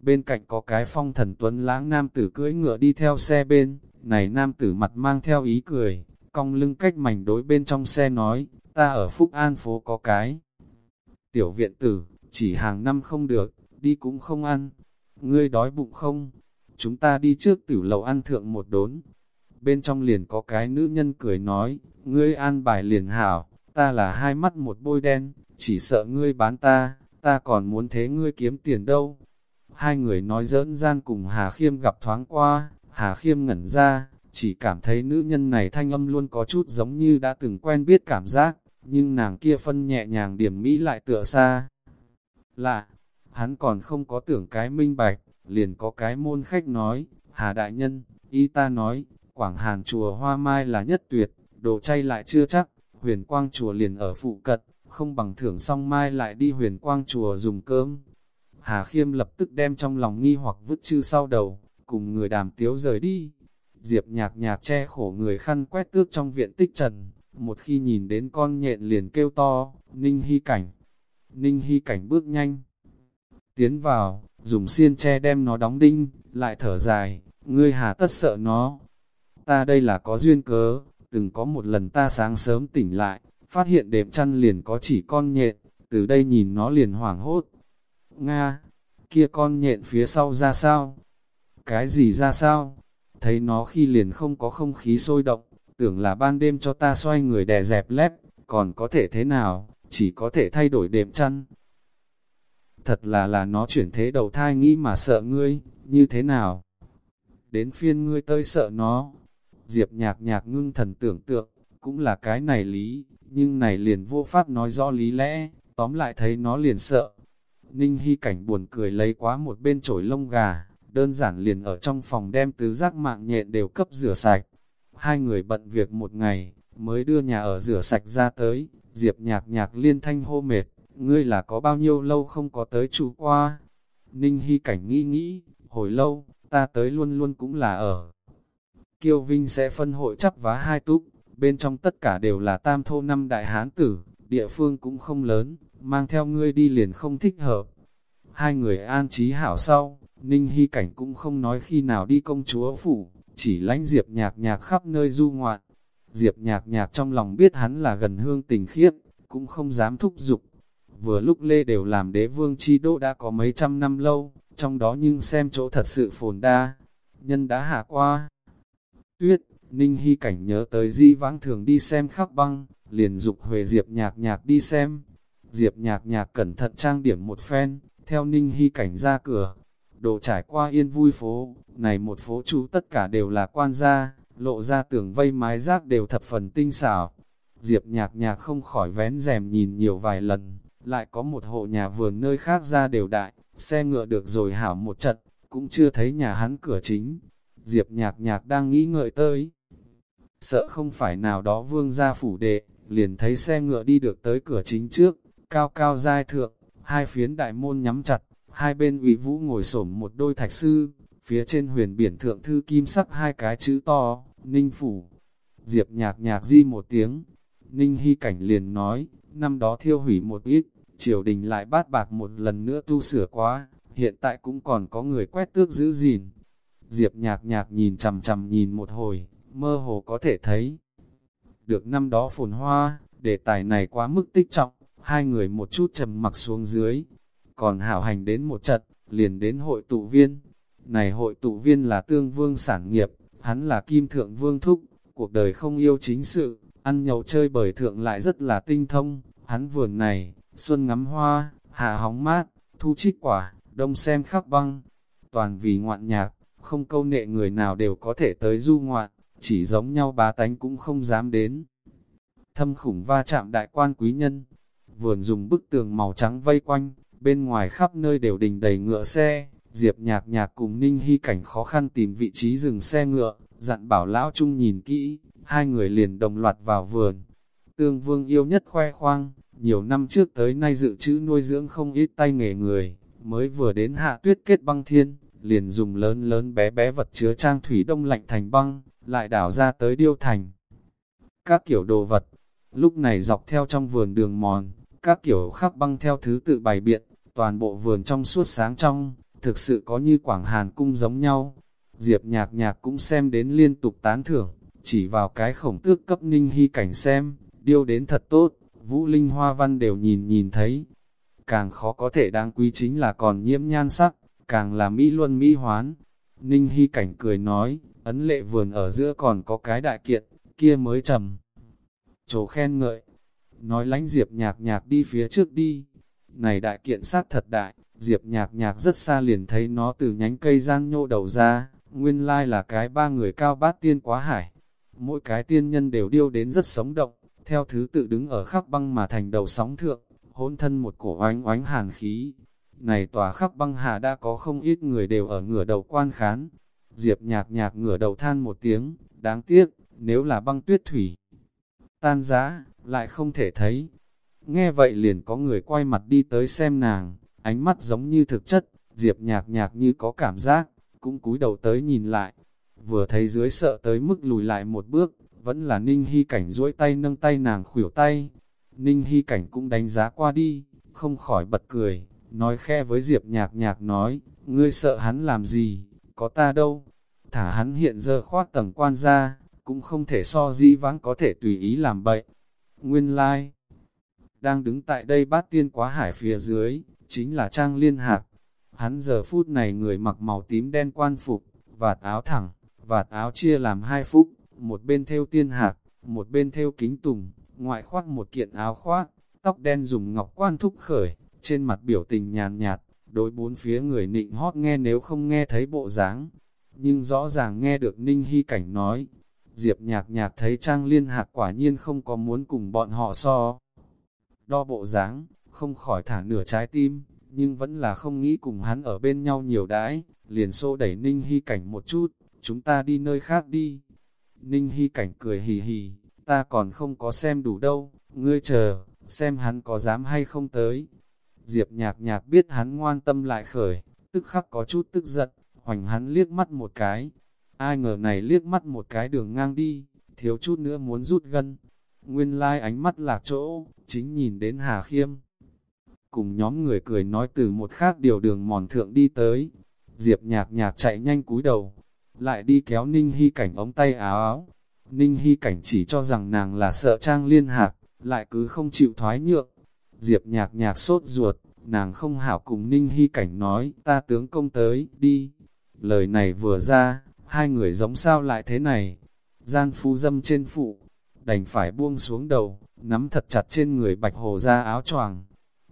Bên cạnh có cái phong thần tuấn lãng nam tử cưỡi ngựa đi theo xe bên, này nam tử mặt mang theo ý cười, cong lưng cách mảnh đối bên trong xe nói, ta ở Phúc An phố có cái. Tiểu viện tử, chỉ hàng năm không được, đi cũng không ăn. Ngươi đói bụng không? Chúng ta đi trước tử lầu ăn thượng một đốn. Bên trong liền có cái nữ nhân cười nói, ngươi an bài liền hảo, ta là hai mắt một bôi đen, chỉ sợ ngươi bán ta, ta còn muốn thế ngươi kiếm tiền đâu. Hai người nói dỡn gian cùng Hà Khiêm gặp thoáng qua, Hà Khiêm ngẩn ra, chỉ cảm thấy nữ nhân này thanh âm luôn có chút giống như đã từng quen biết cảm giác, nhưng nàng kia phân nhẹ nhàng điểm mỹ lại tựa xa. Lạ, hắn còn không có tưởng cái minh bạch, liền có cái môn khách nói, Hà Đại Nhân, y ta nói, Quảng Hàn chùa Hoa Mai là nhất tuyệt, đồ chay lại chưa chắc, huyền quang chùa liền ở phụ cận, không bằng thưởng xong mai lại đi huyền quang chùa dùng cơm. Hà Khiêm lập tức đem trong lòng nghi hoặc vứt chư sau đầu, cùng người đàm tiếu rời đi. Diệp nhạc nhạc che khổ người khăn quét tước trong viện tích trần, một khi nhìn đến con nhện liền kêu to, Ninh Hy Cảnh. Ninh Hy Cảnh bước nhanh, tiến vào, dùng xiên che đem nó đóng đinh, lại thở dài, ngươi hà tất sợ nó. Ta đây là có duyên cớ, từng có một lần ta sáng sớm tỉnh lại, phát hiện đệm chăn liền có chỉ con nhện, từ đây nhìn nó liền hoảng hốt. Nga, kia con nhện phía sau ra sao? Cái gì ra sao? Thấy nó khi liền không có không khí sôi động, tưởng là ban đêm cho ta xoay người đè dẹp lép, còn có thể thế nào, chỉ có thể thay đổi đệm chăn. Thật là là nó chuyển thế đầu thai nghĩ mà sợ ngươi, như thế nào? Đến phiên ngươi tơi sợ nó. Diệp nhạc nhạc ngưng thần tưởng tượng, cũng là cái này lý, nhưng này liền vô pháp nói rõ lý lẽ, tóm lại thấy nó liền sợ. Ninh Hy cảnh buồn cười lấy quá một bên chổi lông gà, đơn giản liền ở trong phòng đem tứ giác mạng nhện đều cấp rửa sạch. Hai người bận việc một ngày, mới đưa nhà ở rửa sạch ra tới, Diệp nhạc nhạc liên thanh hô mệt, ngươi là có bao nhiêu lâu không có tới chủ qua. Ninh Hy cảnh nghĩ nghĩ, hồi lâu, ta tới luôn luôn cũng là ở. Kiêu Vinh sẽ phân hội chắp vá hai túp, bên trong tất cả đều là tam thô năm đại hán tử, địa phương cũng không lớn, mang theo ngươi đi liền không thích hợp. Hai người an trí hảo sau, Ninh Hy Cảnh cũng không nói khi nào đi công chúa phủ, chỉ lánh Diệp nhạc nhạc khắp nơi du ngoạn. Diệp nhạc nhạc trong lòng biết hắn là gần hương tình khiết, cũng không dám thúc giục. Vừa lúc Lê đều làm đế vương chi đô đã có mấy trăm năm lâu, trong đó nhưng xem chỗ thật sự phồn đa. Nhân đã hạ qua. Tuyết, Ninh Hy Cảnh nhớ tới di vãng thường đi xem khắc băng, liền dục Huệ Diệp nhạc nhạc đi xem. Diệp nhạc nhạc cẩn thận trang điểm một phen, theo Ninh Hy Cảnh ra cửa. Đồ trải qua yên vui phố, này một phố chú tất cả đều là quan gia, lộ ra tường vây mái rác đều thập phần tinh xảo. Diệp nhạc nhạc không khỏi vén rèm nhìn nhiều vài lần, lại có một hộ nhà vườn nơi khác ra đều đại, xe ngựa được rồi hảo một trận, cũng chưa thấy nhà hắn cửa chính. Diệp nhạc nhạc đang nghĩ ngợi tới, sợ không phải nào đó vương gia phủ đệ, liền thấy xe ngựa đi được tới cửa chính trước, cao cao dai thượng, hai phiến đại môn nhắm chặt, hai bên ủy vũ ngồi xổm một đôi thạch sư, phía trên huyền biển thượng thư kim sắc hai cái chữ to, ninh phủ. Diệp nhạc nhạc di một tiếng, ninh hy cảnh liền nói, năm đó thiêu hủy một ít, triều đình lại bát bạc một lần nữa tu sửa quá, hiện tại cũng còn có người quét tước giữ gìn. Diệp nhạc nhạc nhìn chằm chằm nhìn một hồi, mơ hồ có thể thấy. Được năm đó phồn hoa, đề tài này quá mức tích trọng, hai người một chút trầm mặc xuống dưới. Còn hảo hành đến một trận, liền đến hội tụ viên. Này hội tụ viên là tương vương sản nghiệp, hắn là kim thượng vương thúc, cuộc đời không yêu chính sự, ăn nhậu chơi bởi thượng lại rất là tinh thông. Hắn vườn này, xuân ngắm hoa, hạ hóng mát, thu trích quả, đông xem khắc băng. Toàn vì ngoạn nhạc, không câu nệ người nào đều có thể tới du ngoạn, chỉ giống nhau bá tánh cũng không dám đến. Thâm khủng va chạm đại quan quý nhân, vườn dùng bức tường màu trắng vây quanh, bên ngoài khắp nơi đều đình đầy ngựa xe, Diệp nhạc nhạc cùng Ninh Hy cảnh khó khăn tìm vị trí dừng xe ngựa, dặn bảo lão trung nhìn kỹ, hai người liền đồng loạt vào vườn. Tương vương yêu nhất khoe khoang, nhiều năm trước tới nay dự trữ nuôi dưỡng không ít tay nghề người, mới vừa đến hạ tuyết kết băng thiên, liền dùng lớn lớn bé bé vật chứa trang thủy đông lạnh thành băng, lại đảo ra tới điêu thành. Các kiểu đồ vật, lúc này dọc theo trong vườn đường mòn, các kiểu khắc băng theo thứ tự bày biện, toàn bộ vườn trong suốt sáng trong, thực sự có như Quảng Hàn cung giống nhau. Diệp nhạc nhạc cũng xem đến liên tục tán thưởng, chỉ vào cái khổng tước cấp ninh hy cảnh xem, điêu đến thật tốt, vũ linh hoa văn đều nhìn nhìn thấy. Càng khó có thể đáng quý chính là còn nhiễm nhan sắc, càng là mỹ luân mỹ hoán. Ninh hy cảnh cười nói, ấn lệ vườn ở giữa còn có cái đại kiện, kia mới trầm. Chỗ khen ngợi, nói lánh diệp nhạc nhạc đi phía trước đi. Này đại kiện sát thật đại, diệp nhạc nhạc rất xa liền thấy nó từ nhánh cây gian nhô đầu ra, nguyên lai là cái ba người cao bát tiên quá hải. Mỗi cái tiên nhân đều điêu đến rất sống động, theo thứ tự đứng ở khắc băng mà thành đầu sóng thượng, hôn thân một cổ oánh oánh hàn khí. Này tòa khắc băng hạ đã có không ít người đều ở ngửa đầu quan khán. Diệp nhạc nhạc ngửa đầu than một tiếng, đáng tiếc, nếu là băng tuyết thủy. Tan giá, lại không thể thấy. Nghe vậy liền có người quay mặt đi tới xem nàng, ánh mắt giống như thực chất, diệp nhạc nhạc như có cảm giác, cũng cúi đầu tới nhìn lại. Vừa thấy dưới sợ tới mức lùi lại một bước, vẫn là Ninh Hy Cảnh duỗi tay nâng tay nàng khuỷu tay. Ninh Hy Cảnh cũng đánh giá qua đi, không khỏi bật cười, nói khe với Diệp nhạc nhạc nói, ngươi sợ hắn làm gì, có ta đâu. Thả hắn hiện giờ khoác tầng quan ra, cũng không thể so dĩ vãng có thể tùy ý làm bậy. Nguyên lai, like. đang đứng tại đây bát tiên quá hải phía dưới, chính là Trang Liên Hạc. Hắn giờ phút này người mặc màu tím đen quan phục, vạt áo thẳng, vạt áo chia làm hai phúc, một bên theo tiên hạc, một bên theo kính tùng, ngoại khoác một kiện áo khoác, tóc đen dùng ngọc quan thúc khởi, trên mặt biểu tình nhàn nhạt, đối bốn phía người nịnh hót nghe nếu không nghe thấy bộ dáng. Nhưng rõ ràng nghe được Ninh Hy Cảnh nói, Diệp nhạc nhạc thấy Trang Liên Hạc quả nhiên không có muốn cùng bọn họ so. Đo bộ dáng, không khỏi thả nửa trái tim, nhưng vẫn là không nghĩ cùng hắn ở bên nhau nhiều đãi, liền xô đẩy Ninh Hy Cảnh một chút, chúng ta đi nơi khác đi. Ninh Hy Cảnh cười hì hì, ta còn không có xem đủ đâu, ngươi chờ, xem hắn có dám hay không tới. Diệp nhạc nhạc biết hắn ngoan tâm lại khởi, tức khắc có chút tức giận, hoành hắn liếc mắt một cái, Ai ngờ này liếc mắt một cái đường ngang đi, thiếu chút nữa muốn rút gân. Nguyên lai like ánh mắt lạc chỗ, chính nhìn đến Hà Khiêm. Cùng nhóm người cười nói từ một khác điều đường mòn thượng đi tới. Diệp nhạc nhạc chạy nhanh cúi đầu, lại đi kéo Ninh Hy Cảnh ống tay áo áo. Ninh Hy Cảnh chỉ cho rằng nàng là sợ trang liên hạc, lại cứ không chịu thoái nhượng. Diệp nhạc nhạc sốt ruột, nàng không hảo cùng Ninh Hy Cảnh nói, ta tướng công tới, đi. Lời này vừa ra, hai người giống sao lại thế này. Gian phu dâm trên phụ, đành phải buông xuống đầu, nắm thật chặt trên người bạch hồ ra áo choàng.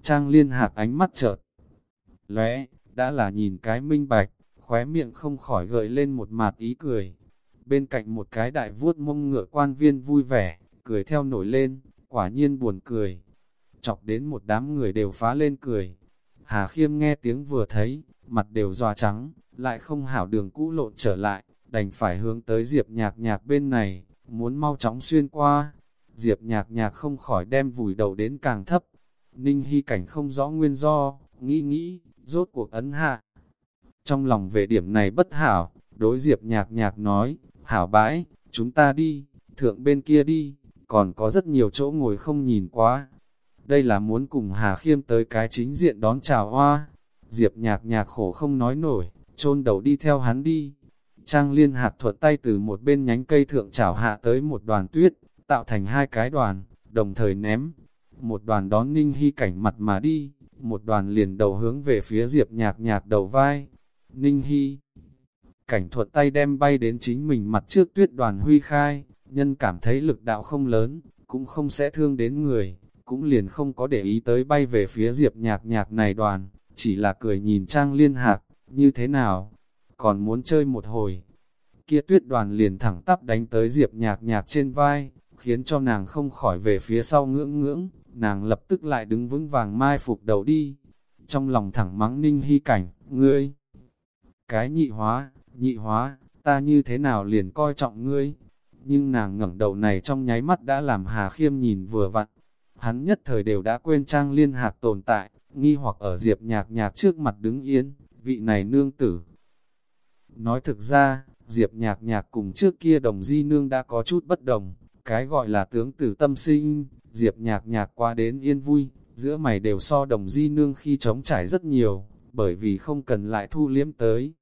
Trang liên hạc ánh mắt chợt. Lóe, đã là nhìn cái minh bạch, khóe miệng không khỏi gợi lên một mạt ý cười. Bên cạnh một cái đại vuốt mông ngựa quan viên vui vẻ, cười theo nổi lên, quả nhiên buồn cười. Chọc đến một đám người đều phá lên cười. Hà khiêm nghe tiếng vừa thấy, mặt đều dòa trắng, lại không hảo đường cũ lộn trở lại, đành phải hướng tới Diệp nhạc nhạc bên này, muốn mau chóng xuyên qua. Diệp nhạc nhạc không khỏi đem vùi đầu đến càng thấp. Ninh Hy cảnh không rõ nguyên do, nghĩ nghĩ, rốt cuộc ấn hạ. Trong lòng về điểm này bất hảo, đối Diệp nhạc nhạc nói, hảo bãi, chúng ta đi, thượng bên kia đi, còn có rất nhiều chỗ ngồi không nhìn quá. Đây là muốn cùng Hà Khiêm tới cái chính diện đón chào hoa. Diệp nhạc nhạc khổ không nói nổi, chôn đầu đi theo hắn đi. Trang liên hạc thuật tay từ một bên nhánh cây thượng chảo hạ tới một đoàn tuyết, tạo thành hai cái đoàn, đồng thời ném. Một đoàn đón ninh hy cảnh mặt mà đi, một đoàn liền đầu hướng về phía diệp nhạc nhạc đầu vai. Ninh hy cảnh thuật tay đem bay đến chính mình mặt trước tuyết đoàn huy khai, nhân cảm thấy lực đạo không lớn, cũng không sẽ thương đến người, cũng liền không có để ý tới bay về phía diệp nhạc nhạc này đoàn, chỉ là cười nhìn trang liên hạc, như thế nào, còn muốn chơi một hồi. Kia tuyết đoàn liền thẳng tắp đánh tới diệp nhạc nhạc trên vai, khiến cho nàng không khỏi về phía sau ngưỡng ngưỡng, nàng lập tức lại đứng vững vàng mai phục đầu đi. Trong lòng thẳng mắng ninh hy cảnh, ngươi, cái nhị hóa, nhị hóa, ta như thế nào liền coi trọng ngươi. Nhưng nàng ngẩng đầu này trong nháy mắt đã làm Hà Khiêm nhìn vừa vặn. Hắn nhất thời đều đã quên trang liên hạc tồn tại, nghi hoặc ở diệp nhạc nhạc trước mặt đứng yên, vị này nương tử. Nói thực ra, diệp nhạc nhạc cùng trước kia đồng di nương đã có chút bất đồng, cái gọi là tướng tử tâm sinh, diệp nhạc nhạc qua đến yên vui, giữa mày đều so đồng di nương khi chống trải rất nhiều, bởi vì không cần lại thu liếm tới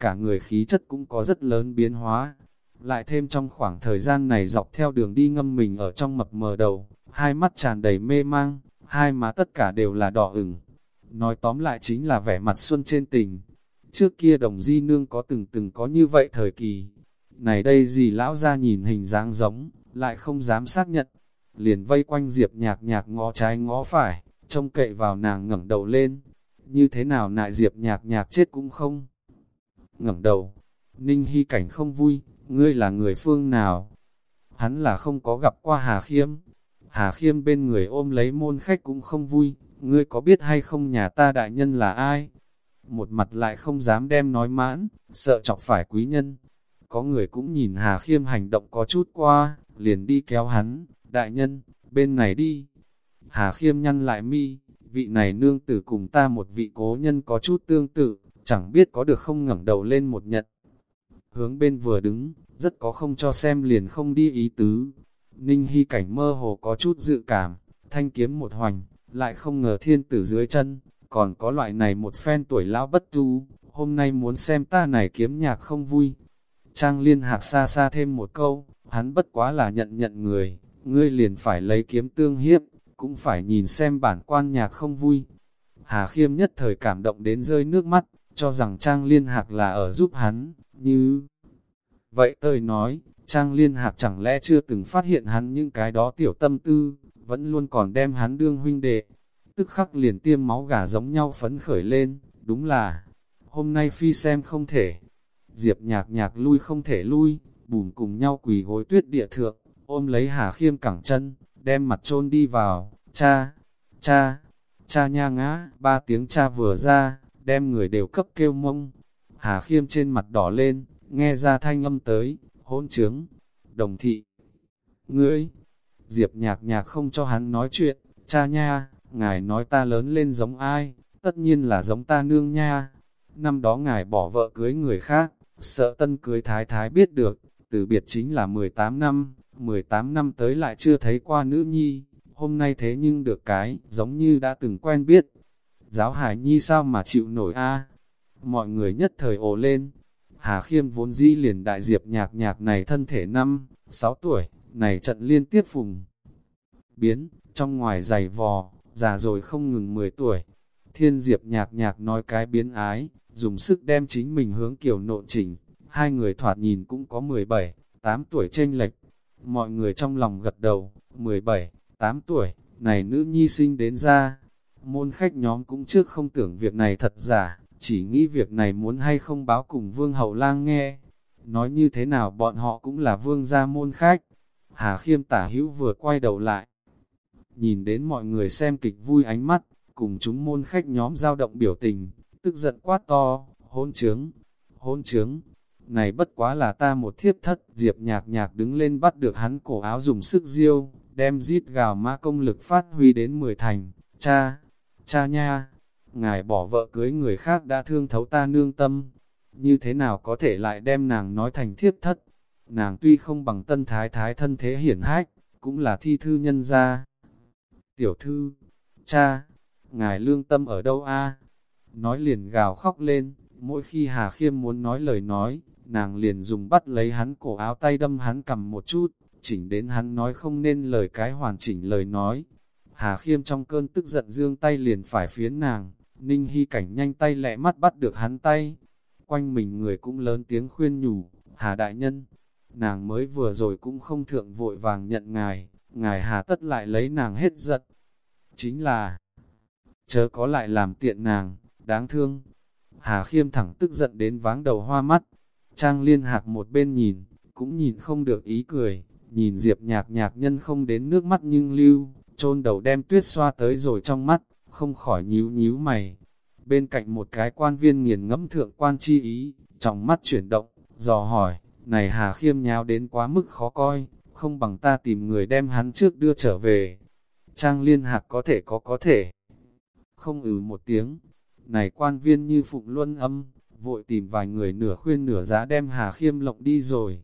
cả người khí chất cũng có rất lớn biến hóa. Lại thêm trong khoảng thời gian này dọc theo đường đi ngâm mình ở trong mập mờ đầu, hai mắt tràn đầy mê mang, hai má tất cả đều là đỏ ửng. Nói tóm lại chính là vẻ mặt xuân trên tình. Trước kia đồng di nương có từng từng có như vậy thời kỳ. Này đây gì lão ra nhìn hình dáng giống, lại không dám xác nhận. Liền vây quanh diệp nhạc nhạc ngó trái ngó phải, trông cậy vào nàng ngẩng đầu lên. Như thế nào nại diệp nhạc nhạc chết cũng không ngẩng đầu. Ninh Hy Cảnh không vui, ngươi là người phương nào? Hắn là không có gặp qua Hà Khiêm. Hà Khiêm bên người ôm lấy môn khách cũng không vui, ngươi có biết hay không nhà ta đại nhân là ai? Một mặt lại không dám đem nói mãn, sợ chọc phải quý nhân. Có người cũng nhìn Hà Khiêm hành động có chút qua, liền đi kéo hắn, đại nhân, bên này đi. Hà Khiêm nhăn lại mi, vị này nương tử cùng ta một vị cố nhân có chút tương tự, chẳng biết có được không ngẩng đầu lên một nhận. Hướng bên vừa đứng, rất có không cho xem liền không đi ý tứ. Ninh Hy cảnh mơ hồ có chút dự cảm, thanh kiếm một hoành, lại không ngờ thiên tử dưới chân, còn có loại này một phen tuổi lão bất tu, hôm nay muốn xem ta này kiếm nhạc không vui. Trang liên hạc xa xa thêm một câu, hắn bất quá là nhận nhận người, ngươi liền phải lấy kiếm tương hiếp, cũng phải nhìn xem bản quan nhạc không vui. Hà khiêm nhất thời cảm động đến rơi nước mắt, cho rằng Trang Liên Hạc là ở giúp hắn, như... Vậy tơi nói, Trang Liên Hạc chẳng lẽ chưa từng phát hiện hắn những cái đó tiểu tâm tư, vẫn luôn còn đem hắn đương huynh đệ, tức khắc liền tiêm máu gà giống nhau phấn khởi lên, đúng là, hôm nay phi xem không thể. Diệp nhạc nhạc lui không thể lui, bùn cùng nhau quỳ gối tuyết địa thượng, ôm lấy Hà Khiêm cẳng chân, đem mặt trôn đi vào, cha, cha, cha nha ngã, ba tiếng cha vừa ra, đem người đều cấp kêu mông. Hà khiêm trên mặt đỏ lên, nghe ra thanh âm tới, hôn trướng, đồng thị. Ngươi, Diệp nhạc nhạc không cho hắn nói chuyện, cha nha, ngài nói ta lớn lên giống ai, tất nhiên là giống ta nương nha. Năm đó ngài bỏ vợ cưới người khác, sợ tân cưới thái thái biết được, từ biệt chính là 18 năm, 18 năm tới lại chưa thấy qua nữ nhi, hôm nay thế nhưng được cái, giống như đã từng quen biết, giáo hải nhi sao mà chịu nổi a Mọi người nhất thời ồ lên. Hà khiêm vốn dĩ liền đại diệp nhạc nhạc này thân thể năm, sáu tuổi, này trận liên tiếp phùng. Biến, trong ngoài giày vò, già rồi không ngừng 10 tuổi. Thiên diệp nhạc nhạc nói cái biến ái, dùng sức đem chính mình hướng kiểu nộn chỉnh. Hai người thoạt nhìn cũng có 17, 8 tuổi tranh lệch. Mọi người trong lòng gật đầu, 17, 8 tuổi, này nữ nhi sinh đến ra, Môn khách nhóm cũng trước không tưởng việc này thật giả, chỉ nghĩ việc này muốn hay không báo cùng vương hậu lang nghe. Nói như thế nào bọn họ cũng là vương gia môn khách. Hà khiêm tả hữu vừa quay đầu lại. Nhìn đến mọi người xem kịch vui ánh mắt, cùng chúng môn khách nhóm giao động biểu tình, tức giận quát to, hôn trướng, hôn trướng. Này bất quá là ta một thiếp thất, diệp nhạc nhạc đứng lên bắt được hắn cổ áo dùng sức diêu, đem giết gào ma công lực phát huy đến 10 thành. Cha, Cha nha, ngài bỏ vợ cưới người khác đã thương thấu ta nương tâm, như thế nào có thể lại đem nàng nói thành thiếp thất. Nàng tuy không bằng tân thái thái thân thế hiển hách, cũng là thi thư nhân gia. Tiểu thư, cha, ngài lương tâm ở đâu a? nói liền gào khóc lên, mỗi khi Hà Khiêm muốn nói lời nói, nàng liền dùng bắt lấy hắn cổ áo tay đâm hắn cầm một chút, chỉnh đến hắn nói không nên lời cái hoàn chỉnh lời nói. Hà Khiêm trong cơn tức giận dương tay liền phải phiến nàng, Ninh Hy cảnh nhanh tay lẹ mắt bắt được hắn tay. Quanh mình người cũng lớn tiếng khuyên nhủ, Hà Đại Nhân, nàng mới vừa rồi cũng không thượng vội vàng nhận ngài, ngài Hà tất lại lấy nàng hết giận. Chính là, chớ có lại làm tiện nàng, đáng thương. Hà Khiêm thẳng tức giận đến váng đầu hoa mắt, Trang liên hạc một bên nhìn, cũng nhìn không được ý cười, nhìn Diệp nhạc nhạc nhân không đến nước mắt nhưng lưu, trôn đầu đem tuyết xoa tới rồi trong mắt, không khỏi nhíu nhíu mày. Bên cạnh một cái quan viên nghiền ngẫm thượng quan chi ý, trong mắt chuyển động, dò hỏi, này Hà Khiêm nháo đến quá mức khó coi, không bằng ta tìm người đem hắn trước đưa trở về. Trang liên hạc có thể có có thể. Không ừ một tiếng, này quan viên như phụng luân âm, vội tìm vài người nửa khuyên nửa giá đem Hà Khiêm lộng đi rồi.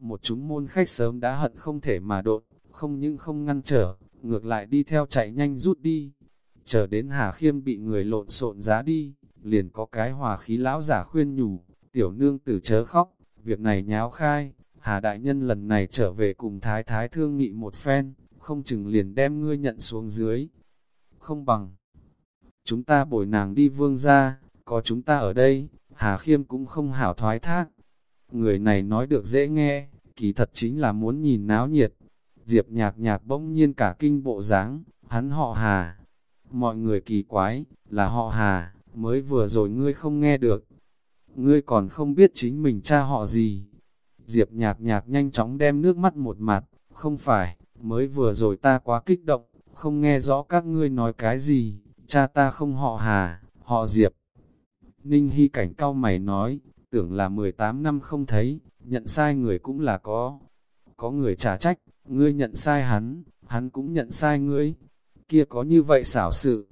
Một chúng môn khách sớm đã hận không thể mà đột, không những không ngăn trở, ngược lại đi theo chạy nhanh rút đi. Chờ đến Hà Khiêm bị người lộn xộn giá đi, liền có cái hòa khí lão giả khuyên nhủ, tiểu nương tử chớ khóc, việc này nháo khai, Hà Đại Nhân lần này trở về cùng Thái Thái thương nghị một phen, không chừng liền đem ngươi nhận xuống dưới. Không bằng, chúng ta bồi nàng đi vương ra, có chúng ta ở đây, Hà Khiêm cũng không hảo thoái thác. Người này nói được dễ nghe, kỳ thật chính là muốn nhìn náo nhiệt. Diệp nhạc nhạc bỗng nhiên cả kinh bộ dáng hắn họ Hà. Mọi người kỳ quái, là họ Hà, mới vừa rồi ngươi không nghe được. Ngươi còn không biết chính mình cha họ gì. Diệp nhạc nhạc nhanh chóng đem nước mắt một mặt, không phải, mới vừa rồi ta quá kích động, không nghe rõ các ngươi nói cái gì, cha ta không họ Hà, họ Diệp. Ninh Hy cảnh cao mày nói, tưởng là 18 năm không thấy, nhận sai người cũng là có. Có người trả trách, ngươi nhận sai hắn, hắn cũng nhận sai ngươi. Kia có như vậy xảo sự.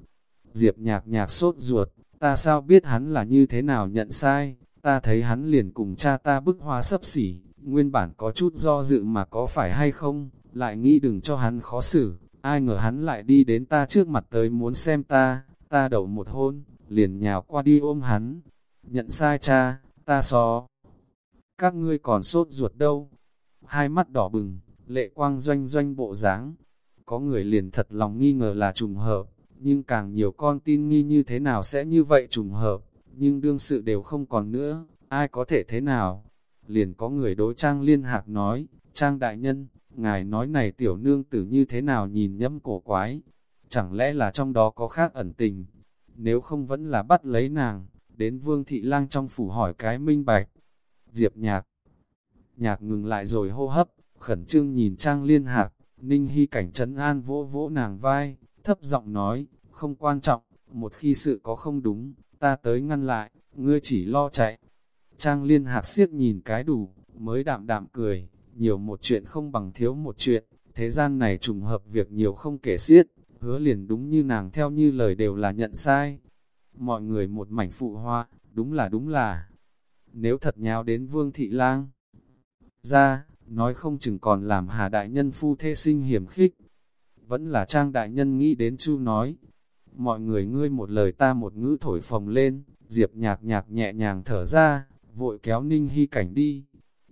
Diệp nhạc nhạc sốt ruột, ta sao biết hắn là như thế nào nhận sai, ta thấy hắn liền cùng cha ta bức hoa sấp xỉ, nguyên bản có chút do dự mà có phải hay không, lại nghĩ đừng cho hắn khó xử, ai ngờ hắn lại đi đến ta trước mặt tới muốn xem ta, ta đầu một hôn, liền nhào qua đi ôm hắn. Nhận sai cha, ta xó Các ngươi còn sốt ruột đâu? Hai mắt đỏ bừng, lệ quang doanh doanh bộ dáng có người liền thật lòng nghi ngờ là trùng hợp, nhưng càng nhiều con tin nghi như thế nào sẽ như vậy trùng hợp, nhưng đương sự đều không còn nữa, ai có thể thế nào? Liền có người đối trang liên hạc nói, trang đại nhân, ngài nói này tiểu nương tử như thế nào nhìn nhẫm cổ quái, chẳng lẽ là trong đó có khác ẩn tình, nếu không vẫn là bắt lấy nàng, đến vương thị lang trong phủ hỏi cái minh bạch. Diệp nhạc, nhạc ngừng lại rồi hô hấp, khẩn trương nhìn trang liên hạc, ninh hy cảnh trấn an vỗ vỗ nàng vai, thấp giọng nói, không quan trọng, một khi sự có không đúng, ta tới ngăn lại, ngươi chỉ lo chạy. Trang liên hạc siết nhìn cái đủ, mới đạm đạm cười, nhiều một chuyện không bằng thiếu một chuyện, thế gian này trùng hợp việc nhiều không kể xiết, hứa liền đúng như nàng theo như lời đều là nhận sai. Mọi người một mảnh phụ hoa, đúng là đúng là. Nếu thật nháo đến vương thị lang, ra, nói không chừng còn làm hà đại nhân phu thê sinh hiểm khích. Vẫn là trang đại nhân nghĩ đến chu nói. Mọi người ngươi một lời ta một ngữ thổi phồng lên, diệp nhạc nhạc nhẹ nhàng thở ra, vội kéo ninh hy cảnh đi.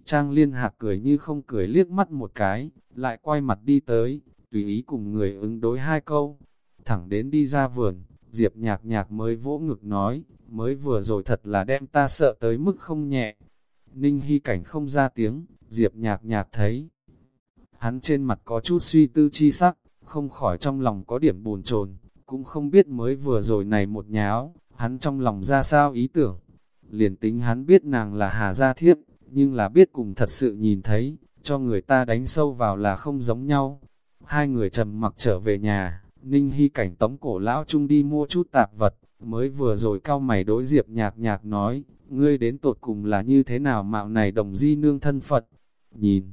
Trang liên hạc cười như không cười liếc mắt một cái, lại quay mặt đi tới, tùy ý cùng người ứng đối hai câu. Thẳng đến đi ra vườn, Diệp nhạc nhạc mới vỗ ngực nói, mới vừa rồi thật là đem ta sợ tới mức không nhẹ. Ninh Hy cảnh không ra tiếng, Diệp nhạc nhạc thấy. Hắn trên mặt có chút suy tư chi sắc, không khỏi trong lòng có điểm buồn chồn cũng không biết mới vừa rồi này một nháo, hắn trong lòng ra sao ý tưởng. Liền tính hắn biết nàng là Hà Gia Thiếp, nhưng là biết cùng thật sự nhìn thấy, cho người ta đánh sâu vào là không giống nhau. Hai người trầm mặc trở về nhà, Ninh Hy cảnh tống cổ lão chung đi mua chút tạp vật, mới vừa rồi cao mày đối diệp nhạc nhạc nói, ngươi đến tột cùng là như thế nào mạo này đồng di nương thân Phật. Nhìn,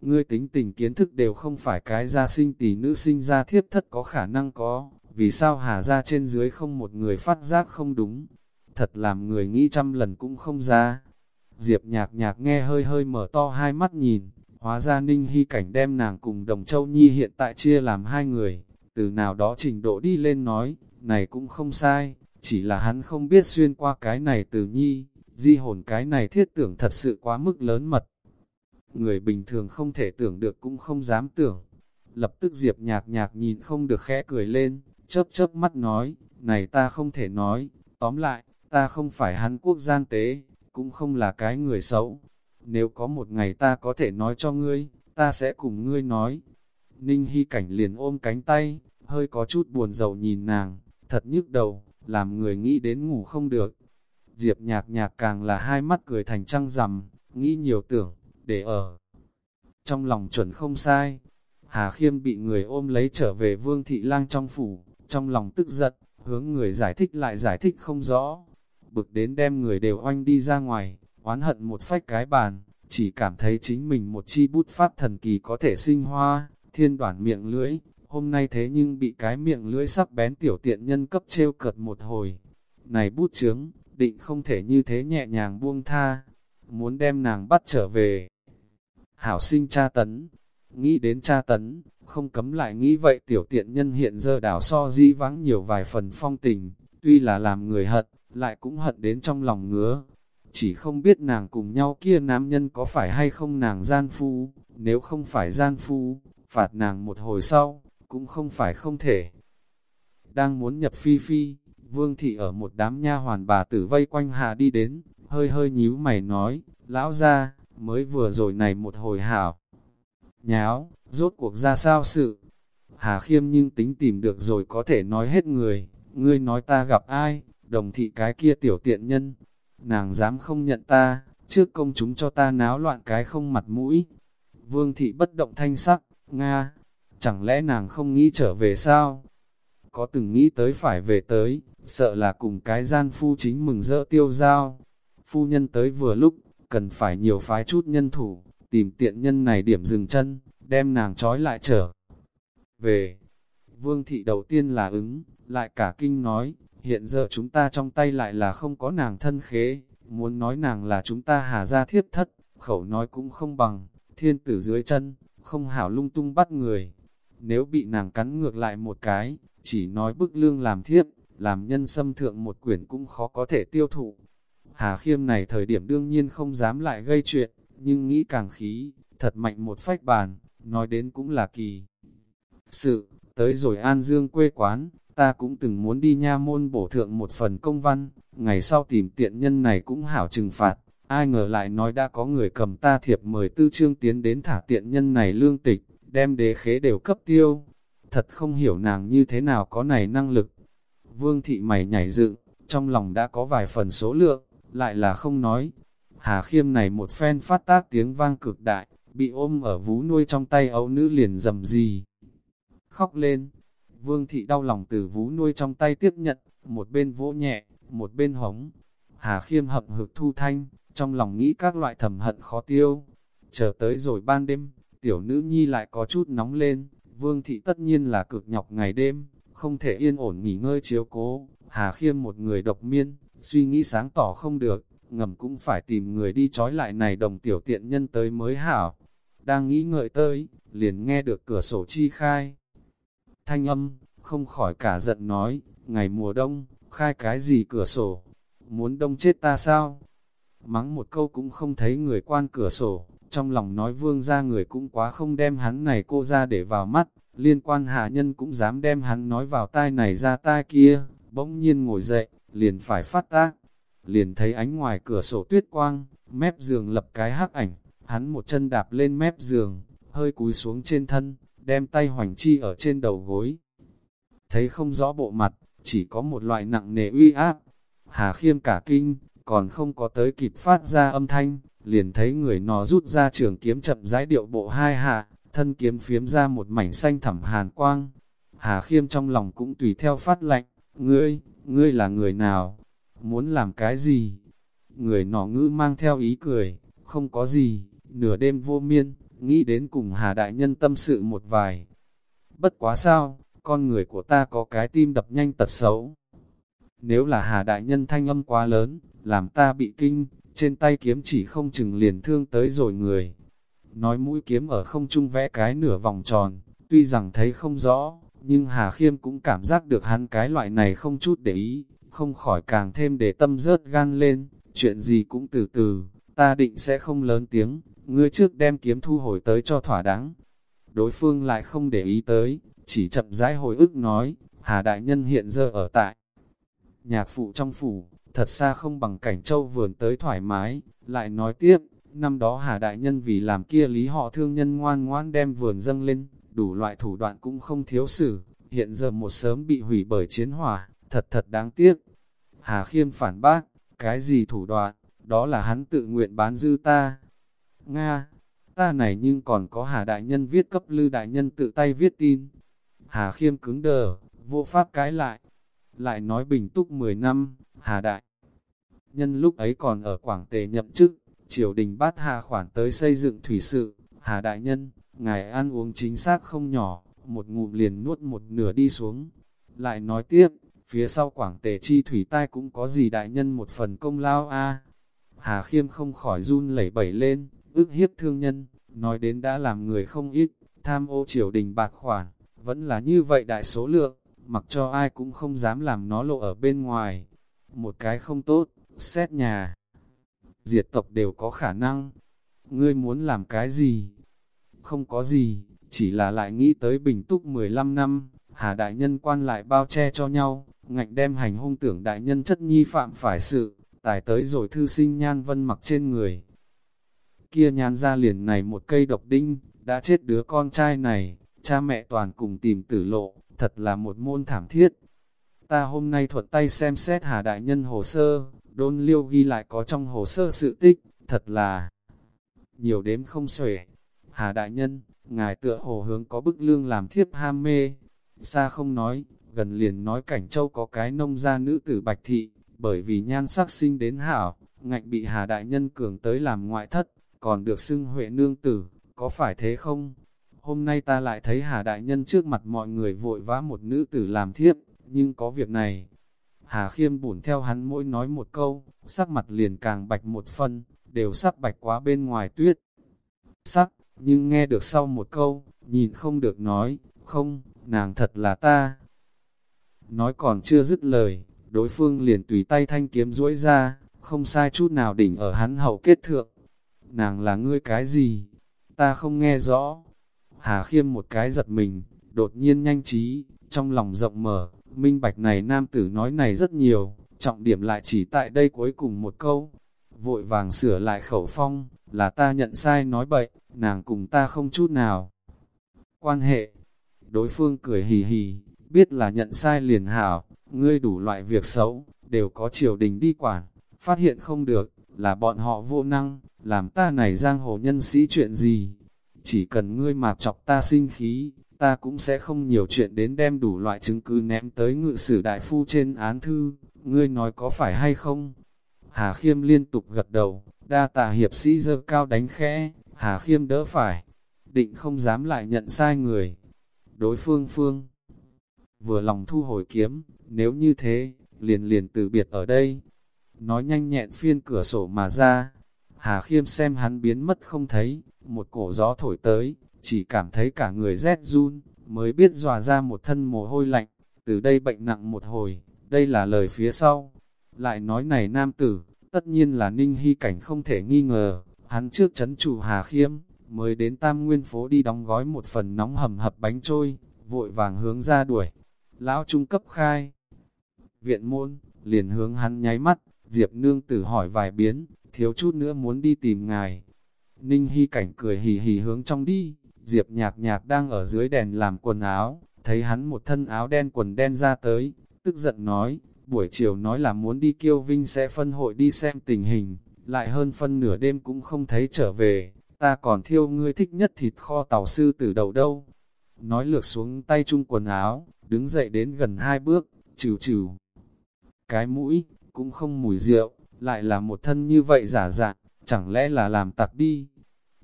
ngươi tính tình kiến thức đều không phải cái gia sinh tỷ nữ sinh ra thiếp thất có khả năng có, vì sao hà ra trên dưới không một người phát giác không đúng, thật làm người nghĩ trăm lần cũng không ra. Diệp nhạc nhạc nghe hơi hơi mở to hai mắt nhìn, Hóa ra Ninh Hy Cảnh đem nàng cùng Đồng Châu Nhi hiện tại chia làm hai người, từ nào đó trình độ đi lên nói, này cũng không sai, chỉ là hắn không biết xuyên qua cái này từ nhi, di hồn cái này thiết tưởng thật sự quá mức lớn mật. Người bình thường không thể tưởng được cũng không dám tưởng. Lập tức Diệp nhạc nhạc nhìn không được khẽ cười lên, chớp chớp mắt nói, này ta không thể nói, tóm lại, ta không phải hắn quốc gian tế, cũng không là cái người xấu. Nếu có một ngày ta có thể nói cho ngươi, ta sẽ cùng ngươi nói. Ninh Hy Cảnh liền ôm cánh tay, hơi có chút buồn rầu nhìn nàng, thật nhức đầu, làm người nghĩ đến ngủ không được. Diệp nhạc nhạc càng là hai mắt cười thành trăng rằm, nghĩ nhiều tưởng, để ở. Trong lòng chuẩn không sai, Hà Khiêm bị người ôm lấy trở về Vương Thị Lang trong phủ, trong lòng tức giận, hướng người giải thích lại giải thích không rõ. Bực đến đem người đều oanh đi ra ngoài, oán hận một phách cái bàn, chỉ cảm thấy chính mình một chi bút pháp thần kỳ có thể sinh hoa, thiên đoản miệng lưỡi, hôm nay thế nhưng bị cái miệng lưỡi sắc bén tiểu tiện nhân cấp trêu cợt một hồi. Này bút chướng, định không thể như thế nhẹ nhàng buông tha, muốn đem nàng bắt trở về. Hảo sinh cha tấn, nghĩ đến cha tấn, không cấm lại nghĩ vậy tiểu tiện nhân hiện giờ đảo so di vắng nhiều vài phần phong tình, tuy là làm người hận, lại cũng hận đến trong lòng ngứa. Chỉ không biết nàng cùng nhau kia nam nhân có phải hay không nàng gian phu, nếu không phải gian phu, phạt nàng một hồi sau, cũng không phải không thể. Đang muốn nhập phi phi, vương thị ở một đám nha hoàn bà tử vây quanh hạ đi đến, hơi hơi nhíu mày nói, lão ra, mới vừa rồi này một hồi hảo. Nháo, rốt cuộc ra sao sự? Hà khiêm nhưng tính tìm được rồi có thể nói hết người, ngươi nói ta gặp ai, đồng thị cái kia tiểu tiện nhân, nàng dám không nhận ta, trước công chúng cho ta náo loạn cái không mặt mũi. Vương thị bất động thanh sắc, Nga, chẳng lẽ nàng không nghĩ trở về sao? Có từng nghĩ tới phải về tới, sợ là cùng cái gian phu chính mừng rỡ tiêu giao. Phu nhân tới vừa lúc, cần phải nhiều phái chút nhân thủ, tìm tiện nhân này điểm dừng chân, đem nàng trói lại trở về. Vương thị đầu tiên là ứng, lại cả kinh nói, hiện giờ chúng ta trong tay lại là không có nàng thân khế, muốn nói nàng là chúng ta hà ra thiếp thất, khẩu nói cũng không bằng, thiên tử dưới chân, không hảo lung tung bắt người. Nếu bị nàng cắn ngược lại một cái, chỉ nói bức lương làm thiếp, làm nhân xâm thượng một quyển cũng khó có thể tiêu thụ. Hà khiêm này thời điểm đương nhiên không dám lại gây chuyện, nhưng nghĩ càng khí, thật mạnh một phách bàn, nói đến cũng là kỳ. Sự, tới rồi An Dương quê quán, ta cũng từng muốn đi nha môn bổ thượng một phần công văn, ngày sau tìm tiện nhân này cũng hảo trừng phạt, ai ngờ lại nói đã có người cầm ta thiệp mời tư trương tiến đến thả tiện nhân này lương tịch, đem đế khế đều cấp tiêu. Thật không hiểu nàng như thế nào có này năng lực. Vương thị mày nhảy dựng, trong lòng đã có vài phần số lượng, lại là không nói. Hà khiêm này một phen phát tác tiếng vang cực đại, bị ôm ở vú nuôi trong tay ấu nữ liền dầm gì. Khóc lên, vương thị đau lòng từ vú nuôi trong tay tiếp nhận, một bên vỗ nhẹ, một bên hống. Hà khiêm hậm hực thu thanh, trong lòng nghĩ các loại thầm hận khó tiêu. Chờ tới rồi ban đêm, tiểu nữ nhi lại có chút nóng lên, vương thị tất nhiên là cực nhọc ngày đêm, không thể yên ổn nghỉ ngơi chiếu cố. Hà khiêm một người độc miên, suy nghĩ sáng tỏ không được, ngầm cũng phải tìm người đi trói lại này đồng tiểu tiện nhân tới mới hảo. Đang nghĩ ngợi tới, liền nghe được cửa sổ chi khai. Thanh âm, không khỏi cả giận nói, ngày mùa đông, khai cái gì cửa sổ, muốn đông chết ta sao? Mắng một câu cũng không thấy người quan cửa sổ, trong lòng nói vương ra người cũng quá không đem hắn này cô ra để vào mắt, liên quan hạ nhân cũng dám đem hắn nói vào tai này ra tai kia, bỗng nhiên ngồi dậy, liền phải phát tác, liền thấy ánh ngoài cửa sổ tuyết quang, mép giường lập cái hắc ảnh, hắn một chân đạp lên mép giường, hơi cúi xuống trên thân, đem tay hoành chi ở trên đầu gối. Thấy không rõ bộ mặt, chỉ có một loại nặng nề uy áp. Hà khiêm cả kinh, còn không có tới kịp phát ra âm thanh, liền thấy người nó rút ra trường kiếm chậm rãi điệu bộ hai hạ, thân kiếm phiếm ra một mảnh xanh thẳm hàn quang. Hà khiêm trong lòng cũng tùy theo phát lạnh, ngươi, ngươi là người nào? Muốn làm cái gì? Người nọ ngữ mang theo ý cười, không có gì, nửa đêm vô miên, nghĩ đến cùng Hà Đại Nhân tâm sự một vài. Bất quá sao, con người của ta có cái tim đập nhanh tật xấu. Nếu là Hà Đại Nhân thanh âm quá lớn, làm ta bị kinh, trên tay kiếm chỉ không chừng liền thương tới rồi người. Nói mũi kiếm ở không trung vẽ cái nửa vòng tròn, tuy rằng thấy không rõ, nhưng Hà Khiêm cũng cảm giác được hắn cái loại này không chút để ý, không khỏi càng thêm để tâm rớt gan lên, chuyện gì cũng từ từ, ta định sẽ không lớn tiếng, ngươi trước đem kiếm thu hồi tới cho thỏa đáng. Đối phương lại không để ý tới, chỉ chậm rãi hồi ức nói, Hà Đại Nhân hiện giờ ở tại nhạc phụ trong phủ, thật xa không bằng cảnh châu vườn tới thoải mái, lại nói tiếp, năm đó Hà Đại Nhân vì làm kia lý họ thương nhân ngoan ngoan đem vườn dâng lên, đủ loại thủ đoạn cũng không thiếu xử, hiện giờ một sớm bị hủy bởi chiến hỏa, thật thật đáng tiếc. Hà Khiêm phản bác, cái gì thủ đoạn, đó là hắn tự nguyện bán dư ta. Nga, ta này nhưng còn có Hà Đại Nhân viết cấp Lư Đại Nhân tự tay viết tin. Hà Khiêm cứng đờ, vô pháp cái lại. Lại nói bình túc 10 năm, Hà Đại Nhân lúc ấy còn ở Quảng Tề nhậm chức, triều đình bát Hà khoản tới xây dựng thủy sự. Hà Đại Nhân, ngài ăn uống chính xác không nhỏ, một ngụm liền nuốt một nửa đi xuống. Lại nói tiếp, phía sau Quảng Tề chi thủy tai cũng có gì Đại Nhân một phần công lao a Hà Khiêm không khỏi run lẩy bẩy lên, ức hiếp thương nhân, nói đến đã làm người không ít, tham ô triều đình bạc khoản, vẫn là như vậy đại số lượng, mặc cho ai cũng không dám làm nó lộ ở bên ngoài. Một cái không tốt, xét nhà. Diệt tộc đều có khả năng. Ngươi muốn làm cái gì? Không có gì, chỉ là lại nghĩ tới bình túc 15 năm, Hà Đại Nhân quan lại bao che cho nhau, ngạnh đem hành hung tưởng Đại Nhân chất nhi phạm phải sự, tài tới rồi thư sinh nhan vân mặc trên người. Kia nhan ra liền này một cây độc đinh, đã chết đứa con trai này, cha mẹ toàn cùng tìm tử lộ, thật là một môn thảm thiết. Ta hôm nay thuận tay xem xét Hà Đại Nhân hồ sơ, đôn liêu ghi lại có trong hồ sơ sự tích, thật là nhiều đếm không xuể. Hà Đại Nhân, ngài tựa hồ hướng có bức lương làm thiếp ham mê. Xa không nói, gần liền nói cảnh châu có cái nông gia nữ tử bạch thị, bởi vì nhan sắc sinh đến hảo, ngạnh bị Hà Đại Nhân cường tới làm ngoại thất, còn được xưng Huệ Nương Tử, có phải thế không? Hôm nay ta lại thấy Hà Đại Nhân trước mặt mọi người vội vã một nữ tử làm thiếp, nhưng có việc này. Hà Khiêm bủn theo hắn mỗi nói một câu, sắc mặt liền càng bạch một phân, đều sắp bạch quá bên ngoài tuyết. Sắc, nhưng nghe được sau một câu, nhìn không được nói, không, nàng thật là ta. Nói còn chưa dứt lời, đối phương liền tùy tay thanh kiếm duỗi ra, không sai chút nào đỉnh ở hắn hậu kết thượng. Nàng là ngươi cái gì? Ta không nghe rõ. Hà khiêm một cái giật mình, đột nhiên nhanh trí, trong lòng rộng mở, minh bạch này nam tử nói này rất nhiều, trọng điểm lại chỉ tại đây cuối cùng một câu. Vội vàng sửa lại khẩu phong, là ta nhận sai nói bậy, nàng cùng ta không chút nào. Quan hệ, đối phương cười hì hì, biết là nhận sai liền hảo, ngươi đủ loại việc xấu, đều có triều đình đi quản, phát hiện không được, là bọn họ vô năng, làm ta này giang hồ nhân sĩ chuyện gì. Chỉ cần ngươi mà chọc ta sinh khí, ta cũng sẽ không nhiều chuyện đến đem đủ loại chứng cứ ném tới ngự sử đại phu trên án thư, ngươi nói có phải hay không? Hà Khiêm liên tục gật đầu, đa tà hiệp sĩ dơ cao đánh khẽ, Hà Khiêm đỡ phải, định không dám lại nhận sai người. Đối phương phương, vừa lòng thu hồi kiếm, nếu như thế, liền liền từ biệt ở đây. Nói nhanh nhẹn phiên cửa sổ mà ra, Hà Khiêm xem hắn biến mất không thấy, một cổ gió thổi tới, chỉ cảm thấy cả người rét run, mới biết dòa ra một thân mồ hôi lạnh, từ đây bệnh nặng một hồi, đây là lời phía sau. Lại nói này nam tử, tất nhiên là ninh hy cảnh không thể nghi ngờ, hắn trước chấn chủ Hà Khiêm, mới đến Tam Nguyên phố đi đóng gói một phần nóng hầm hập bánh trôi, vội vàng hướng ra đuổi. Lão trung cấp khai, viện môn, liền hướng hắn nháy mắt, Diệp nương tử hỏi vài biến, thiếu chút nữa muốn đi tìm ngài. Ninh Hy cảnh cười hì hì hướng trong đi, Diệp nhạc nhạc đang ở dưới đèn làm quần áo, thấy hắn một thân áo đen quần đen ra tới, tức giận nói, buổi chiều nói là muốn đi kiêu vinh sẽ phân hội đi xem tình hình, lại hơn phân nửa đêm cũng không thấy trở về, ta còn thiêu ngươi thích nhất thịt kho tàu sư từ đầu đâu. Nói lược xuống tay chung quần áo, đứng dậy đến gần hai bước, trừ trừ. Cái mũi, cũng không mùi rượu, lại là một thân như vậy giả dạng, chẳng lẽ là làm tặc đi.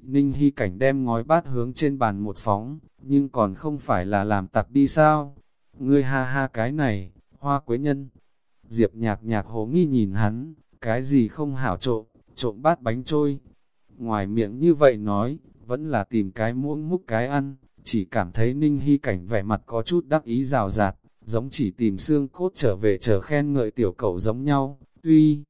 Ninh Hy Cảnh đem ngói bát hướng trên bàn một phóng, nhưng còn không phải là làm tặc đi sao? Ngươi ha ha cái này, hoa quế nhân. Diệp nhạc nhạc hố nghi nhìn hắn, cái gì không hảo trộm, trộm bát bánh trôi. Ngoài miệng như vậy nói, vẫn là tìm cái muỗng múc cái ăn, chỉ cảm thấy Ninh Hy Cảnh vẻ mặt có chút đắc ý rào rạt, giống chỉ tìm xương cốt trở về chờ khen ngợi tiểu cậu giống nhau, tuy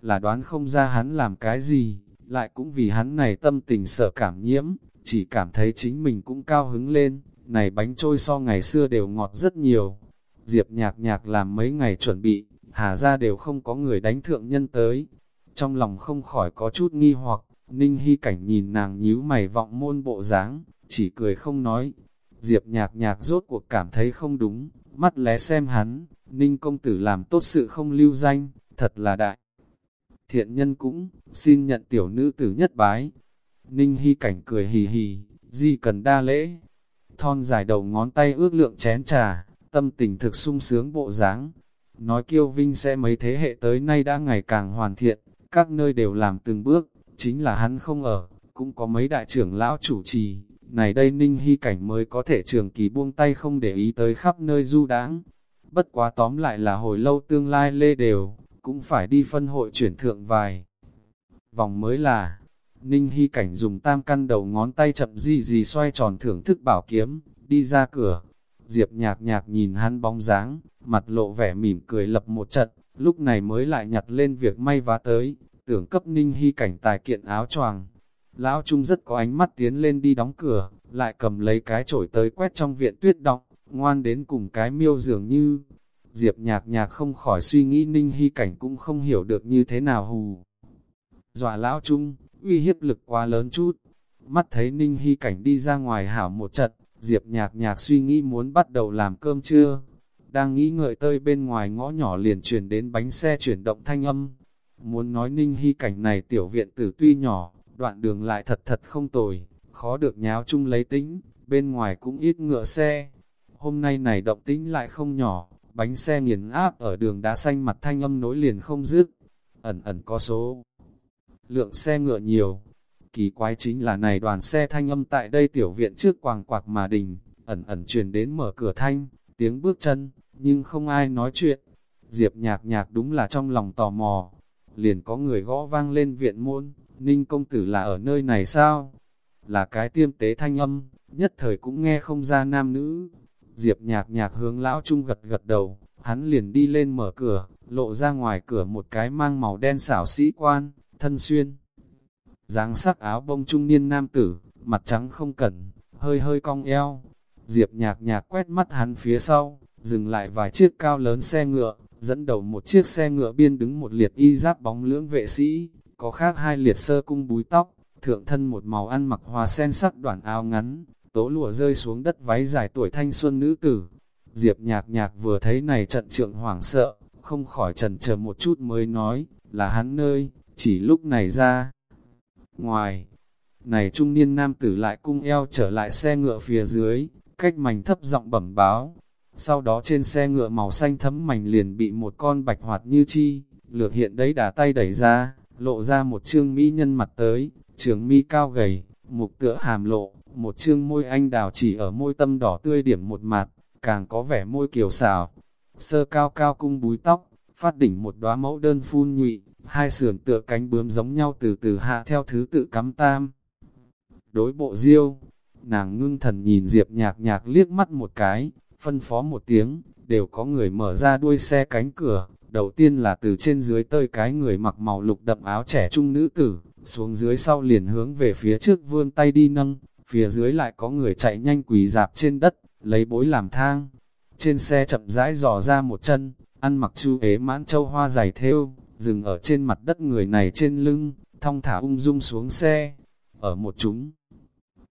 là đoán không ra hắn làm cái gì, lại cũng vì hắn này tâm tình sợ cảm nhiễm, chỉ cảm thấy chính mình cũng cao hứng lên, này bánh trôi so ngày xưa đều ngọt rất nhiều. Diệp nhạc nhạc làm mấy ngày chuẩn bị, hà ra đều không có người đánh thượng nhân tới. Trong lòng không khỏi có chút nghi hoặc, Ninh Hy Cảnh nhìn nàng nhíu mày vọng môn bộ dáng chỉ cười không nói. Diệp nhạc nhạc rốt cuộc cảm thấy không đúng, mắt lé xem hắn, Ninh công tử làm tốt sự không lưu danh, thật là đại. Thiện nhân cũng, xin nhận tiểu nữ tử nhất bái. Ninh Hy Cảnh cười hì hì, gì cần đa lễ. Thon dài đầu ngón tay ước lượng chén trà, tâm tình thực sung sướng bộ dáng. Nói kiêu vinh sẽ mấy thế hệ tới nay đã ngày càng hoàn thiện, các nơi đều làm từng bước, chính là hắn không ở, cũng có mấy đại trưởng lão chủ trì, này đây ninh hy cảnh mới có thể trường kỳ buông tay không để ý tới khắp nơi du đáng Bất quá tóm lại là hồi lâu tương lai lê đều, cũng phải đi phân hội chuyển thượng vài. Vòng mới là, ninh hy cảnh dùng tam căn đầu ngón tay chậm gì gì xoay tròn thưởng thức bảo kiếm, đi ra cửa. Diệp nhạc nhạc nhìn hắn bóng dáng, mặt lộ vẻ mỉm cười lập một trận, lúc này mới lại nhặt lên việc may vá tới, tưởng cấp ninh hy cảnh tài kiện áo choàng. Lão Trung rất có ánh mắt tiến lên đi đóng cửa, lại cầm lấy cái chổi tới quét trong viện tuyết động, ngoan đến cùng cái miêu dường như. Diệp nhạc nhạc không khỏi suy nghĩ ninh hy cảnh cũng không hiểu được như thế nào hù. Dọa lão Trung, uy hiếp lực quá lớn chút. Mắt thấy ninh hy cảnh đi ra ngoài hảo một trận, Diệp nhạc nhạc suy nghĩ muốn bắt đầu làm cơm trưa. Đang nghĩ ngợi tơi bên ngoài ngõ nhỏ liền truyền đến bánh xe chuyển động thanh âm. Muốn nói ninh hy cảnh này tiểu viện tử tuy nhỏ, đoạn đường lại thật thật không tồi, khó được nháo chung lấy tính, bên ngoài cũng ít ngựa xe. Hôm nay này động tính lại không nhỏ, bánh xe nghiền áp ở đường đá xanh mặt thanh âm nối liền không dứt, ẩn ẩn có số. Lượng xe ngựa nhiều, kỳ quái chính là này đoàn xe thanh âm tại đây tiểu viện trước quàng quạc mà đình, ẩn ẩn truyền đến mở cửa thanh, tiếng bước chân, nhưng không ai nói chuyện. Diệp nhạc nhạc đúng là trong lòng tò mò, liền có người gõ vang lên viện môn, Ninh công tử là ở nơi này sao? Là cái tiêm tế thanh âm, nhất thời cũng nghe không ra nam nữ. Diệp nhạc nhạc hướng lão trung gật gật đầu, hắn liền đi lên mở cửa, lộ ra ngoài cửa một cái mang màu đen xảo sĩ quan, thân xuyên dáng sắc áo bông trung niên nam tử, mặt trắng không cẩn, hơi hơi cong eo. Diệp nhạc nhạc quét mắt hắn phía sau, dừng lại vài chiếc cao lớn xe ngựa, dẫn đầu một chiếc xe ngựa biên đứng một liệt y giáp bóng lưỡng vệ sĩ, có khác hai liệt sơ cung búi tóc, thượng thân một màu ăn mặc hoa sen sắc đoạn áo ngắn, tố lụa rơi xuống đất váy dài tuổi thanh xuân nữ tử. Diệp nhạc nhạc vừa thấy này trận trượng hoảng sợ, không khỏi trần chờ một chút mới nói, là hắn nơi, chỉ lúc này ra. Ngoài, này trung niên nam tử lại cung eo trở lại xe ngựa phía dưới, cách mảnh thấp giọng bẩm báo. Sau đó trên xe ngựa màu xanh thấm mảnh liền bị một con bạch hoạt như chi, lược hiện đấy đà tay đẩy ra, lộ ra một trương mỹ nhân mặt tới, trường mi cao gầy, mục tựa hàm lộ, một trương môi anh đào chỉ ở môi tâm đỏ tươi điểm một mặt, càng có vẻ môi kiều xảo. Sơ cao cao cung búi tóc, phát đỉnh một đóa mẫu đơn phun nhụy, hai sườn tựa cánh bướm giống nhau từ từ hạ theo thứ tự cắm tam. Đối bộ diêu, nàng ngưng thần nhìn Diệp nhạc nhạc liếc mắt một cái, phân phó một tiếng, đều có người mở ra đuôi xe cánh cửa, Đầu tiên là từ trên dưới tơi cái người mặc màu lục đậm áo trẻ trung nữ tử, xuống dưới sau liền hướng về phía trước vươn tay đi nâng, phía dưới lại có người chạy nhanh quỳ dạp trên đất, lấy bối làm thang. Trên xe chậm rãi dò ra một chân, ăn mặc chu ế mãn châu hoa dày thêu, dừng ở trên mặt đất người này trên lưng, thong thả ung dung xuống xe. Ở một chúng,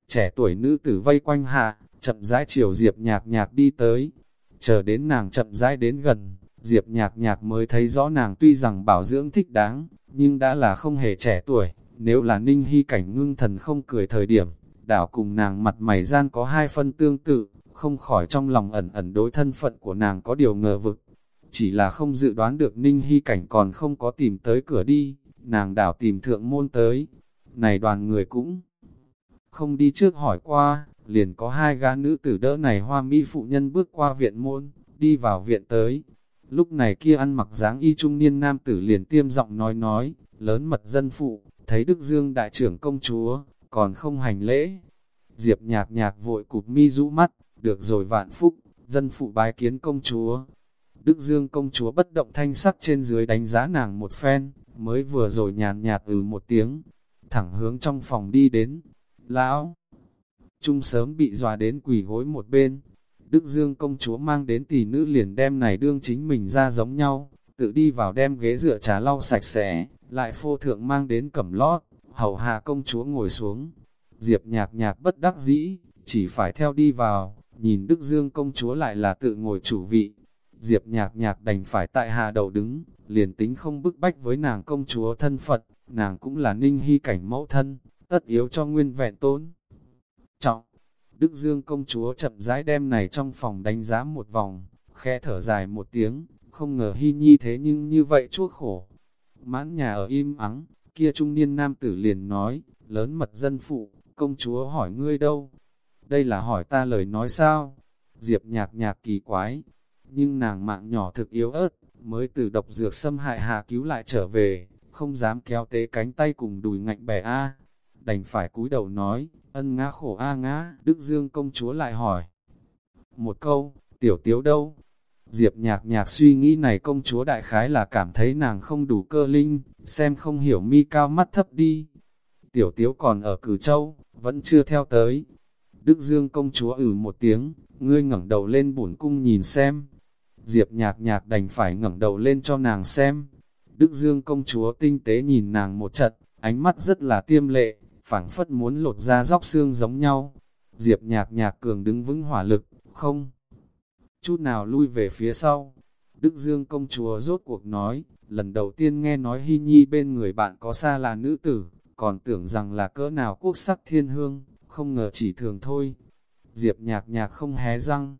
trẻ tuổi nữ tử vây quanh hạ, chậm rãi chiều diệp nhạc nhạc đi tới, chờ đến nàng chậm rãi đến gần, Diệp nhạc nhạc mới thấy rõ nàng tuy rằng bảo dưỡng thích đáng, nhưng đã là không hề trẻ tuổi, nếu là ninh hy cảnh ngưng thần không cười thời điểm, đảo cùng nàng mặt mày gian có hai phân tương tự, không khỏi trong lòng ẩn ẩn đối thân phận của nàng có điều ngờ vực. Chỉ là không dự đoán được ninh hy cảnh còn không có tìm tới cửa đi, nàng đảo tìm thượng môn tới. Này đoàn người cũng không đi trước hỏi qua, liền có hai gã nữ tử đỡ này hoa mỹ phụ nhân bước qua viện môn, đi vào viện tới. Lúc này kia ăn mặc dáng y trung niên nam tử liền tiêm giọng nói nói, lớn mật dân phụ, thấy Đức Dương đại trưởng công chúa, còn không hành lễ. Diệp nhạc nhạc vội cụp mi rũ mắt, được rồi vạn phúc, dân phụ bái kiến công chúa. Đức Dương công chúa bất động thanh sắc trên dưới đánh giá nàng một phen, mới vừa rồi nhàn nhạt ừ một tiếng, thẳng hướng trong phòng đi đến. Lão! Trung sớm bị dọa đến quỳ gối một bên. Đức Dương công chúa mang đến tỷ nữ liền đem này đương chính mình ra giống nhau, tự đi vào đem ghế dựa trà lau sạch sẽ, lại phô thượng mang đến cẩm lót, hầu hạ công chúa ngồi xuống. Diệp nhạc nhạc bất đắc dĩ, chỉ phải theo đi vào, nhìn Đức Dương công chúa lại là tự ngồi chủ vị. Diệp nhạc nhạc đành phải tại hạ đầu đứng, liền tính không bức bách với nàng công chúa thân Phật, nàng cũng là ninh hy cảnh mẫu thân, tất yếu cho nguyên vẹn tốn. Trọng, Đức Dương công chúa chậm rãi đem này trong phòng đánh giá một vòng, khe thở dài một tiếng, không ngờ hy nhi thế nhưng như vậy chuốc khổ. Mãn nhà ở im ắng, kia trung niên nam tử liền nói, lớn mật dân phụ, công chúa hỏi ngươi đâu? Đây là hỏi ta lời nói sao? Diệp nhạc nhạc kỳ quái, nhưng nàng mạng nhỏ thực yếu ớt, mới từ độc dược xâm hại hạ cứu lại trở về, không dám kéo tế cánh tay cùng đùi ngạnh bẻ A. Đành phải cúi đầu nói, ân ngã khổ A ngã, Đức Dương công chúa lại hỏi. Một câu, tiểu tiếu đâu? Diệp nhạc nhạc suy nghĩ này công chúa đại khái là cảm thấy nàng không đủ cơ linh, xem không hiểu mi cao mắt thấp đi. Tiểu tiếu còn ở cử châu, vẫn chưa theo tới. Đức Dương công chúa ử một tiếng, ngươi ngẩng đầu lên bổn cung nhìn xem. Diệp nhạc nhạc đành phải ngẩng đầu lên cho nàng xem. Đức Dương công chúa tinh tế nhìn nàng một trận, ánh mắt rất là tiêm lệ, phảng phất muốn lột ra dóc xương giống nhau. Diệp nhạc nhạc cường đứng vững hỏa lực, không chút nào lui về phía sau. Đức Dương công chúa rốt cuộc nói, lần đầu tiên nghe nói Hy Nhi bên người bạn có xa là nữ tử, còn tưởng rằng là cỡ nào quốc sắc thiên hương, không ngờ chỉ thường thôi. Diệp nhạc nhạc không hé răng,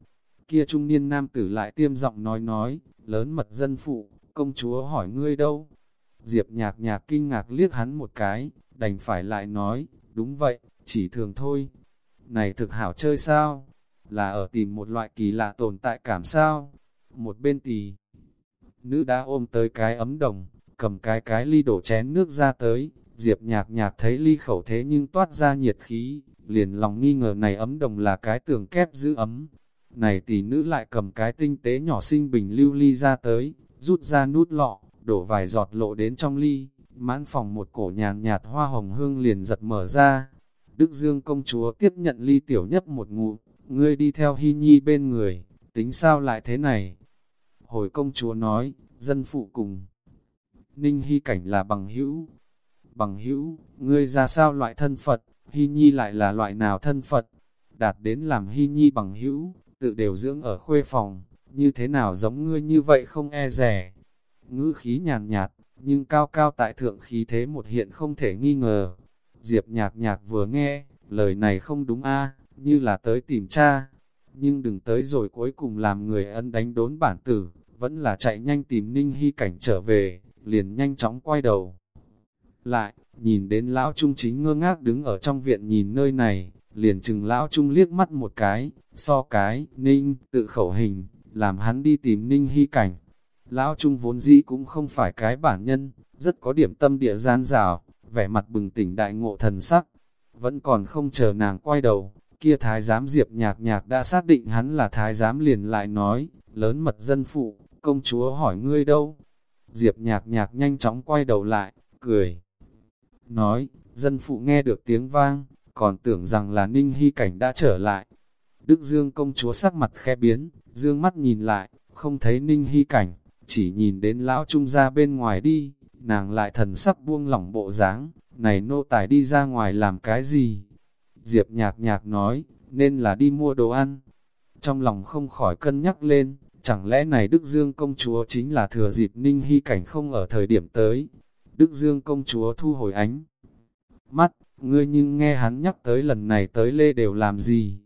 kia trung niên nam tử lại tiêm giọng nói nói, lớn mật dân phụ, công chúa hỏi ngươi đâu? Diệp nhạc nhạc kinh ngạc liếc hắn một cái, đành phải lại nói, đúng vậy, chỉ thường thôi. Này thực hảo chơi sao? là ở tìm một loại kỳ lạ tồn tại cảm sao. Một bên tì, nữ đã ôm tới cái ấm đồng, cầm cái cái ly đổ chén nước ra tới, diệp nhạc nhạc thấy ly khẩu thế nhưng toát ra nhiệt khí, liền lòng nghi ngờ này ấm đồng là cái tường kép giữ ấm. Này tỷ nữ lại cầm cái tinh tế nhỏ xinh bình lưu ly ra tới, rút ra nút lọ, đổ vài giọt lộ đến trong ly, mãn phòng một cổ nhàn nhạt hoa hồng hương liền giật mở ra. Đức Dương công chúa tiếp nhận ly tiểu nhất một ngụ ngươi đi theo hy nhi bên người, tính sao lại thế này? Hồi công chúa nói, dân phụ cùng. Ninh hy cảnh là bằng hữu. Bằng hữu, ngươi ra sao loại thân Phật, hy nhi lại là loại nào thân Phật? Đạt đến làm hy nhi bằng hữu, tự đều dưỡng ở khuê phòng, như thế nào giống ngươi như vậy không e rẻ. Ngữ khí nhàn nhạt, nhưng cao cao tại thượng khí thế một hiện không thể nghi ngờ. Diệp nhạc nhạc vừa nghe, lời này không đúng a như là tới tìm cha, nhưng đừng tới rồi cuối cùng làm người ân đánh đốn bản tử, vẫn là chạy nhanh tìm Ninh Hy Cảnh trở về, liền nhanh chóng quay đầu. Lại, nhìn đến lão trung chính ngơ ngác đứng ở trong viện nhìn nơi này, liền chừng lão trung liếc mắt một cái, so cái, Ninh, tự khẩu hình, làm hắn đi tìm Ninh Hy Cảnh. Lão trung vốn dĩ cũng không phải cái bản nhân, rất có điểm tâm địa gian rào, vẻ mặt bừng tỉnh đại ngộ thần sắc, vẫn còn không chờ nàng quay đầu, kia thái giám diệp nhạc nhạc đã xác định hắn là thái giám liền lại nói, lớn mật dân phụ, công chúa hỏi ngươi đâu? Diệp nhạc nhạc nhanh chóng quay đầu lại, cười. Nói, dân phụ nghe được tiếng vang, còn tưởng rằng là ninh hy cảnh đã trở lại. Đức Dương công chúa sắc mặt khe biến, dương mắt nhìn lại, không thấy ninh hy cảnh, chỉ nhìn đến lão trung ra bên ngoài đi, nàng lại thần sắc buông lỏng bộ dáng này nô tài đi ra ngoài làm cái gì? Diệp nhạc nhạc nói, nên là đi mua đồ ăn. Trong lòng không khỏi cân nhắc lên, chẳng lẽ này Đức Dương công chúa chính là thừa dịp Ninh Hy Cảnh không ở thời điểm tới. Đức Dương công chúa thu hồi ánh. Mắt, ngươi nhưng nghe hắn nhắc tới lần này tới lê đều làm gì?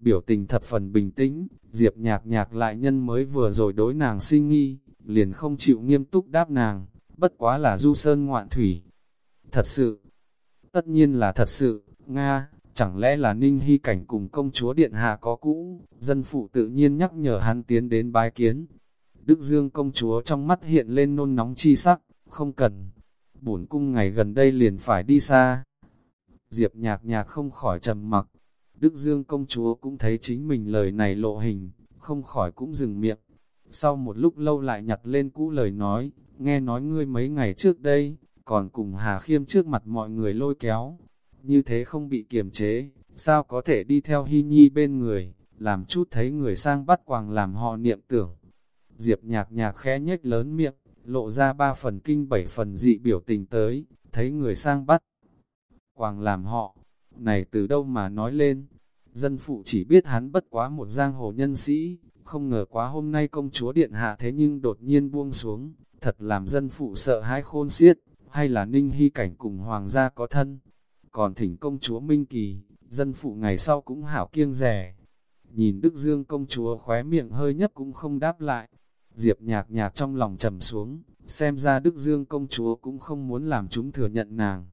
Biểu tình thập phần bình tĩnh, Diệp nhạc nhạc lại nhân mới vừa rồi đối nàng sinh nghi, liền không chịu nghiêm túc đáp nàng, bất quá là du sơn ngoạn thủy. Thật sự, tất nhiên là thật sự, Nga, Chẳng lẽ là Ninh Hy Cảnh cùng công chúa Điện Hạ có cũ, dân phụ tự nhiên nhắc nhở hắn tiến đến bái kiến. Đức Dương công chúa trong mắt hiện lên nôn nóng chi sắc, không cần. Bổn cung ngày gần đây liền phải đi xa. Diệp nhạc nhạc không khỏi trầm mặc. Đức Dương công chúa cũng thấy chính mình lời này lộ hình, không khỏi cũng dừng miệng. Sau một lúc lâu lại nhặt lên cũ lời nói, nghe nói ngươi mấy ngày trước đây, còn cùng Hà Khiêm trước mặt mọi người lôi kéo. Như thế không bị kiềm chế, sao có thể đi theo Hy Nhi bên người, làm chút thấy người sang bắt quàng làm họ niệm tưởng. Diệp nhạc nhạc khẽ nhếch lớn miệng, lộ ra ba phần kinh bảy phần dị biểu tình tới, thấy người sang bắt. Quàng làm họ, này từ đâu mà nói lên, dân phụ chỉ biết hắn bất quá một giang hồ nhân sĩ, không ngờ quá hôm nay công chúa điện hạ thế nhưng đột nhiên buông xuống, thật làm dân phụ sợ hãi khôn xiết, hay là ninh hy cảnh cùng hoàng gia có thân. Còn thỉnh công chúa Minh Kỳ, dân phụ ngày sau cũng hảo kiêng rẻ. Nhìn Đức Dương công chúa khóe miệng hơi nhấp cũng không đáp lại. Diệp nhạc nhạc trong lòng trầm xuống, xem ra Đức Dương công chúa cũng không muốn làm chúng thừa nhận nàng.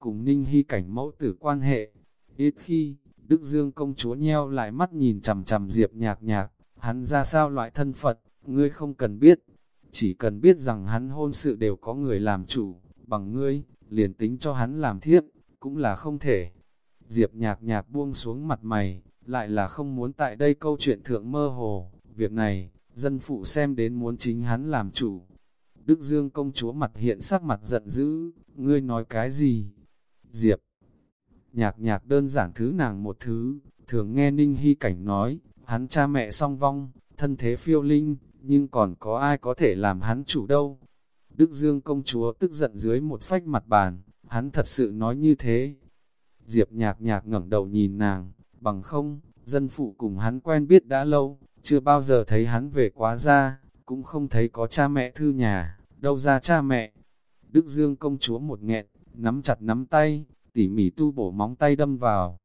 Cùng ninh hy cảnh mẫu tử quan hệ, ít khi, Đức Dương công chúa nheo lại mắt nhìn chầm chầm Diệp nhạc nhạc, hắn ra sao loại thân Phật, ngươi không cần biết, chỉ cần biết rằng hắn hôn sự đều có người làm chủ, bằng ngươi, liền tính cho hắn làm thiếp, cũng là không thể. Diệp nhạc nhạc buông xuống mặt mày, lại là không muốn tại đây câu chuyện thượng mơ hồ, việc này, dân phụ xem đến muốn chính hắn làm chủ. Đức Dương công chúa mặt hiện sắc mặt giận dữ, ngươi nói cái gì? Diệp nhạc nhạc đơn giản thứ nàng một thứ, thường nghe Ninh Hy Cảnh nói, hắn cha mẹ song vong, thân thế phiêu linh, nhưng còn có ai có thể làm hắn chủ đâu. Đức Dương công chúa tức giận dưới một phách mặt bàn, hắn thật sự nói như thế. Diệp nhạc nhạc ngẩng đầu nhìn nàng, bằng không, dân phụ cùng hắn quen biết đã lâu, chưa bao giờ thấy hắn về quá ra, cũng không thấy có cha mẹ thư nhà, đâu ra cha mẹ. Đức Dương công chúa một nghẹn, nắm chặt nắm tay, tỉ mỉ tu bổ móng tay đâm vào.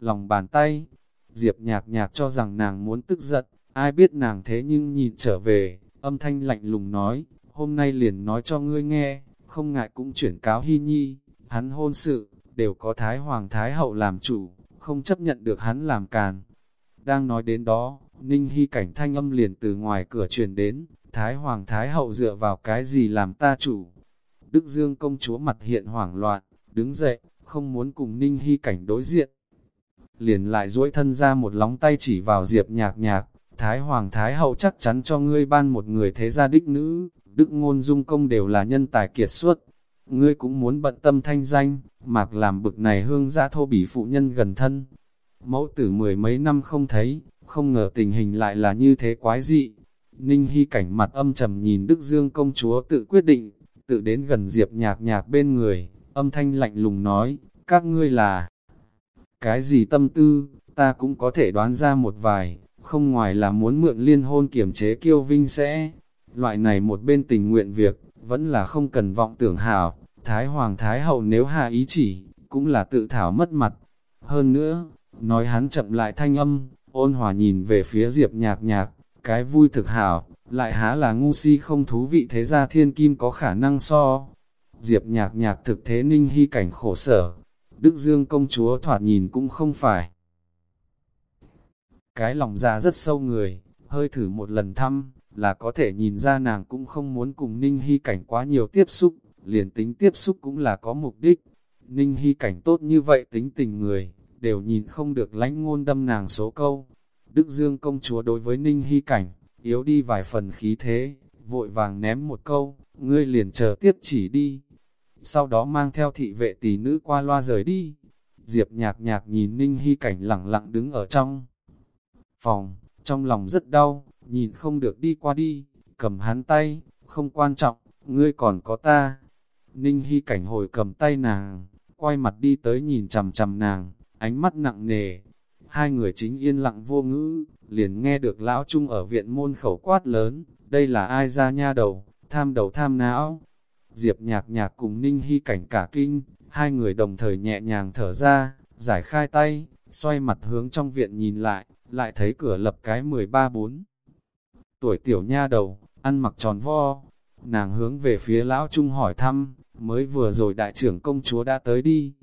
Lòng bàn tay, Diệp nhạc nhạc cho rằng nàng muốn tức giận, ai biết nàng thế nhưng nhìn trở về, âm thanh lạnh lùng nói, hôm nay liền nói cho ngươi nghe, không ngại cũng chuyển cáo hy nhi, hắn hôn sự, đều có Thái Hoàng Thái Hậu làm chủ, không chấp nhận được hắn làm càn. Đang nói đến đó, Ninh Hy cảnh thanh âm liền từ ngoài cửa truyền đến, Thái Hoàng Thái Hậu dựa vào cái gì làm ta chủ. Đức Dương công chúa mặt hiện hoảng loạn, đứng dậy, không muốn cùng Ninh Hy cảnh đối diện. Liền lại duỗi thân ra một lóng tay chỉ vào Diệp nhạc nhạc, Thái Hoàng Thái Hậu chắc chắn cho ngươi ban một người thế gia đích nữ, đức ngôn dung công đều là nhân tài kiệt xuất. Ngươi cũng muốn bận tâm thanh danh, mạc làm bực này hương gia thô bỉ phụ nhân gần thân. Mẫu tử mười mấy năm không thấy, không ngờ tình hình lại là như thế quái dị. Ninh Hy cảnh mặt âm trầm nhìn Đức Dương công chúa tự quyết định, tự đến gần Diệp nhạc nhạc bên người, âm thanh lạnh lùng nói, các ngươi là cái gì tâm tư, ta cũng có thể đoán ra một vài, không ngoài là muốn mượn liên hôn kiểm chế kiêu vinh sẽ. Loại này một bên tình nguyện việc, vẫn là không cần vọng tưởng hảo, Thái Hoàng Thái Hậu nếu hạ ý chỉ, cũng là tự thảo mất mặt. Hơn nữa, nói hắn chậm lại thanh âm, ôn hòa nhìn về phía Diệp nhạc nhạc, cái vui thực hảo, lại há là ngu si không thú vị thế ra thiên kim có khả năng so. Diệp nhạc nhạc thực thế ninh hy cảnh khổ sở, Đức Dương công chúa thoạt nhìn cũng không phải. Cái lòng ra rất sâu người, hơi thử một lần thăm, là có thể nhìn ra nàng cũng không muốn cùng Ninh Hy Cảnh quá nhiều tiếp xúc, liền tính tiếp xúc cũng là có mục đích. Ninh Hy Cảnh tốt như vậy tính tình người, đều nhìn không được lánh ngôn đâm nàng số câu. Đức Dương công chúa đối với Ninh Hy Cảnh, yếu đi vài phần khí thế, vội vàng ném một câu, ngươi liền chờ tiếp chỉ đi. Sau đó mang theo thị vệ tỷ nữ qua loa rời đi. Diệp nhạc nhạc nhìn Ninh Hy Cảnh lặng lặng đứng ở trong phòng, trong lòng rất đau, nhìn không được đi qua đi, cầm hắn tay, không quan trọng, ngươi còn có ta. Ninh Hy cảnh hồi cầm tay nàng, quay mặt đi tới nhìn chầm chầm nàng, ánh mắt nặng nề. Hai người chính yên lặng vô ngữ, liền nghe được lão trung ở viện môn khẩu quát lớn, đây là ai ra nha đầu, tham đầu tham não. Diệp nhạc nhạc cùng Ninh Hy cảnh cả kinh, hai người đồng thời nhẹ nhàng thở ra, giải khai tay, xoay mặt hướng trong viện nhìn lại, lại thấy cửa lập cái 13-4. Tuổi tiểu nha đầu, ăn mặc tròn vo, nàng hướng về phía lão trung hỏi thăm, mới vừa rồi đại trưởng công chúa đã tới đi.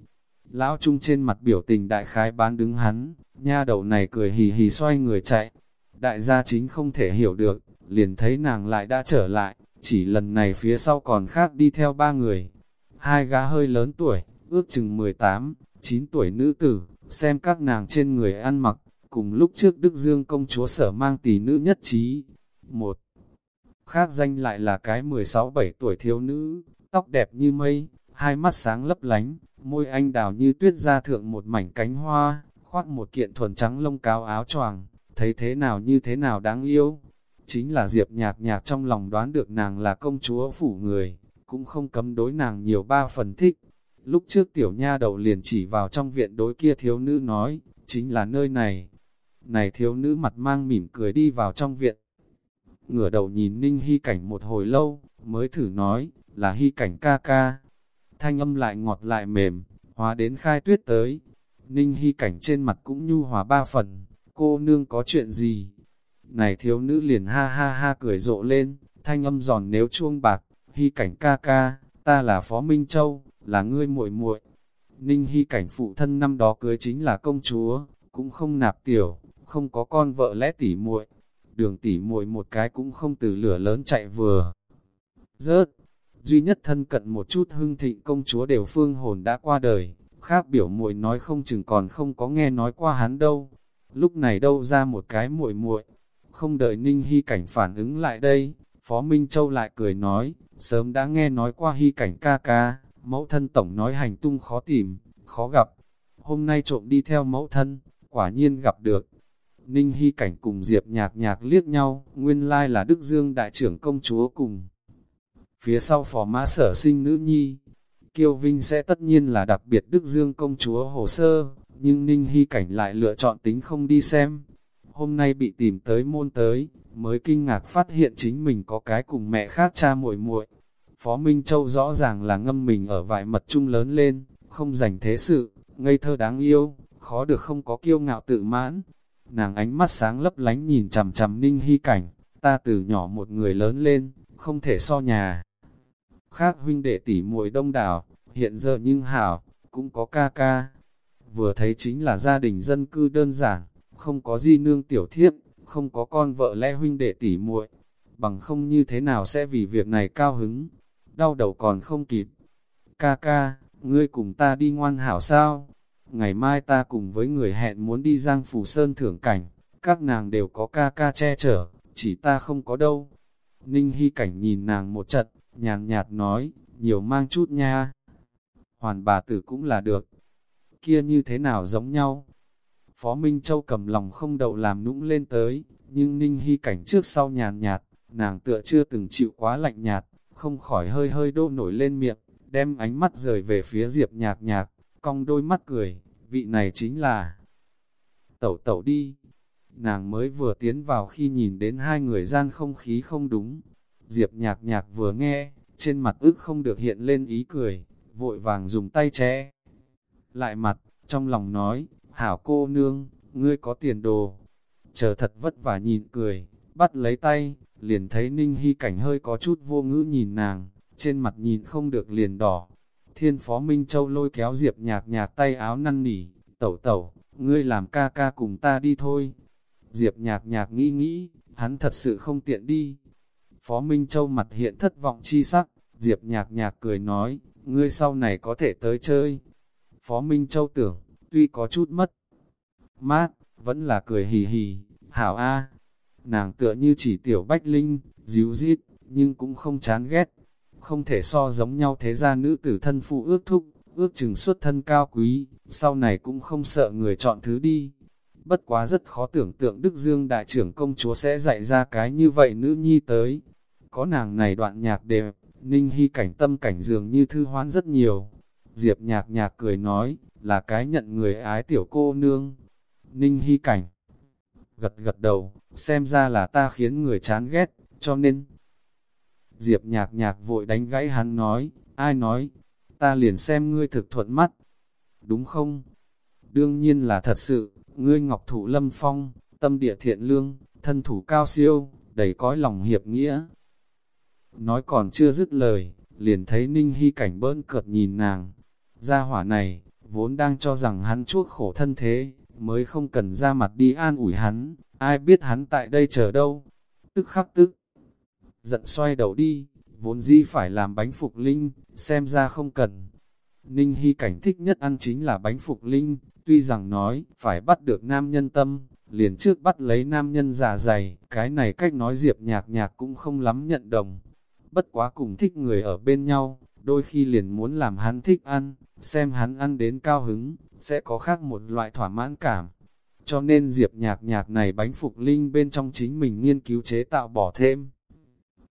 Lão trung trên mặt biểu tình đại khái bán đứng hắn, nha đầu này cười hì hì xoay người chạy. Đại gia chính không thể hiểu được, liền thấy nàng lại đã trở lại, chỉ lần này phía sau còn khác đi theo ba người. Hai gã hơi lớn tuổi, ước chừng 18, 9 tuổi nữ tử, xem các nàng trên người ăn mặc, cùng lúc trước Đức Dương công chúa sở mang tỷ nữ nhất trí. Một khác danh lại là cái 16-17 tuổi thiếu nữ, tóc đẹp như mây, hai mắt sáng lấp lánh, môi anh đào như tuyết ra thượng một mảnh cánh hoa, khoác một kiện thuần trắng lông cáo áo choàng, thấy thế nào như thế nào đáng yêu. Chính là Diệp nhạc nhạc trong lòng đoán được nàng là công chúa phủ người, cũng không cấm đối nàng nhiều ba phần thích. Lúc trước tiểu nha đầu liền chỉ vào trong viện đối kia thiếu nữ nói, chính là nơi này. Này thiếu nữ mặt mang mỉm cười đi vào trong viện. Ngửa đầu nhìn Ninh Hy Cảnh một hồi lâu, mới thử nói, là Hy Cảnh ca ca. Thanh âm lại ngọt lại mềm, hóa đến khai tuyết tới. Ninh Hy Cảnh trên mặt cũng nhu hòa ba phần, cô nương có chuyện gì? Này thiếu nữ liền ha ha ha cười rộ lên, thanh âm giòn nếu chuông bạc, Hy Cảnh ca ca, ta là Phó Minh Châu, là ngươi muội muội. Ninh Hy Cảnh phụ thân năm đó cưới chính là công chúa, cũng không nạp tiểu, không có con vợ lẽ tỉ muội. Đường tỉ muội một cái cũng không từ lửa lớn chạy vừa. Rớt, duy nhất thân cận một chút hưng thịnh công chúa đều phương hồn đã qua đời, khác biểu muội nói không chừng còn không có nghe nói qua hắn đâu. Lúc này đâu ra một cái muội muội, không đợi Ninh Hy Cảnh phản ứng lại đây, Phó Minh Châu lại cười nói, sớm đã nghe nói qua Hy Cảnh ca ca, mẫu thân tổng nói hành tung khó tìm, khó gặp. Hôm nay trộm đi theo mẫu thân, quả nhiên gặp được. Ninh Hy Cảnh cùng Diệp nhạc nhạc liếc nhau, nguyên lai là Đức Dương đại trưởng công chúa cùng. Phía sau phò mã sở sinh nữ nhi, Kiêu Vinh sẽ tất nhiên là đặc biệt Đức Dương công chúa hồ sơ, nhưng Ninh Hy Cảnh lại lựa chọn tính không đi xem. Hôm nay bị tìm tới môn tới, mới kinh ngạc phát hiện chính mình có cái cùng mẹ khác cha muội muội. Phó Minh Châu rõ ràng là ngâm mình ở vài mật trung lớn lên, không dành thế sự, ngây thơ đáng yêu, khó được không có kiêu ngạo tự mãn. Nàng ánh mắt sáng lấp lánh nhìn chằm chằm Ninh Hy Cảnh, ta từ nhỏ một người lớn lên, không thể so nhà. Khác huynh đệ tỷ muội đông đảo, hiện giờ nhưng hảo, cũng có ca ca. Vừa thấy chính là gia đình dân cư đơn giản, không có di nương tiểu thiếp, không có con vợ lẽ huynh đệ tỷ muội, bằng không như thế nào sẽ vì việc này cao hứng, đau đầu còn không kịp. Ca ca, ngươi cùng ta đi ngoan hảo sao? Ngày mai ta cùng với người hẹn muốn đi Giang Phủ Sơn thưởng cảnh, các nàng đều có ca ca che chở, chỉ ta không có đâu. Ninh Hy Cảnh nhìn nàng một trận, nhàn nhạt nói, nhiều mang chút nha. Hoàn bà tử cũng là được. Kia như thế nào giống nhau? Phó Minh Châu cầm lòng không đậu làm nũng lên tới, nhưng Ninh Hy Cảnh trước sau nhàn nhạt, nàng tựa chưa từng chịu quá lạnh nhạt, không khỏi hơi hơi đô nổi lên miệng, đem ánh mắt rời về phía Diệp nhạc nhạc, cong đôi mắt cười, vị này chính là tẩu tẩu đi. Nàng mới vừa tiến vào khi nhìn đến hai người gian không khí không đúng. Diệp nhạc nhạc vừa nghe, trên mặt ức không được hiện lên ý cười, vội vàng dùng tay che. Lại mặt, trong lòng nói, hảo cô nương, ngươi có tiền đồ. Chờ thật vất vả nhìn cười, bắt lấy tay, liền thấy Ninh Hy Cảnh hơi có chút vô ngữ nhìn nàng, trên mặt nhìn không được liền đỏ. Thiên phó Minh Châu lôi kéo Diệp nhạc nhạc tay áo năn nỉ, tẩu tẩu, ngươi làm ca ca cùng ta đi thôi. Diệp nhạc nhạc nghĩ nghĩ, hắn thật sự không tiện đi. Phó Minh Châu mặt hiện thất vọng chi sắc, Diệp nhạc nhạc cười nói, ngươi sau này có thể tới chơi. Phó Minh Châu tưởng, tuy có chút mất mát, vẫn là cười hì hì, hảo a. Nàng tựa như chỉ tiểu bách linh, díu dít, nhưng cũng không chán ghét. Không thể so giống nhau thế ra nữ tử thân phụ ước thúc, ước chừng xuất thân cao quý, sau này cũng không sợ người chọn thứ đi. Bất quá rất khó tưởng tượng Đức Dương đại trưởng công chúa sẽ dạy ra cái như vậy nữ nhi tới. Có nàng này đoạn nhạc đẹp, Ninh Hy cảnh tâm cảnh dường như thư hoán rất nhiều. Diệp nhạc nhạc cười nói, là cái nhận người ái tiểu cô nương. Ninh Hy cảnh gật gật đầu, xem ra là ta khiến người chán ghét, cho nên... Diệp nhạc nhạc vội đánh gãy hắn nói, ai nói, ta liền xem ngươi thực thuận mắt, đúng không? Đương nhiên là thật sự, ngươi ngọc thủ lâm phong, tâm địa thiện lương, thân thủ cao siêu, đầy cõi lòng hiệp nghĩa. Nói còn chưa dứt lời, liền thấy Ninh Hy cảnh bỡn cợt nhìn nàng. Gia hỏa này, vốn đang cho rằng hắn chuốc khổ thân thế, mới không cần ra mặt đi an ủi hắn, ai biết hắn tại đây chờ đâu. Tức khắc tức, giận xoay đầu đi, vốn dĩ phải làm bánh phục linh, xem ra không cần. Ninh Hy cảnh thích nhất ăn chính là bánh phục linh, tuy rằng nói phải bắt được nam nhân tâm, liền trước bắt lấy nam nhân giả dày, cái này cách nói Diệp nhạc nhạc cũng không lắm nhận đồng. Bất quá cùng thích người ở bên nhau, đôi khi liền muốn làm hắn thích ăn, xem hắn ăn đến cao hứng, sẽ có khác một loại thỏa mãn cảm. Cho nên Diệp nhạc nhạc này bánh phục linh bên trong chính mình nghiên cứu chế tạo bỏ thêm.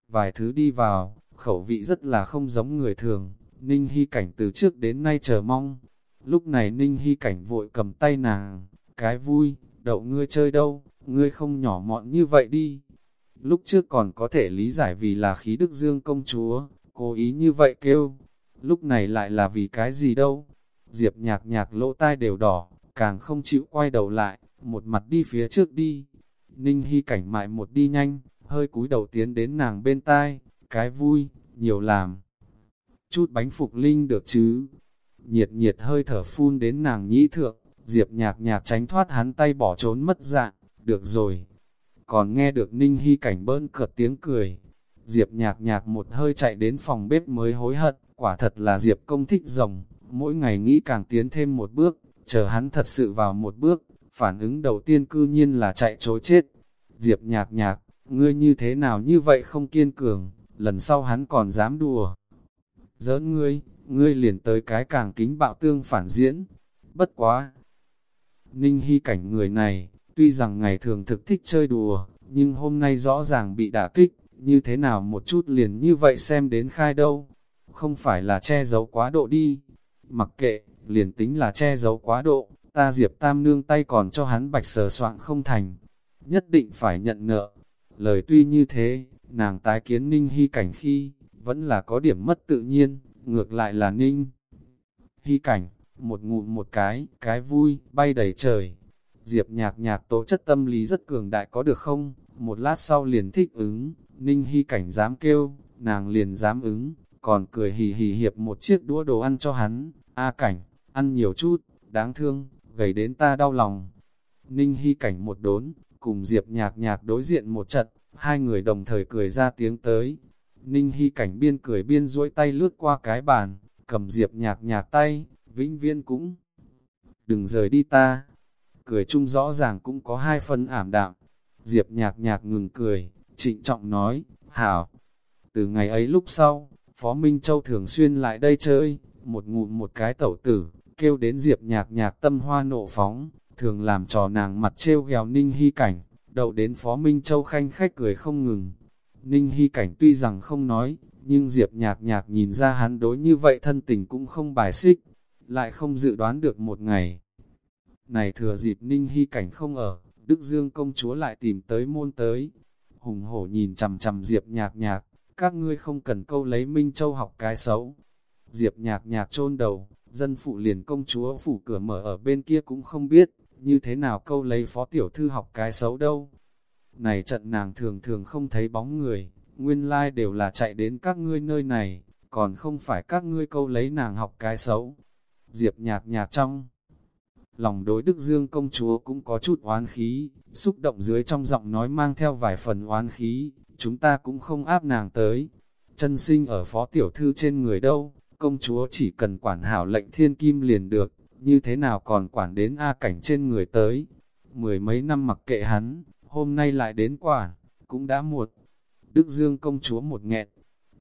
Vài thứ đi vào, khẩu vị rất là không giống người thường, Ninh Hy Cảnh từ trước đến nay chờ mong. Lúc này Ninh Hy Cảnh vội cầm tay nàng, cái vui, đậu ngươi chơi đâu, ngươi không nhỏ mọn như vậy đi. Lúc trước còn có thể lý giải vì là khí đức dương công chúa, cố ý như vậy kêu. Lúc này lại là vì cái gì đâu. Diệp nhạc nhạc lỗ tai đều đỏ, càng không chịu quay đầu lại, một mặt đi phía trước đi. Ninh Hy cảnh mại một đi nhanh, hơi cúi đầu tiến đến nàng bên tai, cái vui, nhiều làm. Chút bánh phục linh được chứ. Nhiệt nhiệt hơi thở phun đến nàng nhĩ thượng, Diệp nhạc nhạc tránh thoát hắn tay bỏ trốn mất dạng, được rồi. Còn nghe được Ninh Hy cảnh bơn cợt tiếng cười. Diệp nhạc nhạc một hơi chạy đến phòng bếp mới hối hận, quả thật là Diệp công thích rồng, mỗi ngày nghĩ càng tiến thêm một bước, chờ hắn thật sự vào một bước, phản ứng đầu tiên cư nhiên là chạy chối chết. Diệp nhạc nhạc, ngươi như thế nào như vậy không kiên cường, lần sau hắn còn dám đùa. Giỡn ngươi, ngươi liền tới cái càng kính bạo tương phản diễn. Bất quá, Ninh Hy cảnh người này, tuy rằng ngày thường thực thích chơi đùa, nhưng hôm nay rõ ràng bị đả kích, như thế nào một chút liền như vậy xem đến khai đâu. Không phải là che giấu quá độ đi. Mặc kệ, liền tính là che giấu quá độ, ta diệp tam nương tay còn cho hắn bạch sờ soạn không thành. Nhất định phải nhận nợ. Lời tuy như thế, nàng tái kiến Ninh Hy cảnh khi, vẫn là có điểm mất tự nhiên, ngược lại là Ninh. Hy cảnh, một ngụm một cái, cái vui, bay đầy trời. Diệp nhạc nhạc tố chất tâm lý rất cường đại có được không? Một lát sau liền thích ứng, ninh hy cảnh dám kêu, nàng liền dám ứng, còn cười hì hì hiệp một chiếc đũa đồ ăn cho hắn. A cảnh, ăn nhiều chút, đáng thương, gầy đến ta đau lòng. Ninh hy cảnh một đốn, cùng Diệp nhạc nhạc đối diện một trận, hai người đồng thời cười ra tiếng tới. Ninh hy cảnh biên cười biên duỗi tay lướt qua cái bàn, cầm Diệp nhạc nhạc tay, vĩnh Viên cũng đừng rời đi ta. Cười chung rõ ràng cũng có hai phân ảm đạm. Diệp nhạc nhạc ngừng cười, trịnh trọng nói, hảo. Từ ngày ấy lúc sau, Phó Minh Châu thường xuyên lại đây chơi, một ngụm một cái tẩu tử, kêu đến Diệp nhạc nhạc tâm hoa nộ phóng, thường làm trò nàng mặt trêu ghèo Ninh Hy Cảnh, đậu đến Phó Minh Châu khanh khách cười không ngừng. Ninh Hy Cảnh tuy rằng không nói, nhưng Diệp nhạc nhạc nhìn ra hắn đối như vậy thân tình cũng không bài xích, lại không dự đoán được một ngày. Này thừa dịp Ninh Hy Cảnh không ở, Đức Dương công chúa lại tìm tới môn tới. Hùng hổ nhìn chầm chầm Diệp nhạc nhạc, các ngươi không cần câu lấy Minh Châu học cái xấu. Diệp nhạc nhạc chôn đầu, dân phụ liền công chúa phủ cửa mở ở bên kia cũng không biết, như thế nào câu lấy phó tiểu thư học cái xấu đâu. Này trận nàng thường thường không thấy bóng người, nguyên lai like đều là chạy đến các ngươi nơi này, còn không phải các ngươi câu lấy nàng học cái xấu. Diệp nhạc nhạc trong. Lòng đối Đức Dương công chúa cũng có chút oán khí, xúc động dưới trong giọng nói mang theo vài phần oán khí, chúng ta cũng không áp nàng tới. Chân sinh ở phó tiểu thư trên người đâu, công chúa chỉ cần quản hảo lệnh thiên kim liền được, như thế nào còn quản đến A cảnh trên người tới. Mười mấy năm mặc kệ hắn, hôm nay lại đến quản, cũng đã muộn. Đức Dương công chúa một nghẹn,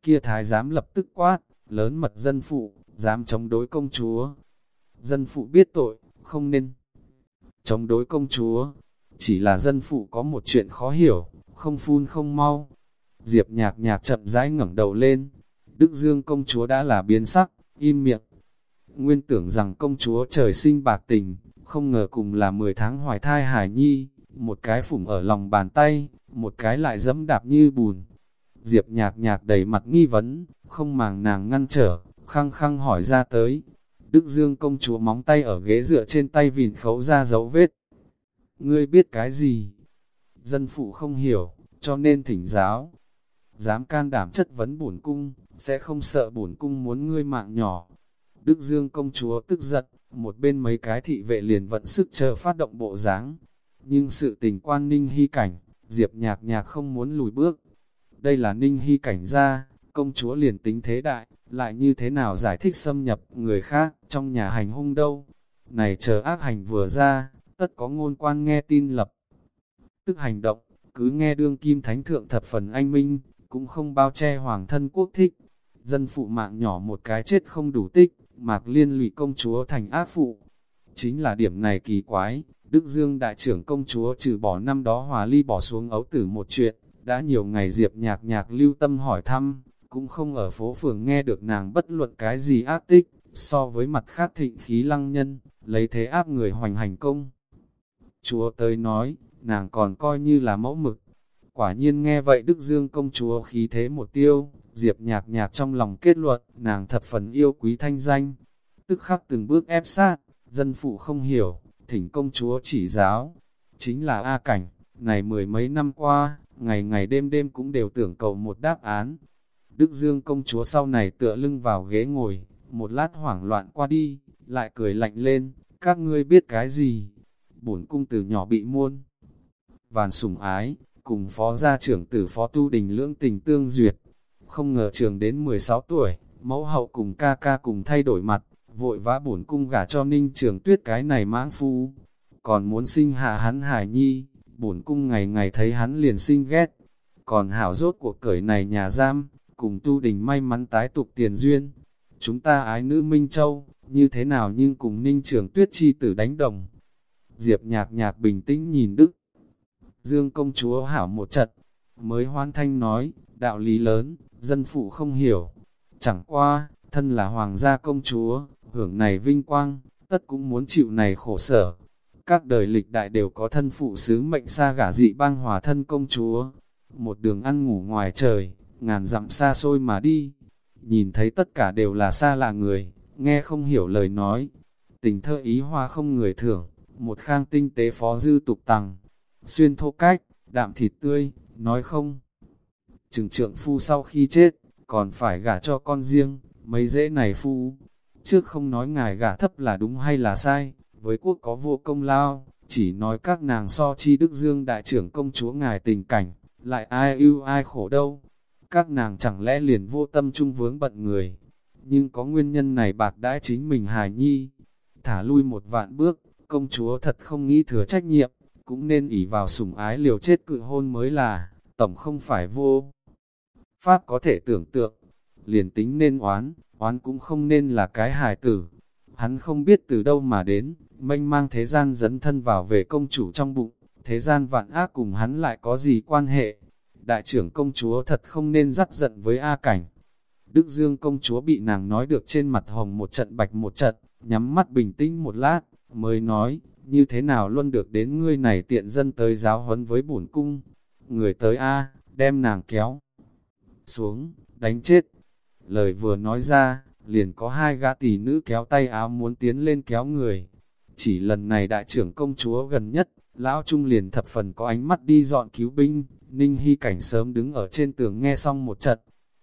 kia thái giám lập tức quát, lớn mật dân phụ, dám chống đối công chúa. Dân phụ biết tội, không nên chống đối công chúa. Chỉ là dân phụ có một chuyện khó hiểu, không phun không mau. Diệp nhạc nhạc chậm rãi ngẩng đầu lên. Đức Dương công chúa đã là biến sắc, im miệng. Nguyên tưởng rằng công chúa trời sinh bạc tình, không ngờ cùng là 10 tháng hoài thai hải nhi, một cái phủng ở lòng bàn tay, một cái lại dẫm đạp như bùn. Diệp nhạc nhạc đầy mặt nghi vấn, không màng nàng ngăn trở, khăng khăng hỏi ra tới. Đức Dương công chúa móng tay ở ghế dựa trên tay vìn khấu ra dấu vết. Ngươi biết cái gì? Dân phụ không hiểu, cho nên thỉnh giáo. Dám can đảm chất vấn bổn cung, sẽ không sợ bổn cung muốn ngươi mạng nhỏ. Đức Dương công chúa tức giận, một bên mấy cái thị vệ liền vận sức chờ phát động bộ dáng. Nhưng sự tình quan ninh hy cảnh, Diệp nhạc nhạc không muốn lùi bước. Đây là ninh hy cảnh ra, công chúa liền tính thế đại, lại như thế nào giải thích xâm nhập người khác trong nhà hành hung đâu. Này chờ ác hành vừa ra, tất có ngôn quan nghe tin lập tức hành động, cứ nghe đương kim thánh thượng thập phần anh minh, cũng không bao che hoàng thân quốc thích. Dân phụ mạng nhỏ một cái chết không đủ tích, mạc liên lụy công chúa thành ác phụ. Chính là điểm này kỳ quái, Đức Dương đại trưởng công chúa trừ bỏ năm đó hòa ly bỏ xuống ấu tử một chuyện, đã nhiều ngày diệp nhạc nhạc lưu tâm hỏi thăm, cũng không ở phố phường nghe được nàng bất luận cái gì ác tích, so với mặt khác thịnh khí lăng nhân, lấy thế áp người hoành hành công. Chúa tới nói, nàng còn coi như là mẫu mực. Quả nhiên nghe vậy Đức Dương công chúa khí thế một tiêu, diệp nhạc nhạc trong lòng kết luận, nàng thật phần yêu quý thanh danh. Tức khắc từng bước ép sát, dân phụ không hiểu, thỉnh công chúa chỉ giáo. Chính là A Cảnh, này mười mấy năm qua, ngày ngày đêm đêm cũng đều tưởng cầu một đáp án. Đức Dương công chúa sau này tựa lưng vào ghế ngồi, một lát hoảng loạn qua đi, lại cười lạnh lên, các ngươi biết cái gì? Bổn cung từ nhỏ bị muôn. Vàn sủng ái, cùng phó gia trưởng tử phó tu đình lưỡng tình tương duyệt. Không ngờ trường đến 16 tuổi, mẫu hậu cùng ca ca cùng thay đổi mặt, vội vã bổn cung gả cho ninh trường tuyết cái này mãng phu. Còn muốn sinh hạ hắn hải nhi, bổn cung ngày ngày thấy hắn liền sinh ghét. Còn hảo rốt cuộc cởi này nhà giam, cùng tu đình may mắn tái tục tiền duyên. Chúng ta ái nữ Minh Châu, như thế nào nhưng cùng ninh trưởng tuyết chi tử đánh đồng. Diệp nhạc nhạc bình tĩnh nhìn Đức. Dương công chúa hảo một trận, mới hoan thanh nói, đạo lý lớn, dân phụ không hiểu. Chẳng qua, thân là hoàng gia công chúa, hưởng này vinh quang, tất cũng muốn chịu này khổ sở. Các đời lịch đại đều có thân phụ sứ mệnh xa gả dị bang hòa thân công chúa. Một đường ăn ngủ ngoài trời, ngàn dặm xa xôi mà đi. Nhìn thấy tất cả đều là xa lạ người, nghe không hiểu lời nói. Tình thơ ý hoa không người thưởng, một khang tinh tế phó dư tục tằng. Xuyên thô cách, đạm thịt tươi, nói không. Trừng trượng phu sau khi chết, còn phải gả cho con riêng, mấy dễ này phu. Trước không nói ngài gả thấp là đúng hay là sai, với quốc có vô công lao, chỉ nói các nàng so chi Đức Dương đại trưởng công chúa ngài tình cảnh, lại ai ưu ai khổ đâu. Các nàng chẳng lẽ liền vô tâm trung vướng bận người, nhưng có nguyên nhân này bạc đãi chính mình hài nhi. Thả lui một vạn bước, công chúa thật không nghĩ thừa trách nhiệm, cũng nên ỷ vào sủng ái liều chết cự hôn mới là, tổng không phải vô. Pháp có thể tưởng tượng, liền tính nên oán, oán cũng không nên là cái hài tử. Hắn không biết từ đâu mà đến, mênh mang thế gian dẫn thân vào về công chủ trong bụng, thế gian vạn ác cùng hắn lại có gì quan hệ. Đại trưởng công chúa thật không nên dắt giận với A Cảnh. Đức Dương công chúa bị nàng nói được trên mặt hồng một trận bạch một trận, nhắm mắt bình tĩnh một lát, mới nói, như thế nào luôn được đến ngươi này tiện dân tới giáo huấn với bổn cung. Người tới A, đem nàng kéo xuống, đánh chết. Lời vừa nói ra, liền có hai gã tỷ nữ kéo tay áo muốn tiến lên kéo người. Chỉ lần này đại trưởng công chúa gần nhất, lão trung liền thập phần có ánh mắt đi dọn cứu binh, Ninh Hy Cảnh sớm đứng ở trên tường nghe xong một trận.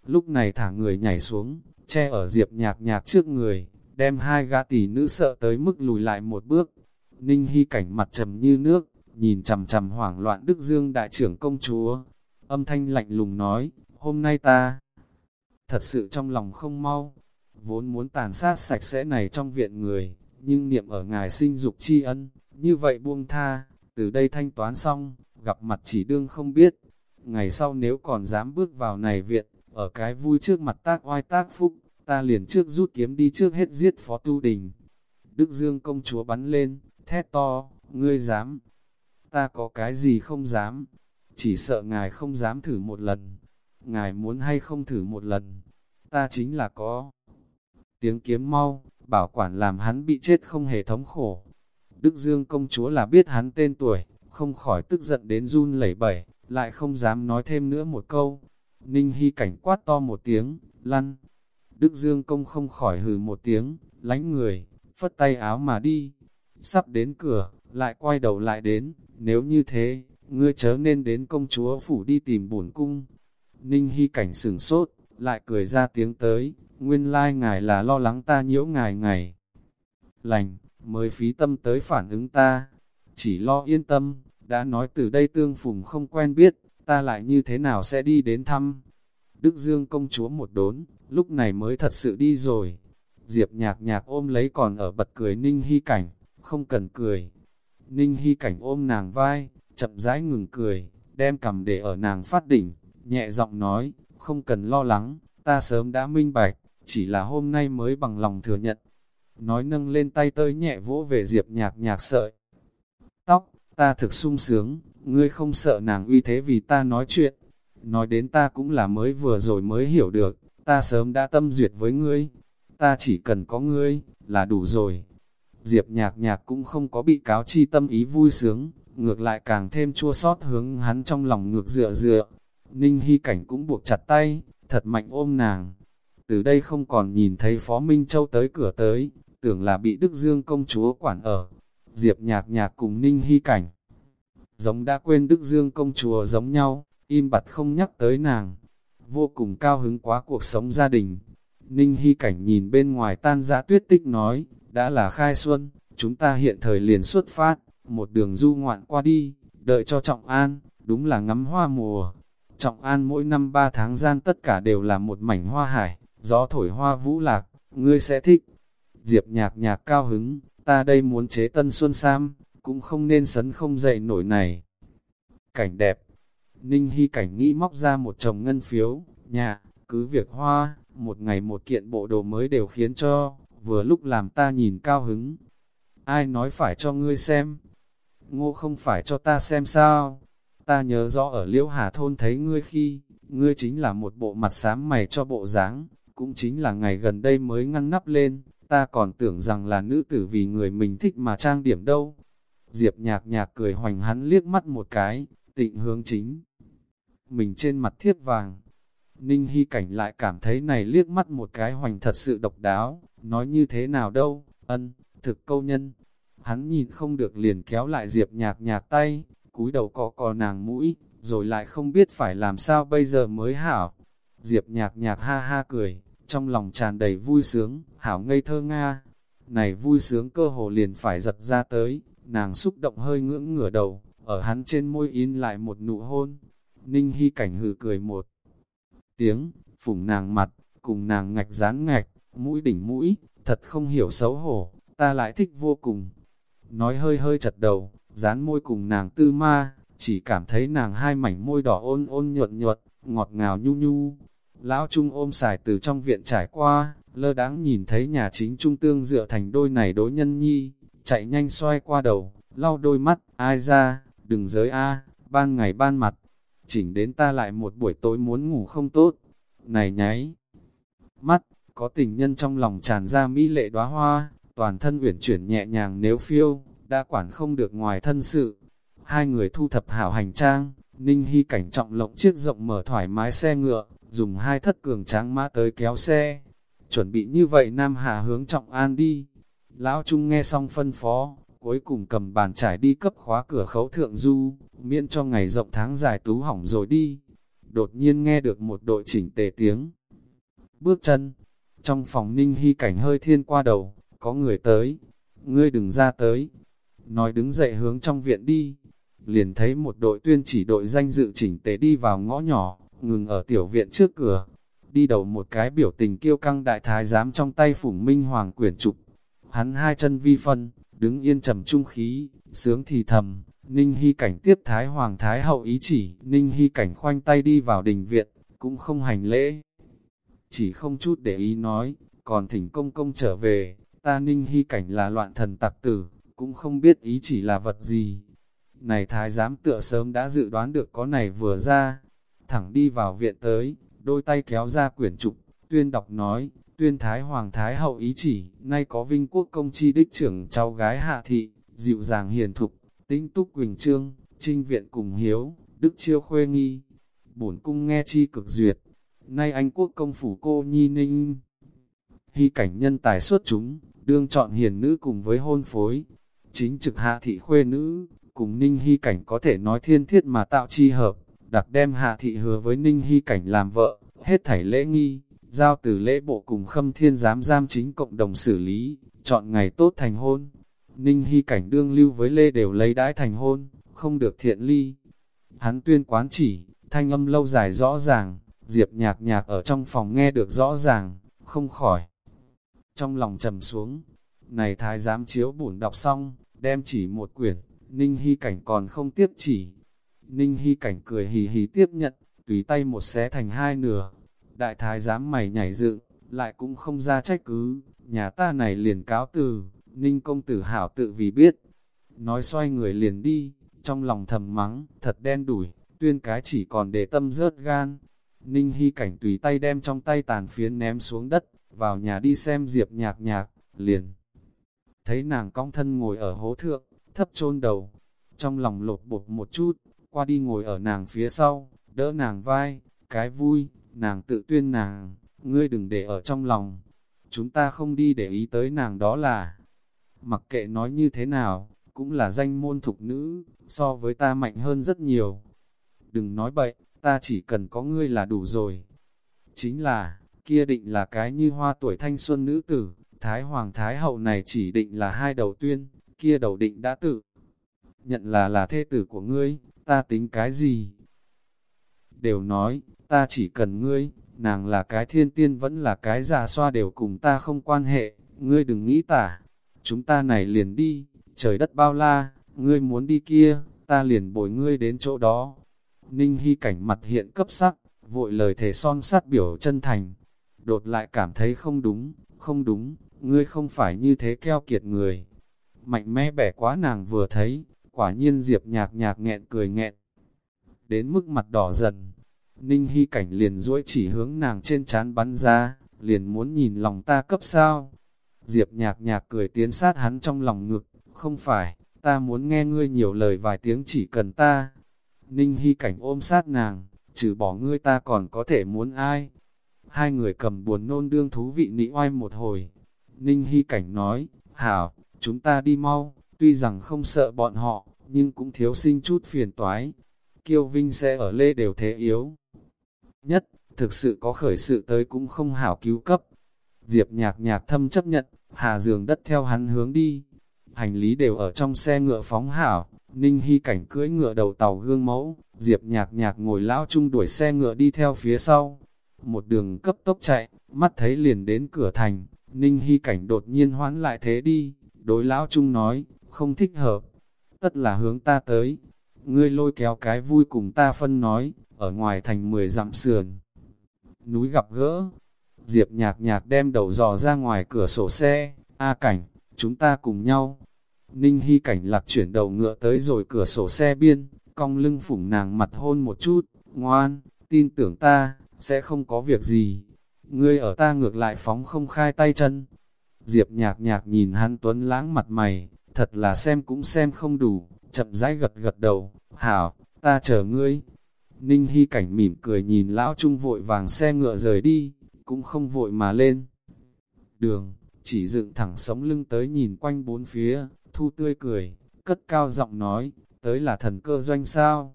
Lúc này thả người nhảy xuống, che ở diệp nhạc nhạc trước người, đem hai gã tỷ nữ sợ tới mức lùi lại một bước. Ninh Hy Cảnh mặt trầm như nước, nhìn chầm chầm hoảng loạn Đức Dương đại trưởng công chúa. Âm thanh lạnh lùng nói, hôm nay ta thật sự trong lòng không mau, vốn muốn tàn sát sạch sẽ này trong viện người, nhưng niệm ở ngài sinh dục tri ân, như vậy buông tha, từ đây thanh toán xong, gặp mặt chỉ đương không biết. Ngày sau nếu còn dám bước vào này viện, ở cái vui trước mặt tác oai tác phúc, ta liền trước rút kiếm đi trước hết giết phó tu đình. Đức Dương công chúa bắn lên, thét to, ngươi dám, ta có cái gì không dám, chỉ sợ ngài không dám thử một lần, ngài muốn hay không thử một lần, ta chính là có. Tiếng kiếm mau, bảo quản làm hắn bị chết không hề thống khổ. Đức Dương công chúa là biết hắn tên tuổi, không khỏi tức giận đến run lẩy bẩy, lại không dám nói thêm nữa một câu. Ninh Hy cảnh quát to một tiếng, lăn. Đức Dương công không khỏi hừ một tiếng, lánh người, phất tay áo mà đi. Sắp đến cửa, lại quay đầu lại đến, nếu như thế, ngươi chớ nên đến công chúa phủ đi tìm bổn cung. Ninh Hy cảnh sửng sốt, lại cười ra tiếng tới, nguyên lai ngài là lo lắng ta nhiễu ngài ngày. Lành, mới phí tâm tới phản ứng ta, chỉ lo yên tâm, đã nói từ đây tương phùng không quen biết, ta lại như thế nào sẽ đi đến thăm. Đức Dương công chúa một đốn, lúc này mới thật sự đi rồi. Diệp nhạc nhạc ôm lấy còn ở bật cười Ninh Hy Cảnh, không cần cười. Ninh Hy Cảnh ôm nàng vai, chậm rãi ngừng cười, đem cầm để ở nàng phát đỉnh, nhẹ giọng nói, không cần lo lắng, ta sớm đã minh bạch, chỉ là hôm nay mới bằng lòng thừa nhận. Nói nâng lên tay tơi nhẹ vỗ về diệp nhạc nhạc sợi. Ta thực sung sướng, ngươi không sợ nàng uy thế vì ta nói chuyện. Nói đến ta cũng là mới vừa rồi mới hiểu được, ta sớm đã tâm duyệt với ngươi. Ta chỉ cần có ngươi, là đủ rồi. Diệp nhạc nhạc cũng không có bị cáo chi tâm ý vui sướng, ngược lại càng thêm chua sót hướng hắn trong lòng ngược dựa dựa. Ninh Hy Cảnh cũng buộc chặt tay, thật mạnh ôm nàng. Từ đây không còn nhìn thấy Phó Minh Châu tới cửa tới, tưởng là bị Đức Dương công chúa quản ở. Diệp nhạc nhạc cùng Ninh Hy Cảnh. Giống đã quên Đức Dương công chúa giống nhau, im bặt không nhắc tới nàng. Vô cùng cao hứng quá cuộc sống gia đình. Ninh Hy Cảnh nhìn bên ngoài tan ra tuyết tích nói, đã là khai xuân, chúng ta hiện thời liền xuất phát, một đường du ngoạn qua đi, đợi cho Trọng An, đúng là ngắm hoa mùa. Trọng An mỗi năm ba tháng gian tất cả đều là một mảnh hoa hải, gió thổi hoa vũ lạc, ngươi sẽ thích. Diệp nhạc nhạc cao hứng, ta đây muốn chế tân xuân sam, cũng không nên sấn không dậy nổi này. Cảnh đẹp, Ninh Hy cảnh nghĩ móc ra một chồng ngân phiếu, nhà, cứ việc hoa, một ngày một kiện bộ đồ mới đều khiến cho, vừa lúc làm ta nhìn cao hứng. Ai nói phải cho ngươi xem? Ngô không phải cho ta xem sao? Ta nhớ rõ ở Liễu Hà Thôn thấy ngươi khi, ngươi chính là một bộ mặt xám mày cho bộ dáng, cũng chính là ngày gần đây mới ngăn nắp lên, ta còn tưởng rằng là nữ tử vì người mình thích mà trang điểm đâu. Diệp nhạc nhạc cười hoành hắn liếc mắt một cái, tịnh hướng chính. Mình trên mặt thiết vàng. Ninh Hy Cảnh lại cảm thấy này liếc mắt một cái hoành thật sự độc đáo, nói như thế nào đâu, ân, thực câu nhân. Hắn nhìn không được liền kéo lại Diệp nhạc nhạc tay, cúi đầu có cò nàng mũi, rồi lại không biết phải làm sao bây giờ mới hảo. Diệp nhạc nhạc ha ha cười, trong lòng tràn đầy vui sướng, hảo ngây thơ Nga. Này vui sướng cơ hồ liền phải giật ra tới, nàng xúc động hơi ngưỡng ngửa đầu, ở hắn trên môi in lại một nụ hôn. Ninh Hy cảnh hừ cười một tiếng, phủng nàng mặt, cùng nàng ngạch dán ngạch, mũi đỉnh mũi, thật không hiểu xấu hổ, ta lại thích vô cùng. Nói hơi hơi chật đầu, dán môi cùng nàng tư ma, chỉ cảm thấy nàng hai mảnh môi đỏ ôn ôn nhuận nhuận, ngọt ngào nhu nhu. Lão Trung ôm xài từ trong viện trải qua, lơ đáng nhìn thấy nhà chính Trung tương dựa thành đôi này đối nhân nhi, chạy nhanh xoay qua đầu, lau đôi mắt, ai ra, đừng giới a ban ngày ban mặt, chỉnh đến ta lại một buổi tối muốn ngủ không tốt, này nháy. Mắt, có tình nhân trong lòng tràn ra mỹ lệ đóa hoa, toàn thân uyển chuyển nhẹ nhàng nếu phiêu, đã quản không được ngoài thân sự. Hai người thu thập hảo hành trang, Ninh Hy cảnh trọng lộng chiếc rộng mở thoải mái xe ngựa, dùng hai thất cường tráng mã tới kéo xe. Chuẩn bị như vậy Nam Hà hướng trọng an đi. Lão Trung nghe xong phân phó, cuối cùng cầm bàn trải đi cấp khóa cửa khấu thượng du, miễn cho ngày rộng tháng dài tú hỏng rồi đi. Đột nhiên nghe được một đội chỉnh tề tiếng. Bước chân, trong phòng ninh hy cảnh hơi thiên qua đầu, có người tới, ngươi đừng ra tới. Nói đứng dậy hướng trong viện đi, liền thấy một đội tuyên chỉ đội danh dự chỉnh tề đi vào ngõ nhỏ, ngừng ở tiểu viện trước cửa. Đi đầu một cái biểu tình kiêu căng đại thái giám trong tay phủng minh hoàng quyển trục. Hắn hai chân vi phân, đứng yên trầm trung khí, sướng thì thầm, Ninh Hy Cảnh tiếp Thái Hoàng Thái Hậu ý chỉ, Ninh Hy Cảnh khoanh tay đi vào đình viện, cũng không hành lễ. Chỉ không chút để ý nói, còn thỉnh công công trở về, ta Ninh Hy Cảnh là loạn thần tặc tử, cũng không biết ý chỉ là vật gì. Này Thái giám tựa sớm đã dự đoán được có này vừa ra, thẳng đi vào viện tới, đôi tay kéo ra quyển trục, tuyên đọc nói, tuyên Thái Hoàng Thái Hậu ý chỉ, nay có vinh quốc công chi đích trưởng cháu gái hạ thị, dịu dàng hiền thục, tinh túc quỳnh trương, trinh viện cùng hiếu, đức chiêu khuê nghi. Bổn cung nghe chi cực duyệt, nay anh quốc công phủ cô nhi ninh. Hy cảnh nhân tài xuất chúng, đương chọn hiền nữ cùng với hôn phối. Chính trực hạ thị khuê nữ, cùng ninh hy cảnh có thể nói thiên thiết mà tạo chi hợp, đặc đem hạ thị hứa với ninh hy cảnh làm vợ, hết thảy lễ nghi, giao từ lễ bộ cùng khâm thiên giám giam chính cộng đồng xử lý, chọn ngày tốt thành hôn. Ninh Hy cảnh đương lưu với Lê đều lấy đãi thành hôn, không được thiện ly. Hắn tuyên quán chỉ, thanh âm lâu dài rõ ràng, Diệp nhạc nhạc ở trong phòng nghe được rõ ràng, không khỏi. Trong lòng trầm xuống, này thái giám chiếu bổn đọc xong, đem chỉ một quyển, Ninh Hy cảnh còn không tiếp chỉ, Ninh Hy Cảnh cười hì hì tiếp nhận, tùy tay một xé thành hai nửa. Đại thái giám mày nhảy dựng, lại cũng không ra trách cứ, nhà ta này liền cáo từ, Ninh công tử hảo tự vì biết. Nói xoay người liền đi, trong lòng thầm mắng, thật đen đủi, tuyên cái chỉ còn để tâm rớt gan. Ninh Hy Cảnh tùy tay đem trong tay tàn phiến ném xuống đất, vào nhà đi xem Diệp nhạc nhạc, liền. Thấy nàng cong thân ngồi ở hố thượng, thấp chôn đầu, trong lòng lột bột một chút, qua đi ngồi ở nàng phía sau, đỡ nàng vai, cái vui, nàng tự tuyên nàng, ngươi đừng để ở trong lòng, chúng ta không đi để ý tới nàng đó là, mặc kệ nói như thế nào, cũng là danh môn thục nữ, so với ta mạnh hơn rất nhiều. Đừng nói bậy, ta chỉ cần có ngươi là đủ rồi. Chính là, kia định là cái như hoa tuổi thanh xuân nữ tử, Thái Hoàng Thái Hậu này chỉ định là hai đầu tuyên, kia đầu định đã tự nhận là là thê tử của ngươi, ta tính cái gì? Đều nói, ta chỉ cần ngươi, nàng là cái thiên tiên vẫn là cái già xoa đều cùng ta không quan hệ, ngươi đừng nghĩ tả, chúng ta này liền đi, trời đất bao la, ngươi muốn đi kia, ta liền bồi ngươi đến chỗ đó. Ninh Hy cảnh mặt hiện cấp sắc, vội lời thể son sát biểu chân thành, đột lại cảm thấy không đúng, không đúng, ngươi không phải như thế keo kiệt người. Mạnh mẽ bẻ quá nàng vừa thấy, quả nhiên Diệp nhạc nhạc nghẹn cười nghẹn. Đến mức mặt đỏ dần, Ninh Hy cảnh liền duỗi chỉ hướng nàng trên chán bắn ra, liền muốn nhìn lòng ta cấp sao. Diệp nhạc nhạc cười tiến sát hắn trong lòng ngực, không phải, ta muốn nghe ngươi nhiều lời vài tiếng chỉ cần ta. Ninh Hy cảnh ôm sát nàng, trừ bỏ ngươi ta còn có thể muốn ai. Hai người cầm buồn nôn đương thú vị nị oai một hồi. Ninh Hy cảnh nói, hảo, chúng ta đi mau, tuy rằng không sợ bọn họ, nhưng cũng thiếu sinh chút phiền toái. Kiêu Vinh sẽ ở lê đều thế yếu. Nhất, thực sự có khởi sự tới cũng không hảo cứu cấp. Diệp nhạc nhạc thâm chấp nhận, hà giường đất theo hắn hướng đi. Hành lý đều ở trong xe ngựa phóng hảo, Ninh Hy cảnh cưỡi ngựa đầu tàu gương mẫu, Diệp nhạc nhạc ngồi lão chung đuổi xe ngựa đi theo phía sau. Một đường cấp tốc chạy, mắt thấy liền đến cửa thành, Ninh Hy cảnh đột nhiên hoán lại thế đi, đối lão chung nói, không thích hợp, tất là hướng ta tới. Ngươi lôi kéo cái vui cùng ta phân nói, ở ngoài thành mười dặm sườn. Núi gặp gỡ, Diệp nhạc nhạc đem đầu dò ra ngoài cửa sổ xe, A cảnh, chúng ta cùng nhau. Ninh Hy cảnh lạc chuyển đầu ngựa tới rồi cửa sổ xe biên, cong lưng phủng nàng mặt hôn một chút, ngoan, tin tưởng ta, sẽ không có việc gì. Ngươi ở ta ngược lại phóng không khai tay chân. Diệp nhạc nhạc nhìn hắn tuấn lãng mặt mày, thật là xem cũng xem không đủ, chậm rãi gật gật đầu, hảo, ta chờ ngươi. Ninh Hy cảnh mỉm cười nhìn lão trung vội vàng xe ngựa rời đi, cũng không vội mà lên. Đường, chỉ dựng thẳng sống lưng tới nhìn quanh bốn phía, thu tươi cười, cất cao giọng nói, tới là thần cơ doanh sao.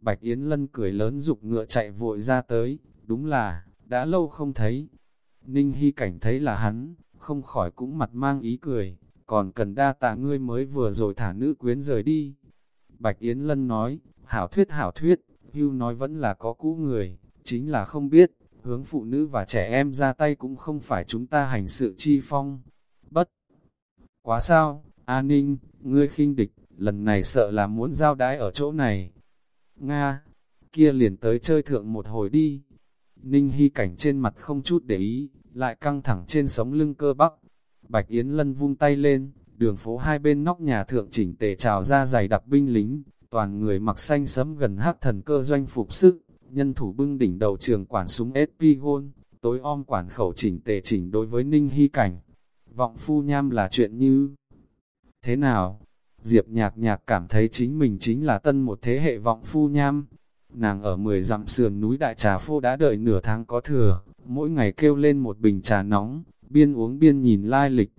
Bạch Yến Lân cười lớn dục ngựa chạy vội ra tới, đúng là, đã lâu không thấy. Ninh Hy cảnh thấy là hắn, không khỏi cũng mặt mang ý cười, còn cần đa tạ ngươi mới vừa rồi thả nữ quyến rời đi. Bạch Yến Lân nói, hảo thuyết hảo thuyết, hưu nói vẫn là có cũ người, chính là không biết, hướng phụ nữ và trẻ em ra tay cũng không phải chúng ta hành sự chi phong. Bất! Quá sao, A Ninh, ngươi khinh địch, lần này sợ là muốn giao đái ở chỗ này. Nga! Kia liền tới chơi thượng một hồi đi. Ninh Hy cảnh trên mặt không chút để ý, lại căng thẳng trên sống lưng cơ bắp, Bạch Yến Lân vung tay lên, đường phố hai bên nóc nhà thượng chỉnh tề trào ra dày đặc binh lính, toàn người mặc xanh sấm gần hắc thần cơ doanh phục sức, nhân thủ bưng đỉnh đầu trường quản súng Espigon, tối om quản khẩu chỉnh tề chỉnh đối với Ninh Hy Cảnh. Vọng phu nham là chuyện như thế nào? Diệp nhạc nhạc cảm thấy chính mình chính là tân một thế hệ vọng phu nham. Nàng ở 10 dặm sườn núi Đại Trà Phô đã đợi nửa tháng có thừa, mỗi ngày kêu lên một bình trà nóng, biên uống biên nhìn lai lịch.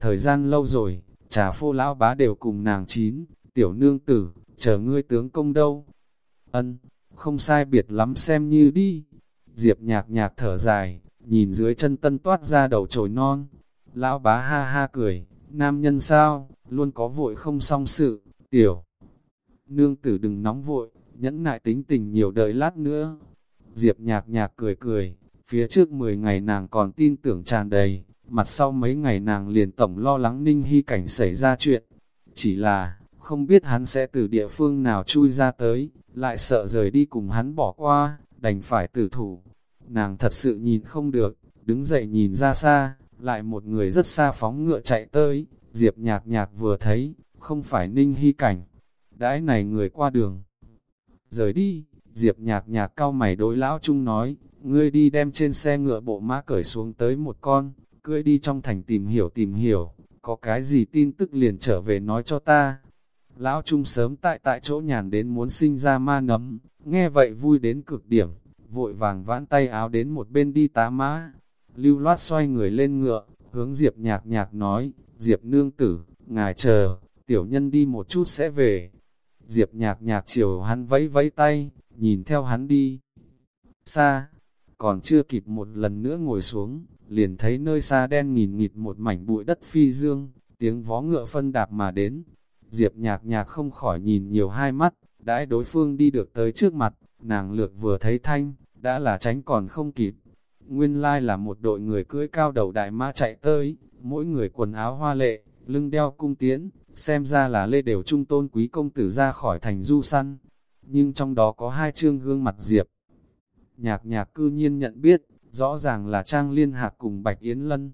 Thời gian lâu rồi, trà phô lão bá đều cùng nàng chín, tiểu nương tử, chờ ngươi tướng công đâu. Ân, không sai biệt lắm xem như đi. Diệp nhạc nhạc thở dài, nhìn dưới chân tân toát ra đầu trồi non. Lão bá ha ha cười, nam nhân sao, luôn có vội không xong sự, tiểu. Nương tử đừng nóng vội, nhẫn nại tính tình nhiều đợi lát nữa. Diệp nhạc nhạc cười cười, Phía trước 10 ngày nàng còn tin tưởng tràn đầy, mặt sau mấy ngày nàng liền tổng lo lắng ninh hy cảnh xảy ra chuyện. Chỉ là, không biết hắn sẽ từ địa phương nào chui ra tới, lại sợ rời đi cùng hắn bỏ qua, đành phải tử thủ. Nàng thật sự nhìn không được, đứng dậy nhìn ra xa, lại một người rất xa phóng ngựa chạy tới, Diệp nhạc nhạc vừa thấy, không phải ninh hy cảnh. Đãi này người qua đường. Rời đi, Diệp nhạc nhạc cao mày đối lão trung nói, ngươi đi đem trên xe ngựa bộ mã cởi xuống tới một con, cưỡi đi trong thành tìm hiểu tìm hiểu, có cái gì tin tức liền trở về nói cho ta. Lão Trung sớm tại tại chỗ nhàn đến muốn sinh ra ma nấm, nghe vậy vui đến cực điểm, vội vàng vãn tay áo đến một bên đi tá mã. Lưu loát xoay người lên ngựa, hướng Diệp nhạc nhạc nói, Diệp nương tử, ngài chờ, tiểu nhân đi một chút sẽ về. Diệp nhạc nhạc chiều hắn vẫy vẫy tay, nhìn theo hắn đi. Xa, còn chưa kịp một lần nữa ngồi xuống, liền thấy nơi xa đen nghìn nghịt một mảnh bụi đất phi dương, tiếng vó ngựa phân đạp mà đến. Diệp nhạc nhạc không khỏi nhìn nhiều hai mắt, đãi đối phương đi được tới trước mặt, nàng lược vừa thấy thanh, đã là tránh còn không kịp. Nguyên lai là một đội người cưỡi cao đầu đại mã chạy tới, mỗi người quần áo hoa lệ, lưng đeo cung tiễn, xem ra là lê đều trung tôn quý công tử ra khỏi thành du săn. Nhưng trong đó có hai chương gương mặt Diệp. Nhạc nhạc cư nhiên nhận biết, rõ ràng là Trang Liên Hạc cùng Bạch Yến Lân.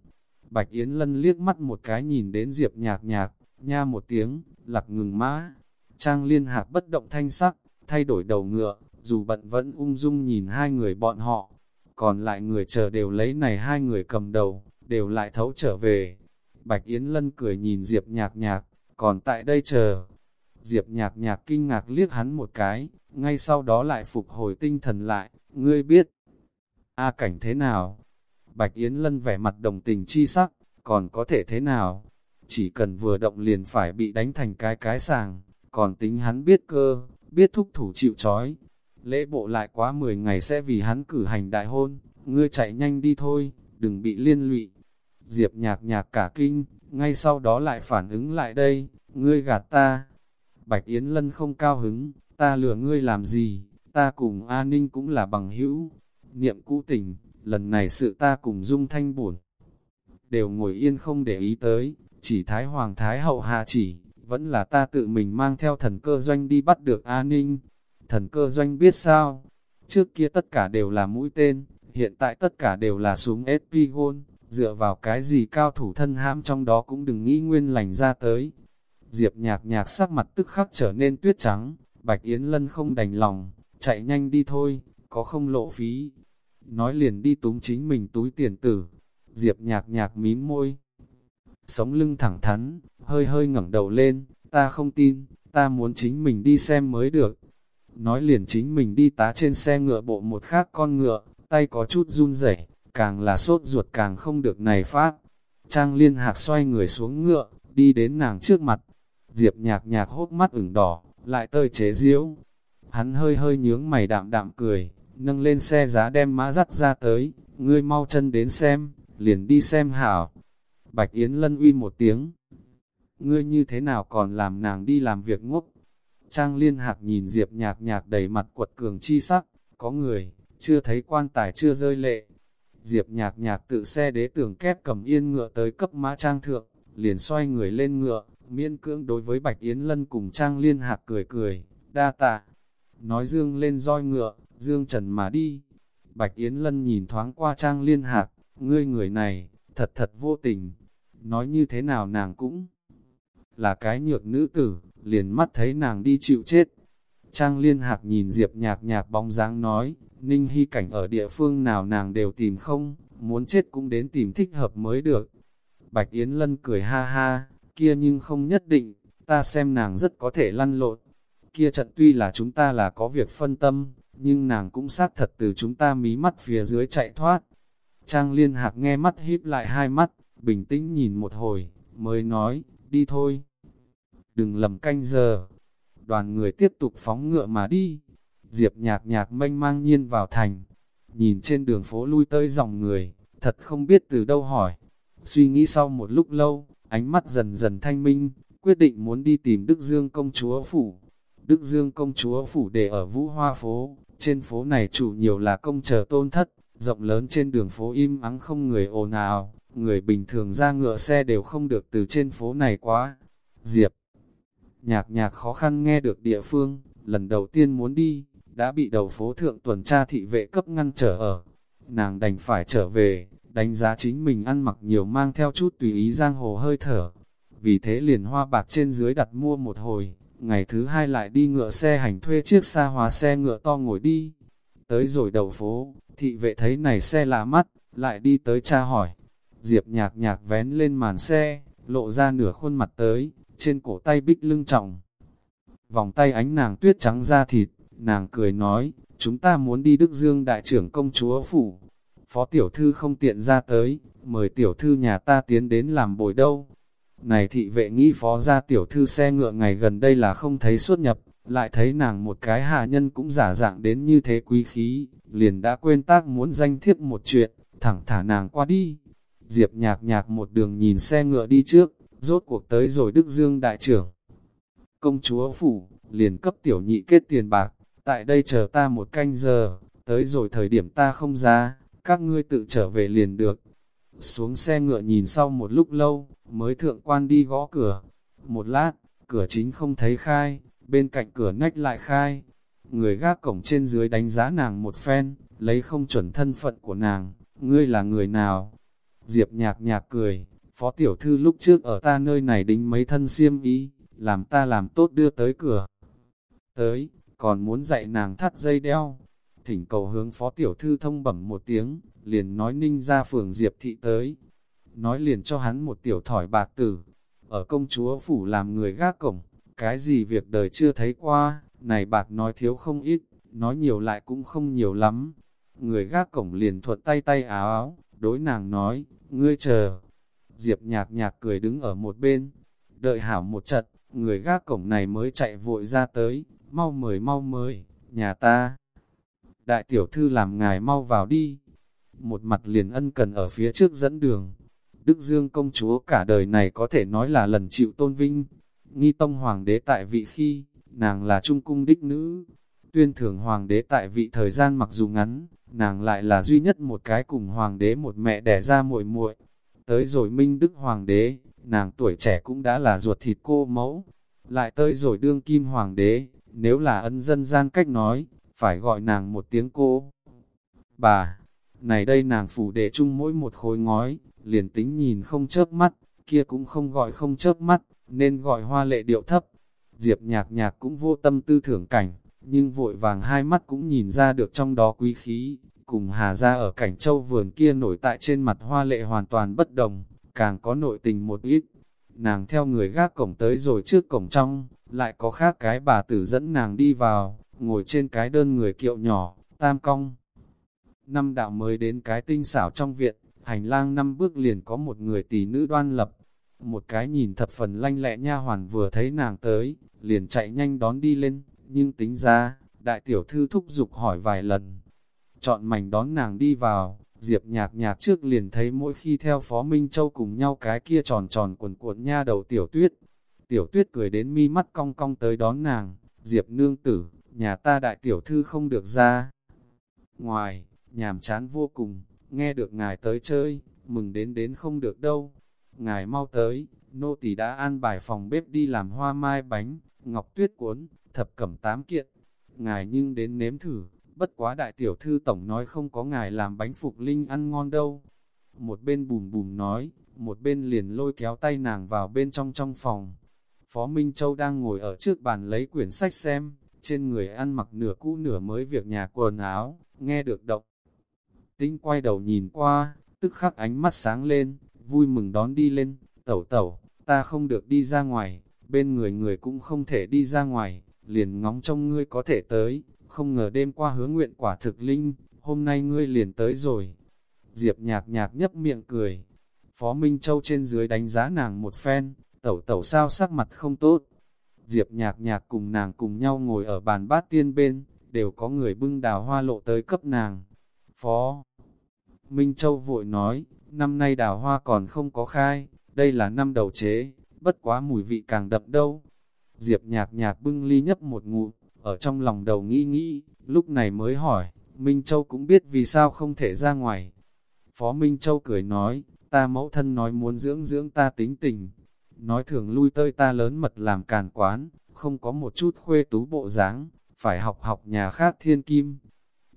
Bạch Yến Lân liếc mắt một cái nhìn đến Diệp nhạc nhạc, nha một tiếng, lặc ngừng mã. Trang Liên Hạc bất động thanh sắc, thay đổi đầu ngựa, dù bận vẫn ung dung nhìn hai người bọn họ. Còn lại người chờ đều lấy này hai người cầm đầu, đều lại thấu trở về. Bạch Yến Lân cười nhìn Diệp nhạc nhạc, còn tại đây chờ. Diệp nhạc nhạc kinh ngạc liếc hắn một cái, ngay sau đó lại phục hồi tinh thần lại, ngươi biết, A cảnh thế nào? Bạch Yến Lân vẻ mặt đồng tình chi sắc, còn có thể thế nào? Chỉ cần vừa động liền phải bị đánh thành cái cái sàng, còn tính hắn biết cơ, biết thúc thủ chịu chói. Lễ bộ lại quá 10 ngày sẽ vì hắn cử hành đại hôn, ngươi chạy nhanh đi thôi, đừng bị liên lụy. Diệp nhạc nhạc cả kinh, ngay sau đó lại phản ứng lại đây, ngươi gạt ta. Bạch Yến Lân không cao hứng, ta lừa ngươi làm gì, ta cùng A Ninh cũng là bằng hữu, niệm cũ tình, lần này sự ta cùng dung thanh buồn. Đều ngồi yên không để ý tới, chỉ Thái Hoàng Thái Hậu hạ chỉ, vẫn là ta tự mình mang theo thần cơ doanh đi bắt được A Ninh. Thần cơ doanh biết sao? Trước kia tất cả đều là mũi tên, hiện tại tất cả đều là súng Espigon, dựa vào cái gì cao thủ thân hãm trong đó cũng đừng nghĩ nguyên lành ra tới. Diệp nhạc nhạc sắc mặt tức khắc trở nên tuyết trắng, Bạch Yến Lân không đành lòng, chạy nhanh đi thôi, có không lộ phí nói liền đi túng chính mình túi tiền tử. Diệp nhạc nhạc mím môi, sống lưng thẳng thắn, hơi hơi ngẩng đầu lên, ta không tin, ta muốn chính mình đi xem mới được. Nói liền chính mình đi tá trên xe ngựa bộ một khác con ngựa, tay có chút run rẩy, càng là sốt ruột càng không được này phát. Trang liên hạc xoay người xuống ngựa, đi đến nàng trước mặt. Diệp nhạc nhạc hốt mắt ửng đỏ, lại tơi chế diễu. Hắn hơi hơi nhướng mày đạm đạm cười, nâng lên xe giá đem mã dắt ra tới, ngươi mau chân đến xem, liền đi xem hảo. Bạch Yến lân uy một tiếng, ngươi như thế nào còn làm nàng đi làm việc ngốc. Trang liên hạc nhìn Diệp nhạc nhạc đầy mặt quật cường chi sắc, có người, chưa thấy quan tài chưa rơi lệ. Diệp nhạc nhạc tự xe đế tưởng kép cầm yên ngựa tới cấp mã trang thượng, liền xoay người lên ngựa, miễn cưỡng đối với Bạch Yến Lân cùng Trang Liên Hạc cười cười, đa tạ. Nói dương lên roi ngựa, dương trần mà đi. Bạch Yến Lân nhìn thoáng qua trang liên hạc, ngươi người này, thật thật vô tình. Nói như thế nào nàng cũng là cái nhược nữ tử, liền mắt thấy nàng đi chịu chết. Trang liên hạc nhìn Diệp nhạc nhạc bóng dáng nói, Ninh Hy cảnh ở địa phương nào nàng đều tìm không, muốn chết cũng đến tìm thích hợp mới được. Bạch Yến Lân cười ha ha, kia nhưng không nhất định, ta xem nàng rất có thể lăn lộn. Kia trận tuy là chúng ta là có việc phân tâm, nhưng nàng cũng xác thật từ chúng ta mí mắt phía dưới chạy thoát. Trang liên hạc nghe mắt híp lại hai mắt, bình tĩnh nhìn một hồi, mới nói, đi thôi. Đừng lầm canh giờ. Đoàn người tiếp tục phóng ngựa mà đi. Diệp nhạc nhạc mênh mang nhiên vào thành. Nhìn trên đường phố lui tới dòng người, thật không biết từ đâu hỏi. Suy nghĩ sau một lúc lâu, ánh mắt dần dần thanh minh, quyết định muốn đi tìm Đức Dương công chúa phủ. Đức Dương công chúa phủ để ở Vũ Hoa phố, trên phố này chủ nhiều là công chờ tôn thất, rộng lớn trên đường phố im ắng không người ồn ào, người bình thường ra ngựa xe đều không được từ trên phố này quá. Diệp Nhạc nhạc khó khăn nghe được địa phương, lần đầu tiên muốn đi, đã bị đầu phố thượng tuần tra thị vệ cấp ngăn trở ở. Nàng đành phải trở về, đánh giá chính mình ăn mặc nhiều mang theo chút tùy ý giang hồ hơi thở. Vì thế liền hoa bạc trên dưới đặt mua một hồi, ngày thứ hai lại đi ngựa xe hành thuê chiếc xa hóa xe ngựa to ngồi đi. Tới rồi đầu phố, thị vệ thấy này xe lạ mắt, lại đi tới tra hỏi. Diệp nhạc nhạc vén lên màn xe, lộ ra nửa khuôn mặt tới, trên cổ tay bích lưng trọng. Vòng tay ánh nàng tuyết trắng da thịt, nàng cười nói, chúng ta muốn đi Đức Dương đại trưởng công chúa phủ. Phó tiểu thư không tiện ra tới, mời tiểu thư nhà ta tiến đến làm bồi đâu. Này thị vệ nghĩ phó ra tiểu thư xe ngựa ngày gần đây là không thấy xuất nhập, lại thấy nàng một cái hạ nhân cũng giả dạng đến như thế quý khí, liền đã quên tác muốn danh thiếp một chuyện, thẳng thả nàng qua đi. Diệp nhạc nhạc một đường nhìn xe ngựa đi trước, rốt cuộc tới rồi Đức Dương đại trưởng. Công chúa phủ, liền cấp tiểu nhị kết tiền bạc, tại đây chờ ta một canh giờ, tới rồi thời điểm ta không ra, các ngươi tự trở về liền được. Xuống xe ngựa nhìn sau một lúc lâu, mới thượng quan đi gõ cửa. Một lát, cửa chính không thấy khai, bên cạnh cửa nách lại khai. Người gác cổng trên dưới đánh giá nàng một phen, lấy không chuẩn thân phận của nàng, ngươi là người nào? Diệp nhạc nhạc cười, phó tiểu thư lúc trước ở ta nơi này đính mấy thân xiêm ý, làm ta làm tốt đưa tới cửa. Tới, còn muốn dạy nàng thắt dây đeo. Thỉnh cầu hướng phó tiểu thư thông bẩm một tiếng, liền nói ninh ra phường Diệp thị tới. Nói liền cho hắn một tiểu thỏi bạc tử, ở công chúa phủ làm người gác cổng, cái gì việc đời chưa thấy qua, này bạc nói thiếu không ít, nói nhiều lại cũng không nhiều lắm. Người gác cổng liền thuật tay tay áo áo, đối nàng nói, ngươi chờ. Diệp nhạc nhạc cười đứng ở một bên, đợi hảo một trận, người gác cổng này mới chạy vội ra tới, mau mời mau mời, nhà ta. Đại tiểu thư làm ngài mau vào đi. Một mặt liền ân cần ở phía trước dẫn đường. Đức Dương công chúa cả đời này có thể nói là lần chịu tôn vinh. Nghi tông hoàng đế tại vị khi, nàng là trung cung đích nữ. Tuyên thưởng hoàng đế tại vị thời gian mặc dù ngắn, nàng lại là duy nhất một cái cùng hoàng đế một mẹ đẻ ra muội muội. Tới rồi minh đức hoàng đế, nàng tuổi trẻ cũng đã là ruột thịt cô mẫu. Lại tới rồi đương kim hoàng đế, nếu là ân dân gian cách nói, phải gọi nàng một tiếng cô. Bà, này đây nàng phủ để chung mỗi một khối ngói, liền tính nhìn không chớp mắt, kia cũng không gọi không chớp mắt, nên gọi hoa lệ điệu thấp. Diệp nhạc nhạc cũng vô tâm tư thưởng cảnh, nhưng vội vàng hai mắt cũng nhìn ra được trong đó quý khí, cùng hà ra ở cảnh châu vườn kia nổi tại trên mặt hoa lệ hoàn toàn bất đồng, càng có nội tình một ít. Nàng theo người gác cổng tới rồi trước cổng trong, lại có khác cái bà tử dẫn nàng đi vào, ngồi trên cái đơn người kiệu nhỏ, tam cong. Năm đạo mới đến cái tinh xảo trong viện, hành lang năm bước liền có một người tỷ nữ đoan lập. Một cái nhìn thập phần lanh lẹ nha hoàn vừa thấy nàng tới, liền chạy nhanh đón đi lên, nhưng tính ra, đại tiểu thư thúc giục hỏi vài lần. Chọn mảnh đón nàng đi vào, Diệp nhạc nhạc trước liền thấy mỗi khi theo Phó Minh Châu cùng nhau cái kia tròn tròn cuộn cuộn nha đầu tiểu tuyết. Tiểu tuyết cười đến mi mắt cong cong tới đón nàng, Diệp nương tử, nhà ta đại tiểu thư không được ra. Ngoài, nhàm chán vô cùng, nghe được ngài tới chơi, mừng đến đến không được đâu. Ngài mau tới, nô tỳ đã an bài phòng bếp đi làm hoa mai bánh, ngọc tuyết cuốn, thập cẩm tám kiện. Ngài nhưng đến nếm thử, bất quá đại tiểu thư tổng nói không có ngài làm bánh phục linh ăn ngon đâu. Một bên bùm bùm nói, một bên liền lôi kéo tay nàng vào bên trong trong phòng. Phó Minh Châu đang ngồi ở trước bàn lấy quyển sách xem, trên người ăn mặc nửa cũ nửa mới việc nhà quần áo, nghe được động. Tĩnh quay đầu nhìn qua, tức khắc ánh mắt sáng lên, vui mừng đón đi lên, tẩu tẩu, ta không được đi ra ngoài, bên người người cũng không thể đi ra ngoài, liền ngóng trông ngươi có thể tới, không ngờ đêm qua hứa nguyện quả thực linh, hôm nay ngươi liền tới rồi. Diệp nhạc nhạc nhấp miệng cười, Phó Minh Châu trên dưới đánh giá nàng một phen, tẩu tẩu sao sắc mặt không tốt. Diệp nhạc nhạc cùng nàng cùng nhau ngồi ở bàn bát tiên bên, đều có người bưng đào hoa lộ tới cấp nàng. Phó Minh Châu vội nói, năm nay đào hoa còn không có khai, đây là năm đầu chế, bất quá mùi vị càng đậm đâu. Diệp nhạc nhạc bưng ly nhấp một ngụm, ở trong lòng đầu nghĩ nghĩ, lúc này mới hỏi, Minh Châu cũng biết vì sao không thể ra ngoài. Phó Minh Châu cười nói, ta mẫu thân nói muốn dưỡng dưỡng ta tính tình, nói thường lui tơi ta lớn mật làm càn quán, không có một chút khuê tú bộ dáng, phải học học nhà khác thiên kim.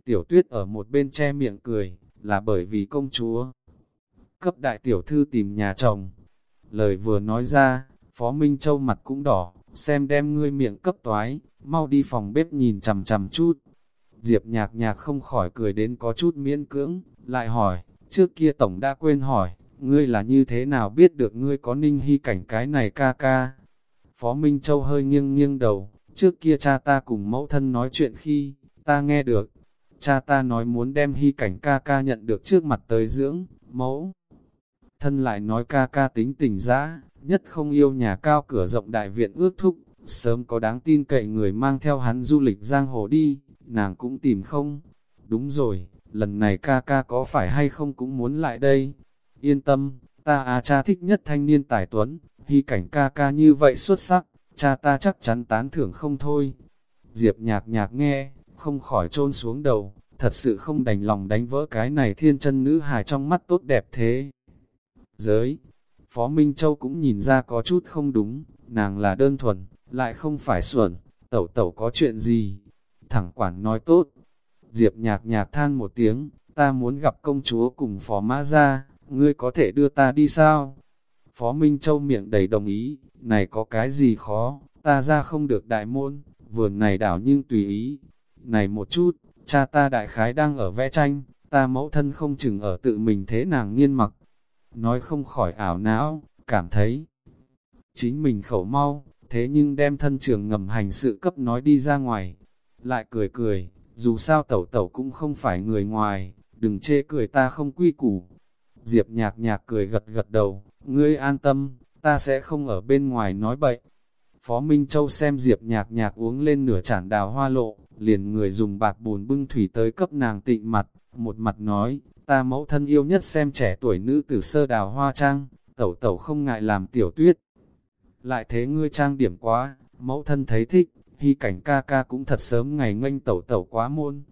Tiểu tuyết ở một bên che miệng cười, là bởi vì công chúa. Cấp đại tiểu thư tìm nhà chồng. Lời vừa nói ra, Phó Minh Châu mặt cũng đỏ, xem đem ngươi miệng cấp toái, mau đi phòng bếp nhìn chằm chằm chút. Diệp nhạc nhạc không khỏi cười đến có chút miễn cưỡng, lại hỏi, trước kia tổng đã quên hỏi, ngươi là như thế nào biết được ngươi có ninh hy cảnh cái này ca ca. Phó Minh Châu hơi nghiêng nghiêng đầu, trước kia cha ta cùng mẫu thân nói chuyện khi, ta nghe được, cha ta nói muốn đem hy cảnh ca ca nhận được trước mặt tới dưỡng, mẫu. Thân lại nói ca ca tính tình dã, nhất không yêu nhà cao cửa rộng đại viện ước thúc, sớm có đáng tin cậy người mang theo hắn du lịch giang hồ đi, nàng cũng tìm không. Đúng rồi, lần này ca ca có phải hay không cũng muốn lại đây. Yên tâm, ta à cha thích nhất thanh niên tài tuấn, hy cảnh ca ca như vậy xuất sắc, cha ta chắc chắn tán thưởng không thôi. Diệp nhạc nhạc nghe, không khỏi trôn xuống đầu, thật sự không đành lòng đánh vỡ cái này thiên chân nữ hài trong mắt tốt đẹp thế. Giới, Phó Minh Châu cũng nhìn ra có chút không đúng, nàng là đơn thuần, lại không phải xuẩn, tẩu tẩu có chuyện gì? Thẳng quản nói tốt. Diệp nhạc nhạc than một tiếng, ta muốn gặp công chúa cùng phó mã ra, ngươi có thể đưa ta đi sao? Phó Minh Châu miệng đầy đồng ý, này có cái gì khó, ta ra không được đại môn, vườn này đảo nhưng tùy ý. Này một chút, cha ta đại khái đang ở vẽ tranh, ta mẫu thân không chừng ở tự mình thế nàng nghiên mặc. Nói không khỏi ảo não, cảm thấy chính mình khẩu mau, thế nhưng đem thân trường ngầm hành sự cấp nói đi ra ngoài. Lại cười cười, dù sao tẩu tẩu cũng không phải người ngoài, đừng chê cười ta không quy củ. Diệp nhạc nhạc cười gật gật đầu, ngươi an tâm, ta sẽ không ở bên ngoài nói bậy. Phó Minh Châu xem Diệp nhạc nhạc uống lên nửa chản đào hoa lộ, liền người dùng bạc bùn bưng thủy tới cấp nàng tịnh mặt, một mặt nói, ta mẫu thân yêu nhất xem trẻ tuổi nữ tử sơ đào hoa trang, tẩu tẩu không ngại làm tiểu tuyết. Lại thế ngươi trang điểm quá, mẫu thân thấy thích, hy cảnh ca ca cũng thật sớm ngày nghênh tẩu tẩu quá môn.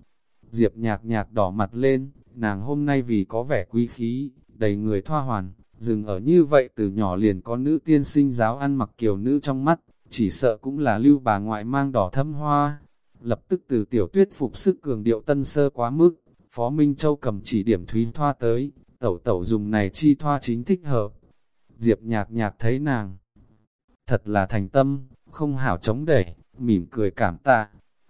Diệp nhạc nhạc đỏ mặt lên, nàng hôm nay vì có vẻ quý khí, đầy người thoa hoàn, dừng ở như vậy từ nhỏ liền có nữ tiên sinh giáo ăn mặc kiều nữ trong mắt, chỉ sợ cũng là lưu bà ngoại mang đỏ thâm hoa. Lập tức từ tiểu tuyết phục sức cường điệu tân sơ quá mức, Phó Minh Châu cầm chỉ điểm thúy thoa tới, tẩu tẩu dùng này chi thoa chính thích hợp. Diệp nhạc nhạc thấy nàng, thật là thành tâm, không hảo chống đẩy, mỉm cười cảm tạ.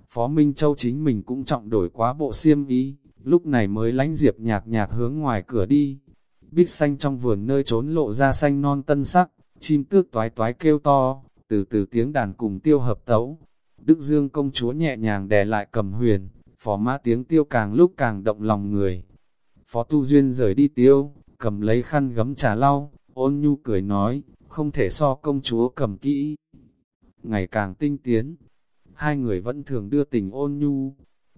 Phó Minh Châu chính mình cũng trọng đổi quá bộ xiêm ý, lúc này mới lánh Diệp nhạc nhạc hướng ngoài cửa đi. Bích xanh trong vườn nơi trốn lộ ra xanh non tân sắc, chim tước toái toái kêu to, từ từ tiếng đàn cùng tiêu hợp tấu. Đức Dương công chúa nhẹ nhàng đè lại cầm huyền, phó mã tiếng tiêu càng lúc càng động lòng người. Phó Tu Duyên rời đi tiêu, cầm lấy khăn gấm trà lau, ôn nhu cười nói, không thể so công chúa cầm kỹ. Ngày càng tinh tiến, hai người vẫn thường đưa tình ôn nhu,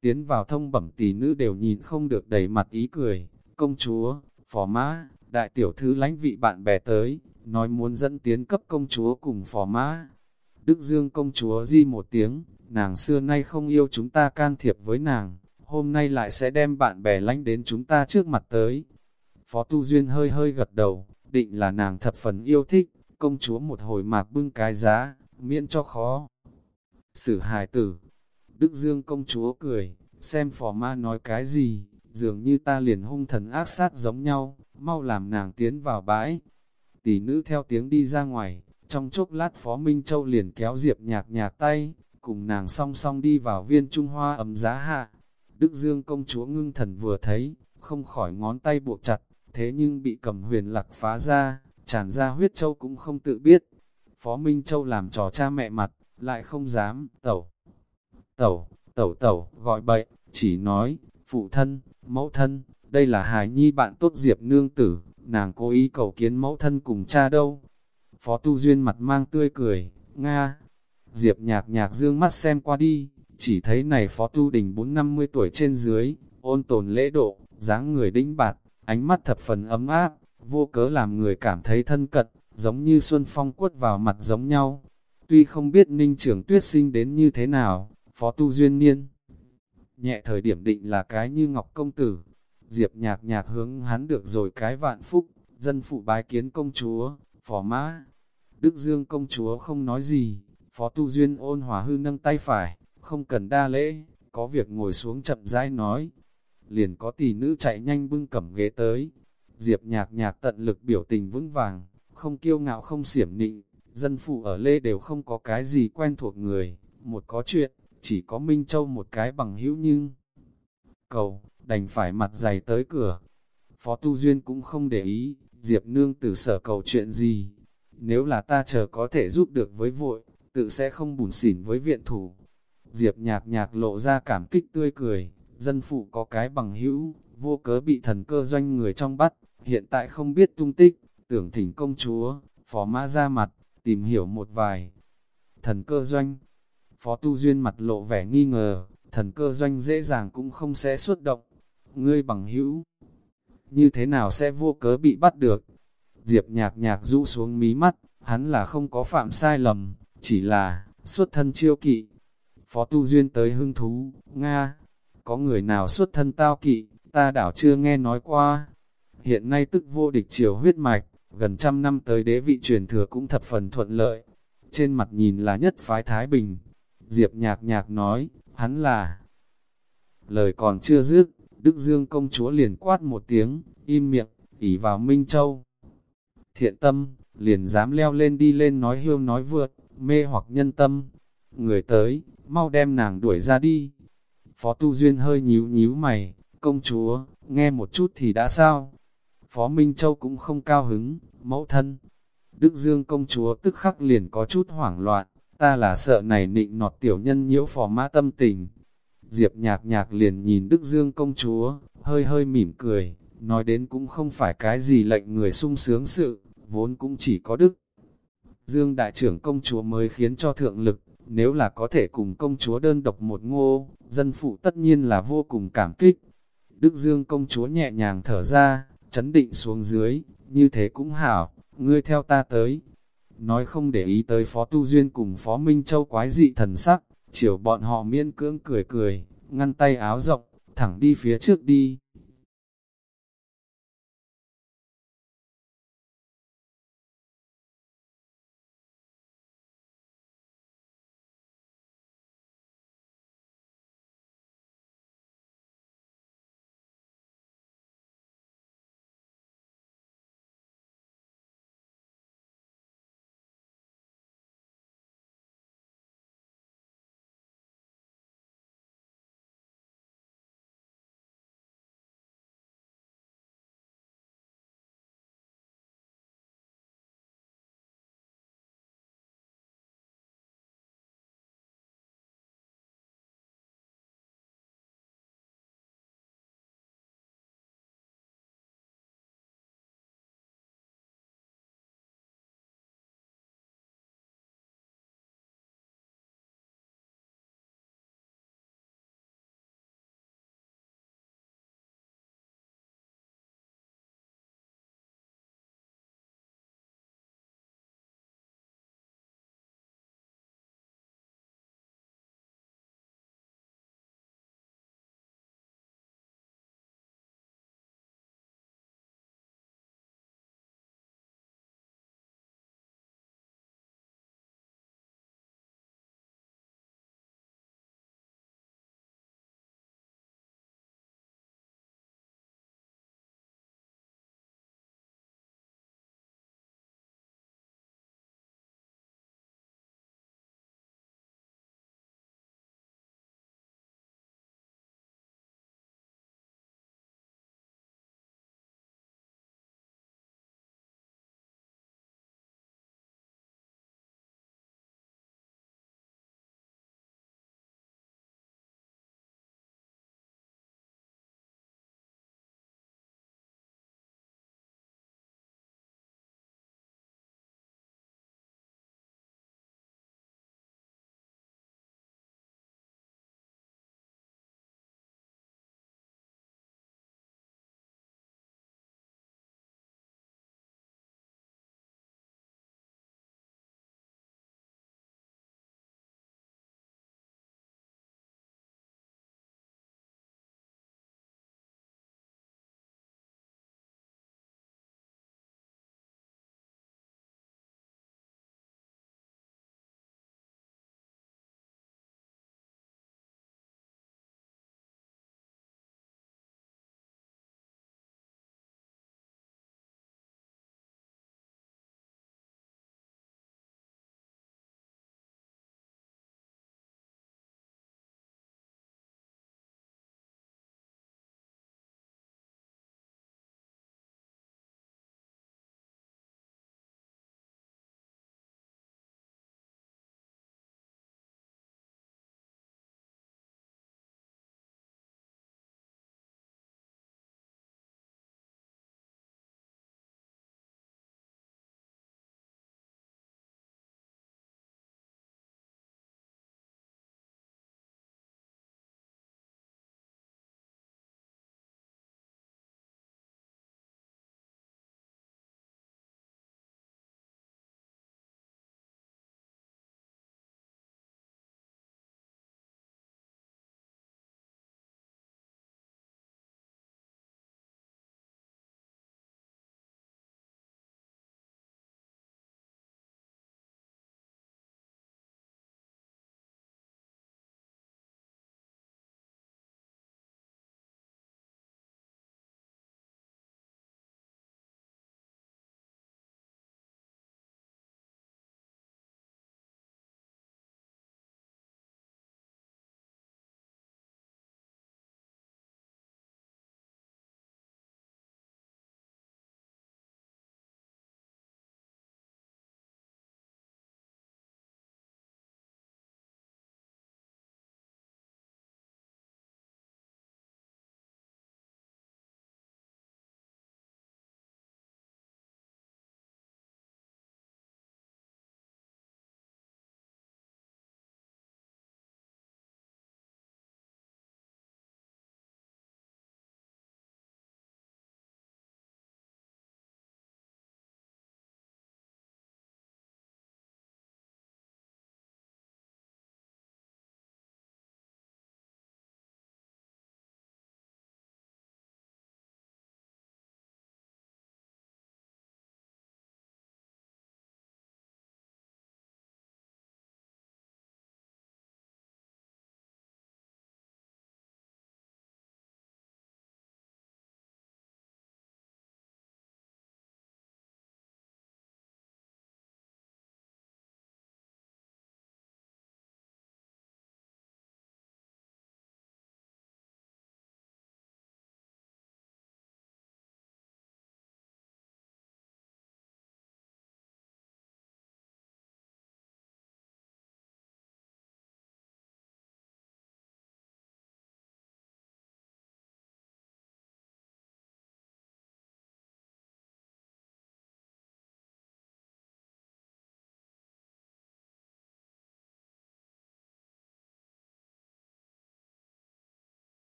tiến vào thông bẩm tỷ nữ đều nhìn không được đầy mặt ý cười, công chúa, phó mã, đại tiểu thư lãnh vị bạn bè tới, nói muốn dẫn tiến cấp công chúa cùng phó mã. Đức Dương công chúa di một tiếng, nàng xưa nay không yêu chúng ta can thiệp với nàng, hôm nay lại sẽ đem bạn bè lãnh đến chúng ta trước mặt tới. Phó Tu Duyên hơi hơi gật đầu, định là nàng thập phần yêu thích, công chúa một hồi mạc bưng cái giá, miễn cho khó. Sử hài tử, Đức Dương công chúa cười, xem phò ma nói cái gì, dường như ta liền hung thần ác sát giống nhau, mau làm nàng tiến vào bãi. Tỷ nữ theo tiếng đi ra ngoài, trong chốc lát Phó Minh Châu liền kéo Diệp nhạc nhạc tay, cùng nàng song song đi vào viên Trung Hoa ấm giá hạ. Đức Dương công chúa ngưng thần vừa thấy, không khỏi ngón tay buộc chặt, thế nhưng bị cầm huyền lạc phá ra, tràn ra huyết châu cũng không tự biết. Phó Minh Châu làm trò cha mẹ mặt, lại không dám, tẩu, tẩu, tẩu tẩu, gọi bậy, chỉ nói, phụ thân, mẫu thân, đây là hài nhi bạn tốt diệp nương tử, nàng cố ý cầu kiến mẫu thân cùng cha đâu. Phó Tu Duyên mặt mang tươi cười, Nga, Diệp nhạc nhạc dương mắt xem qua đi, chỉ thấy này Phó Tu Đình 450 tuổi trên dưới, ôn tồn lễ độ, dáng người đĩnh bạt, ánh mắt thập phần ấm áp, vô cớ làm người cảm thấy thân cận, giống như xuân phong quất vào mặt giống nhau. Tuy không biết ninh trưởng tuyết sinh đến như thế nào, Phó Tu Duyên Niên, nhẹ thời điểm định là cái như ngọc công tử, Diệp nhạc nhạc hướng hắn được rồi cái vạn phúc, dân phụ bái kiến công chúa, phó mã, Đức Dương công chúa không nói gì, Phó Tu Duyên ôn hòa hư nâng tay phải, không cần đa lễ, có việc ngồi xuống chậm rãi nói. Liền có tỷ nữ chạy nhanh bưng cẩm ghế tới. Diệp nhạc nhạc tận lực biểu tình vững vàng, không kiêu ngạo không xiểm nịnh, dân phụ ở lê đều không có cái gì quen thuộc người, một có chuyện, chỉ có Minh Châu một cái bằng hữu nhưng cầu, đành phải mặt dày tới cửa. Phó Tu Duyên cũng không để ý, Diệp Nương từ sở cầu chuyện gì. Nếu là ta chờ có thể giúp được với vội, tự sẽ không bùn xỉn với viện thủ. Diệp nhạc nhạc lộ ra cảm kích tươi cười, dân phụ có cái bằng hữu, vô cớ bị thần cơ doanh người trong bắt, hiện tại không biết tung tích, tưởng thỉnh công chúa, phó mã ra mặt, tìm hiểu một vài. Thần cơ doanh, phó tu duyên mặt lộ vẻ nghi ngờ, thần cơ doanh dễ dàng cũng không sẽ xuất động. Ngươi bằng hữu, như thế nào sẽ vô cớ bị bắt được? Diệp nhạc nhạc rũ xuống mí mắt, hắn là không có phạm sai lầm, chỉ là, xuất thân chiêu kỵ. Phó tu duyên tới hưng thú, Nga, có người nào xuất thân tao kỵ, ta đảo chưa nghe nói qua. Hiện nay tức vô địch triều huyết mạch, gần trăm năm tới đế vị truyền thừa cũng thập phần thuận lợi. Trên mặt nhìn là nhất phái Thái Bình. Diệp nhạc nhạc nói, hắn là... Lời còn chưa dứt, Đức Dương công chúa liền quát một tiếng, im miệng, ỉ vào Minh Châu. Thiện tâm, liền dám leo lên đi lên nói hương nói vượt, mê hoặc nhân tâm. Người tới, mau đem nàng đuổi ra đi. Phó Tu Duyên hơi nhíu nhíu mày, công chúa, nghe một chút thì đã sao? Phó Minh Châu cũng không cao hứng, mẫu thân. Đức Dương công chúa tức khắc liền có chút hoảng loạn, ta là sợ này nịnh nọt tiểu nhân nhiễu phò mã tâm tình. Diệp nhạc nhạc liền nhìn Đức Dương công chúa, hơi hơi mỉm cười, nói đến cũng không phải cái gì lệnh người sung sướng sự, vốn cũng chỉ có Đức. Dương đại trưởng công chúa mới khiến cho thượng lực, nếu là có thể cùng công chúa đơn độc một ngô, dân phụ tất nhiên là vô cùng cảm kích. Đức Dương công chúa nhẹ nhàng thở ra, chấn định xuống dưới, như thế cũng hảo, ngươi theo ta tới. Nói không để ý tới Phó Tu Duyên cùng Phó Minh Châu quái dị thần sắc, chiều bọn họ miễn cưỡng cười cười, ngăn tay áo rộng, thẳng đi phía trước đi.